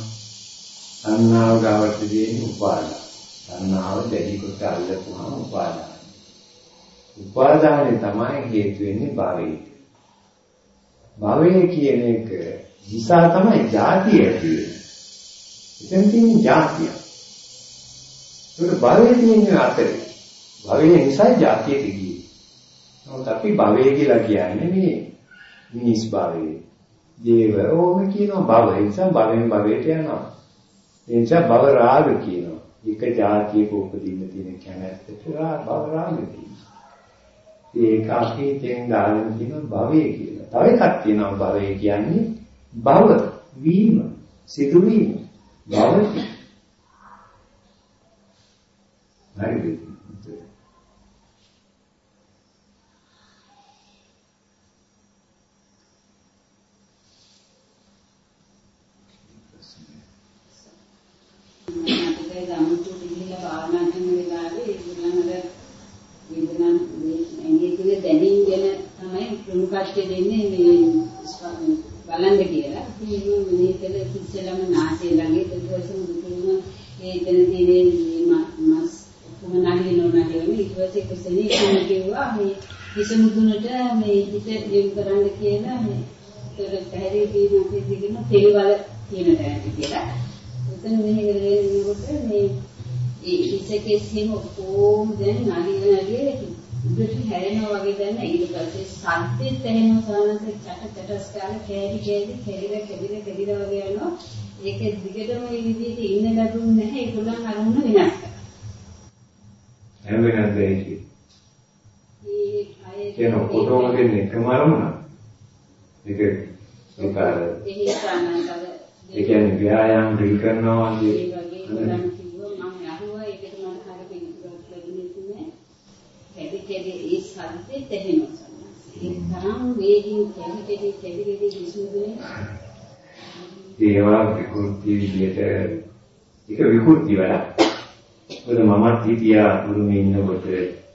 සංහාව ගාවට දෙන්නේ උපාදාන. සංහාව දැඩි කොට අල්ලපුවාම උපාදාන. උපාදානේ තමයි හේතු වෙන්නේ භවයට භවය කියන එක නිසා තමයි ජාතිය ඇති වෙන්නේ. එතන තියෙන ජාතිය. ඒක භවයේ තියෙන අතරේ භවය නිසා ජාතියට ගියේ නමුත් අපි භවය කියලා කියන්නේ මේ මිනිස් භවය. දේව ඕම කියනවා භව ඒ නිසා භවෙන් භවයට යනවා. ඒ නිසා භව රාග කියනවා. එක જાතියක උපදින්න තියෙන කැමැත්තට රාග භව රාග කියනවා. ඒක අතීතෙන් දාගෙන තියෙන භවය කියලා. තව එකක් තියෙනවා භවය කියන්නේ භව වීම සිදුවීම භව හරිද අපේ ගමුතු පිළිලා භාවනා කරන වෙලාවේ ඒගොල්ලන්ට වේදනා එන්නේ කියන දැනින්ගෙන තමයි ප්‍රමුඛත්වය දෙන්නේ මේ බලන්න කියලා. ඉතින් මේකද කිසිලම නාසය ළඟ ඊටවසේ මුතුම ඒ එතන තියෙන මස් කොහොම නැගී නොනගී ඊට පස්සේ කුසලී කියන කිව්වා මේ කිසමුතුනට මේ හිත යොමු කරන්න කියලා මේ ඒතර පැහැදිලි කියන අපේ දිගින තෙලිවල කියන තැනට කියලා. එතන මෙහෙ කරගෙනනකොට මේ ඒ ඉසකේ සීම කොහොම දැන් නගින නගියේ උඩට හැරෙනවා වගේ දැන් ඊට පස්සේ සද්දෙත් ඇහෙනවා සානස චට චටස් කාලේ කෑලි කෑලි කැරිලා කැරිලා කැරිලා වගේ යනවා ඒක දිගටම මේ විදිහට ඉන්න ලැබුණ නැහැ ඒගොල්ලන් අරමුණ වෙනස් කරා හැම වෙනස් දෙයක් ඒ අය කියන ඔක්කොම දෙන්නේ එකම අරමුණ ඒක ඒක අර එහි සානසල ඒ කියන්නේ ව්‍යායාම ඩ්‍රිල් කරනවා ඒ වගේ වගේ ගොඩක් කිව්වා මම අහුවා ඒකට මට හරිය පිළිතුරක් ලැබුණේ නැහැ. කැඩි කැඩි ඒ සද්දෙත් ඇහෙනවා සන්නස්. ඒ තරම් වේගින් කැඩි කැඩි කැඩි කැඩි විසුදුනේ. ඒවා විකෘති විදියට ඒක විකෘති වැඩක්. මොකද මමත් හිටියා ගුරුමේ ඉන්නකොට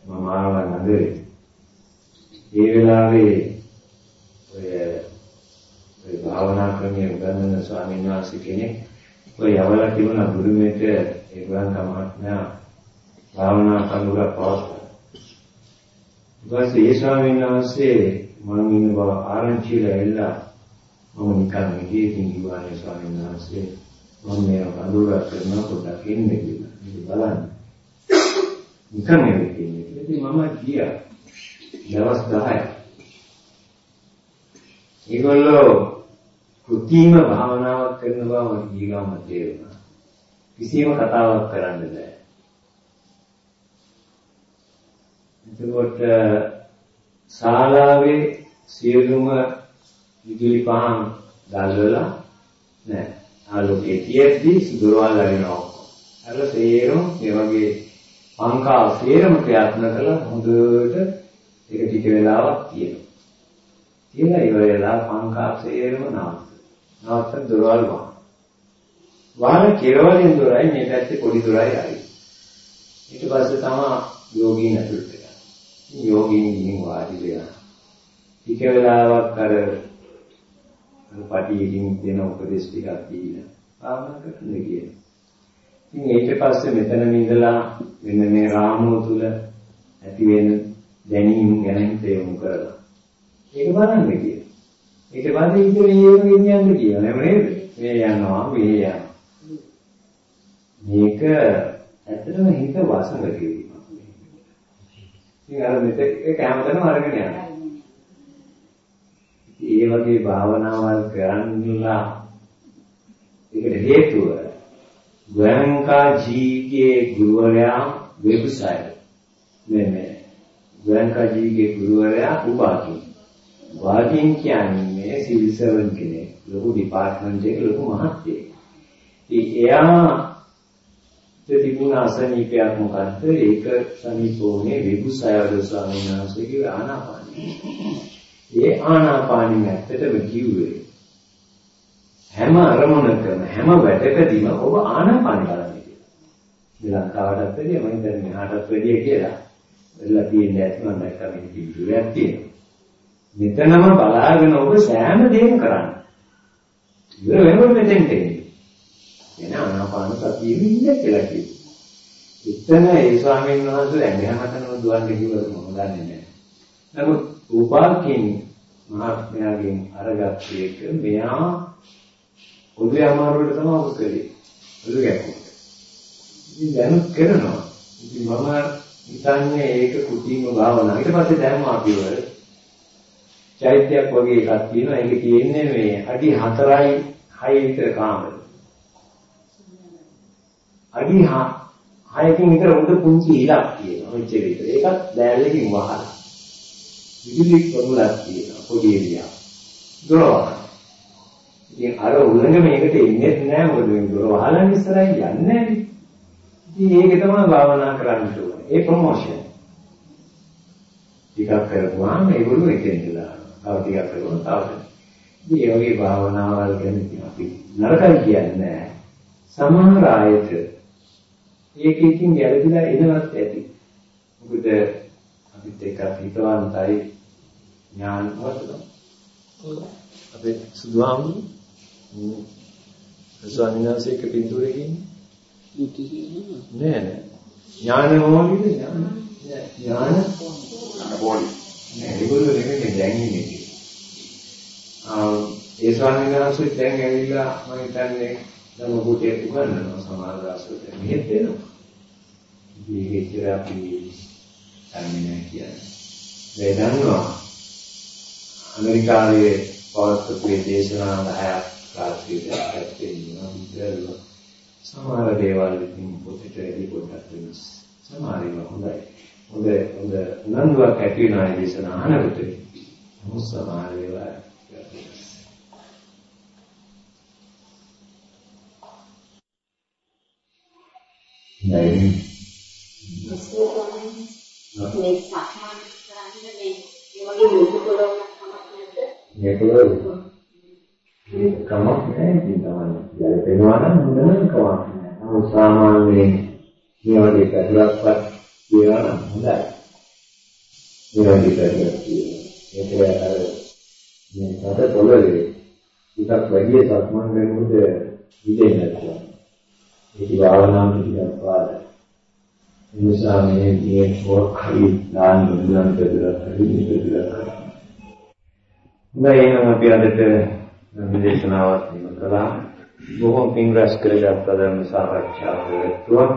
මම ආවා නගරේ. ඒ වෙලාවේ ඔය ඔය භාවනා ක්‍රමයේ උගන්වන ස්වාමීන් වහන්සේ කෙනෙක් ඔය යවලා තිබුණා ගුරුමේට ඒගොල්ලන් තමත්නා භාවනා කඳුරක් පවත්තා. ඊපස්සේ ඒ ස්වාමීන් වහන්සේ මම ඉන්න බව ආරංචිලා එල්ලා මම නිකන් ඉතින් කිව්වානේ ස්වාමීන් වහන්සේ මම මේ කඳුරක් කරනවා පොඩ්ඩක් එන්න කියලා. ඉතින් බලන්න. නිකන් එන්නේ. ඉතින් මම ගියා. දවස් 10ක්. ඒගොල්ලෝ කෘතිම භාවනාවක් කරන බව මට ඊගාම තේරුණා. කිසිම කතාවක් කරන්න බෑ. එතකොට ශාලාවේ සියලුම විදුලි පහන් දැල්වලා නෑ. ආලෝකයේ තියෙද්දි දොරවල් අරිනවා. අර සේරම මේ වගේ පංකා සේරම ක්‍රියාත්මක කළා හොඳට ඒක ටික වෙලාවක් තියෙනවා. කියලා ඉවරලා පංකා සේරම නවත්ත. නවත්ත දොරවල් වහන. වහල කෙරවලින් දොරයි මේ පැත්තේ පොඩි දොරයි ආයි. ඊට පස්සේ තමයි යෝගීන් ඇතුළට ගන්න. යෝගීන් ගිහින් වාඩි වෙලා. ටික වෙලාවක් අර පටියකින් දෙන උපදේශ ටිකක් දීලා භාවනා කරන්න කියන. ඉතින් ඊට පස්සේ මෙතන ඉඳලා මෙන්න මේ රාමුව තුල ඇති වෙන දැනීම් ගැන තේරුම් කරලා. ඒක බලන්න කියන. ඊට පස්සේ ඉතින් මේක ගෙනියන්න කියන නේද? මේ යනවා මේ යනවා. මේක ඇත්තටම හිත වසඟ කිරීම. ඉතින් අර මෙතෙක් ඒක හැමතැනම අරගෙන යනවා. ඒ වගේ භාවනාවල් කරන්නලා ඒකට හේතුව ගෝයන්කා ජීගේ ගුරුවරයා වෙබ්සයිට් මේ මේ ගෝයන්කා ජීගේ ගුරුවරයා උපාකින් වාකින් කියන්නේ සිවිල් සර්වන් කෙනෙක් ලොකු ඩිපාර්ට්මන්ට් එකේ ලොකු මහත්තයෙක්. ඉතින් එයා තිබුණ අසනීපයක් මොකද්ද? ඒක සනීපෝනේ විභුසයද ස්වාමීන් වහන්සේගේ ආනාපානයි. ඒ ආනාපානින් ඇත්තටම කිව්වේ හැම අරමුණකම හැම වැඩකදීම ඔබ ආනාපාන බලන්න කියලා. ශ්‍රී ලංකාවටත් වැඩිය මම හිතන්නේ මෙහාටත් වැඩිය කියලා. වෙලා තියෙන ඇත්ත මම දැක්කම මේ පිළිතුරක් තියෙනවා. මෙතනම බලාගෙන ඔබ සෑම දෙයක්ම කරන්න. ඉවර වෙනකොට මෙතෙන්ට එන්නේ. එන ආනාපාන සතියෙ ඉන්න කියලා කිව්වා. එතන ඒ ස්වාමීන් වහන්සේ ඇඟහැමතනම දුවන්නේ කිව්වද මම දන්නේ නැහැ. නමුත් උපාකින් මහත්මයාගෙන් අරගත් එක මෙයා ඔළුවේ අමාරුවට තමයි ඔබ කළේ. ඔළුව ගැක්කුවා. ඉතින් දැනුත් කරනවා. ඉතින් මම හිතන්නේ ඒක කුටීම භාවනාව. ඊට පස්සේ දැම්ම අපිව චෛත්‍යයක් වගේ එකක් තියෙනවා. ඒක තියෙන්නේ මේ අඩි 4යි 6 විතර කාමර. අඩි 6කින් විතර උඩ පුංචි ඉලක් තියෙනවා. මෙච්චර විතර. ඒකත් දැල්ලකින් වහලා. විදුලි පොරුලක් තියෙනවා. පොඩි එළියක්. දොරවල්. ඉතින් අර උලඟ මේකට එන්නේ නැහැ මොකද මේ දොර වහලා ඉස්සරහින් යන්නේ නැහැ. ඉතින් ඒක තමයි භාවනා කරන්න ඕනේ. ඒ ප්‍රොමෝෂන්. ටිකක් කරපුවාම ඒගොල්ලෝ එතෙන්දලා. තව ටිකක් කරනවා තව. ඉතින් ඒ වගේ භාවනාවල් ගැන අපි නරකයි කියන්නේ නැහැ. සමහර ආයත ඒකකින් ගැළපීලා එනවත් ඇති. මොකද අපිත් එක්ක හිතවන්තයි ඥානවත් අපේ සුදුහාමුදුරුවෝ ස්වාමීන් වහන්සේ එක පින්තූරකින් නෑ නෑ. ඥාන මොනිද ඥාන? ඥාන? බෝඩි නෑ ඒගොල්ලෝ නෙමෙයි දැන් ඉන්නේ. ආ ඒ ස්වාමීන් වහන්සේ දැන් ඇවිල්ලා මම හිතන්නේ නම් ඔබට උගන්වනවා සමාජ දාසයට මෙහෙත් වෙනවා. මේකේ කියලා අපි අන්නේ කියන්නේ. දැනනවා. ඇමරිකාවේ පවත්වපු දේශනා 10ක් රාත්‍රියේ පැත්තේ ඉන්නවා විතරව සමහර දේවල් ඉතින් පොතට වැඩි පොඩ්ඩක් වෙනස් සමහර ඒවා හොඳයි හොඳ හොඳ උනන්දුවක් ඇති වෙනා දේශනා අහනකොට නමුත් සමහර ඒවා නැයි මේ සක්මන් කරන්නේ මේ ඒ වගේ මුදු කරවන්නක් තමයි නැද්ද? මේකවල කමක් නැහැ ඉතින් තමයි. ගැලපෙනවා නම් හොඳ නම් කමක් නැහැ. නමුත් සාමාන්‍යයෙන් මේ වගේ පැහැදිලිවත් කියනවා නම් හොඳයි. මේ වගේ පැහැදිලිවක් කියනවා. ඒක අර මේ රට පොළවේ ටිකක් වැඩි සක්මන් කරනකොට ඉඳේ නැත්නම් ඒක භාවනාව ටිකක් පාද. ඒ නිසා මේ මේ පොක් හරි දාන්න දුන්නා කියලා හරි දෙයක් කරා. දැන් අපි අදට දේශනාවත් නිම කළා. බොහෝ පින් රැස් කරගත් ධර්ම සාකච්ඡාව වෙත්වා.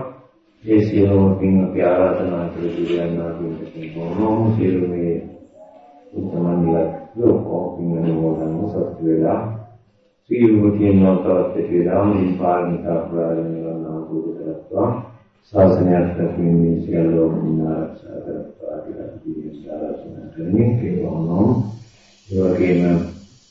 ඒ සියලුම පින් අපි ආරාධනා කර දිවයන්නා පින් බොහෝම සියලු මේ උත්තමන්ලා ලෝකෝ පින් අනුමෝදන් සත් වේලා. සියලුම කියනවාටත් වේලා මේ පාරමිතා ප්‍රාණන කරනවා කරත්වා. ශාසනයත් දක්මින් මේ සියලුම ආරක්ෂා කරත්වා කියලා පිළිගන්න ආරාධනා කරන්නේ කේවනෝ ඒ වගේම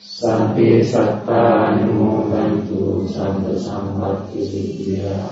සම්පේ සත්තානුමෝදන්තු සබ්බ සම්පත්ති සිද්ධියා.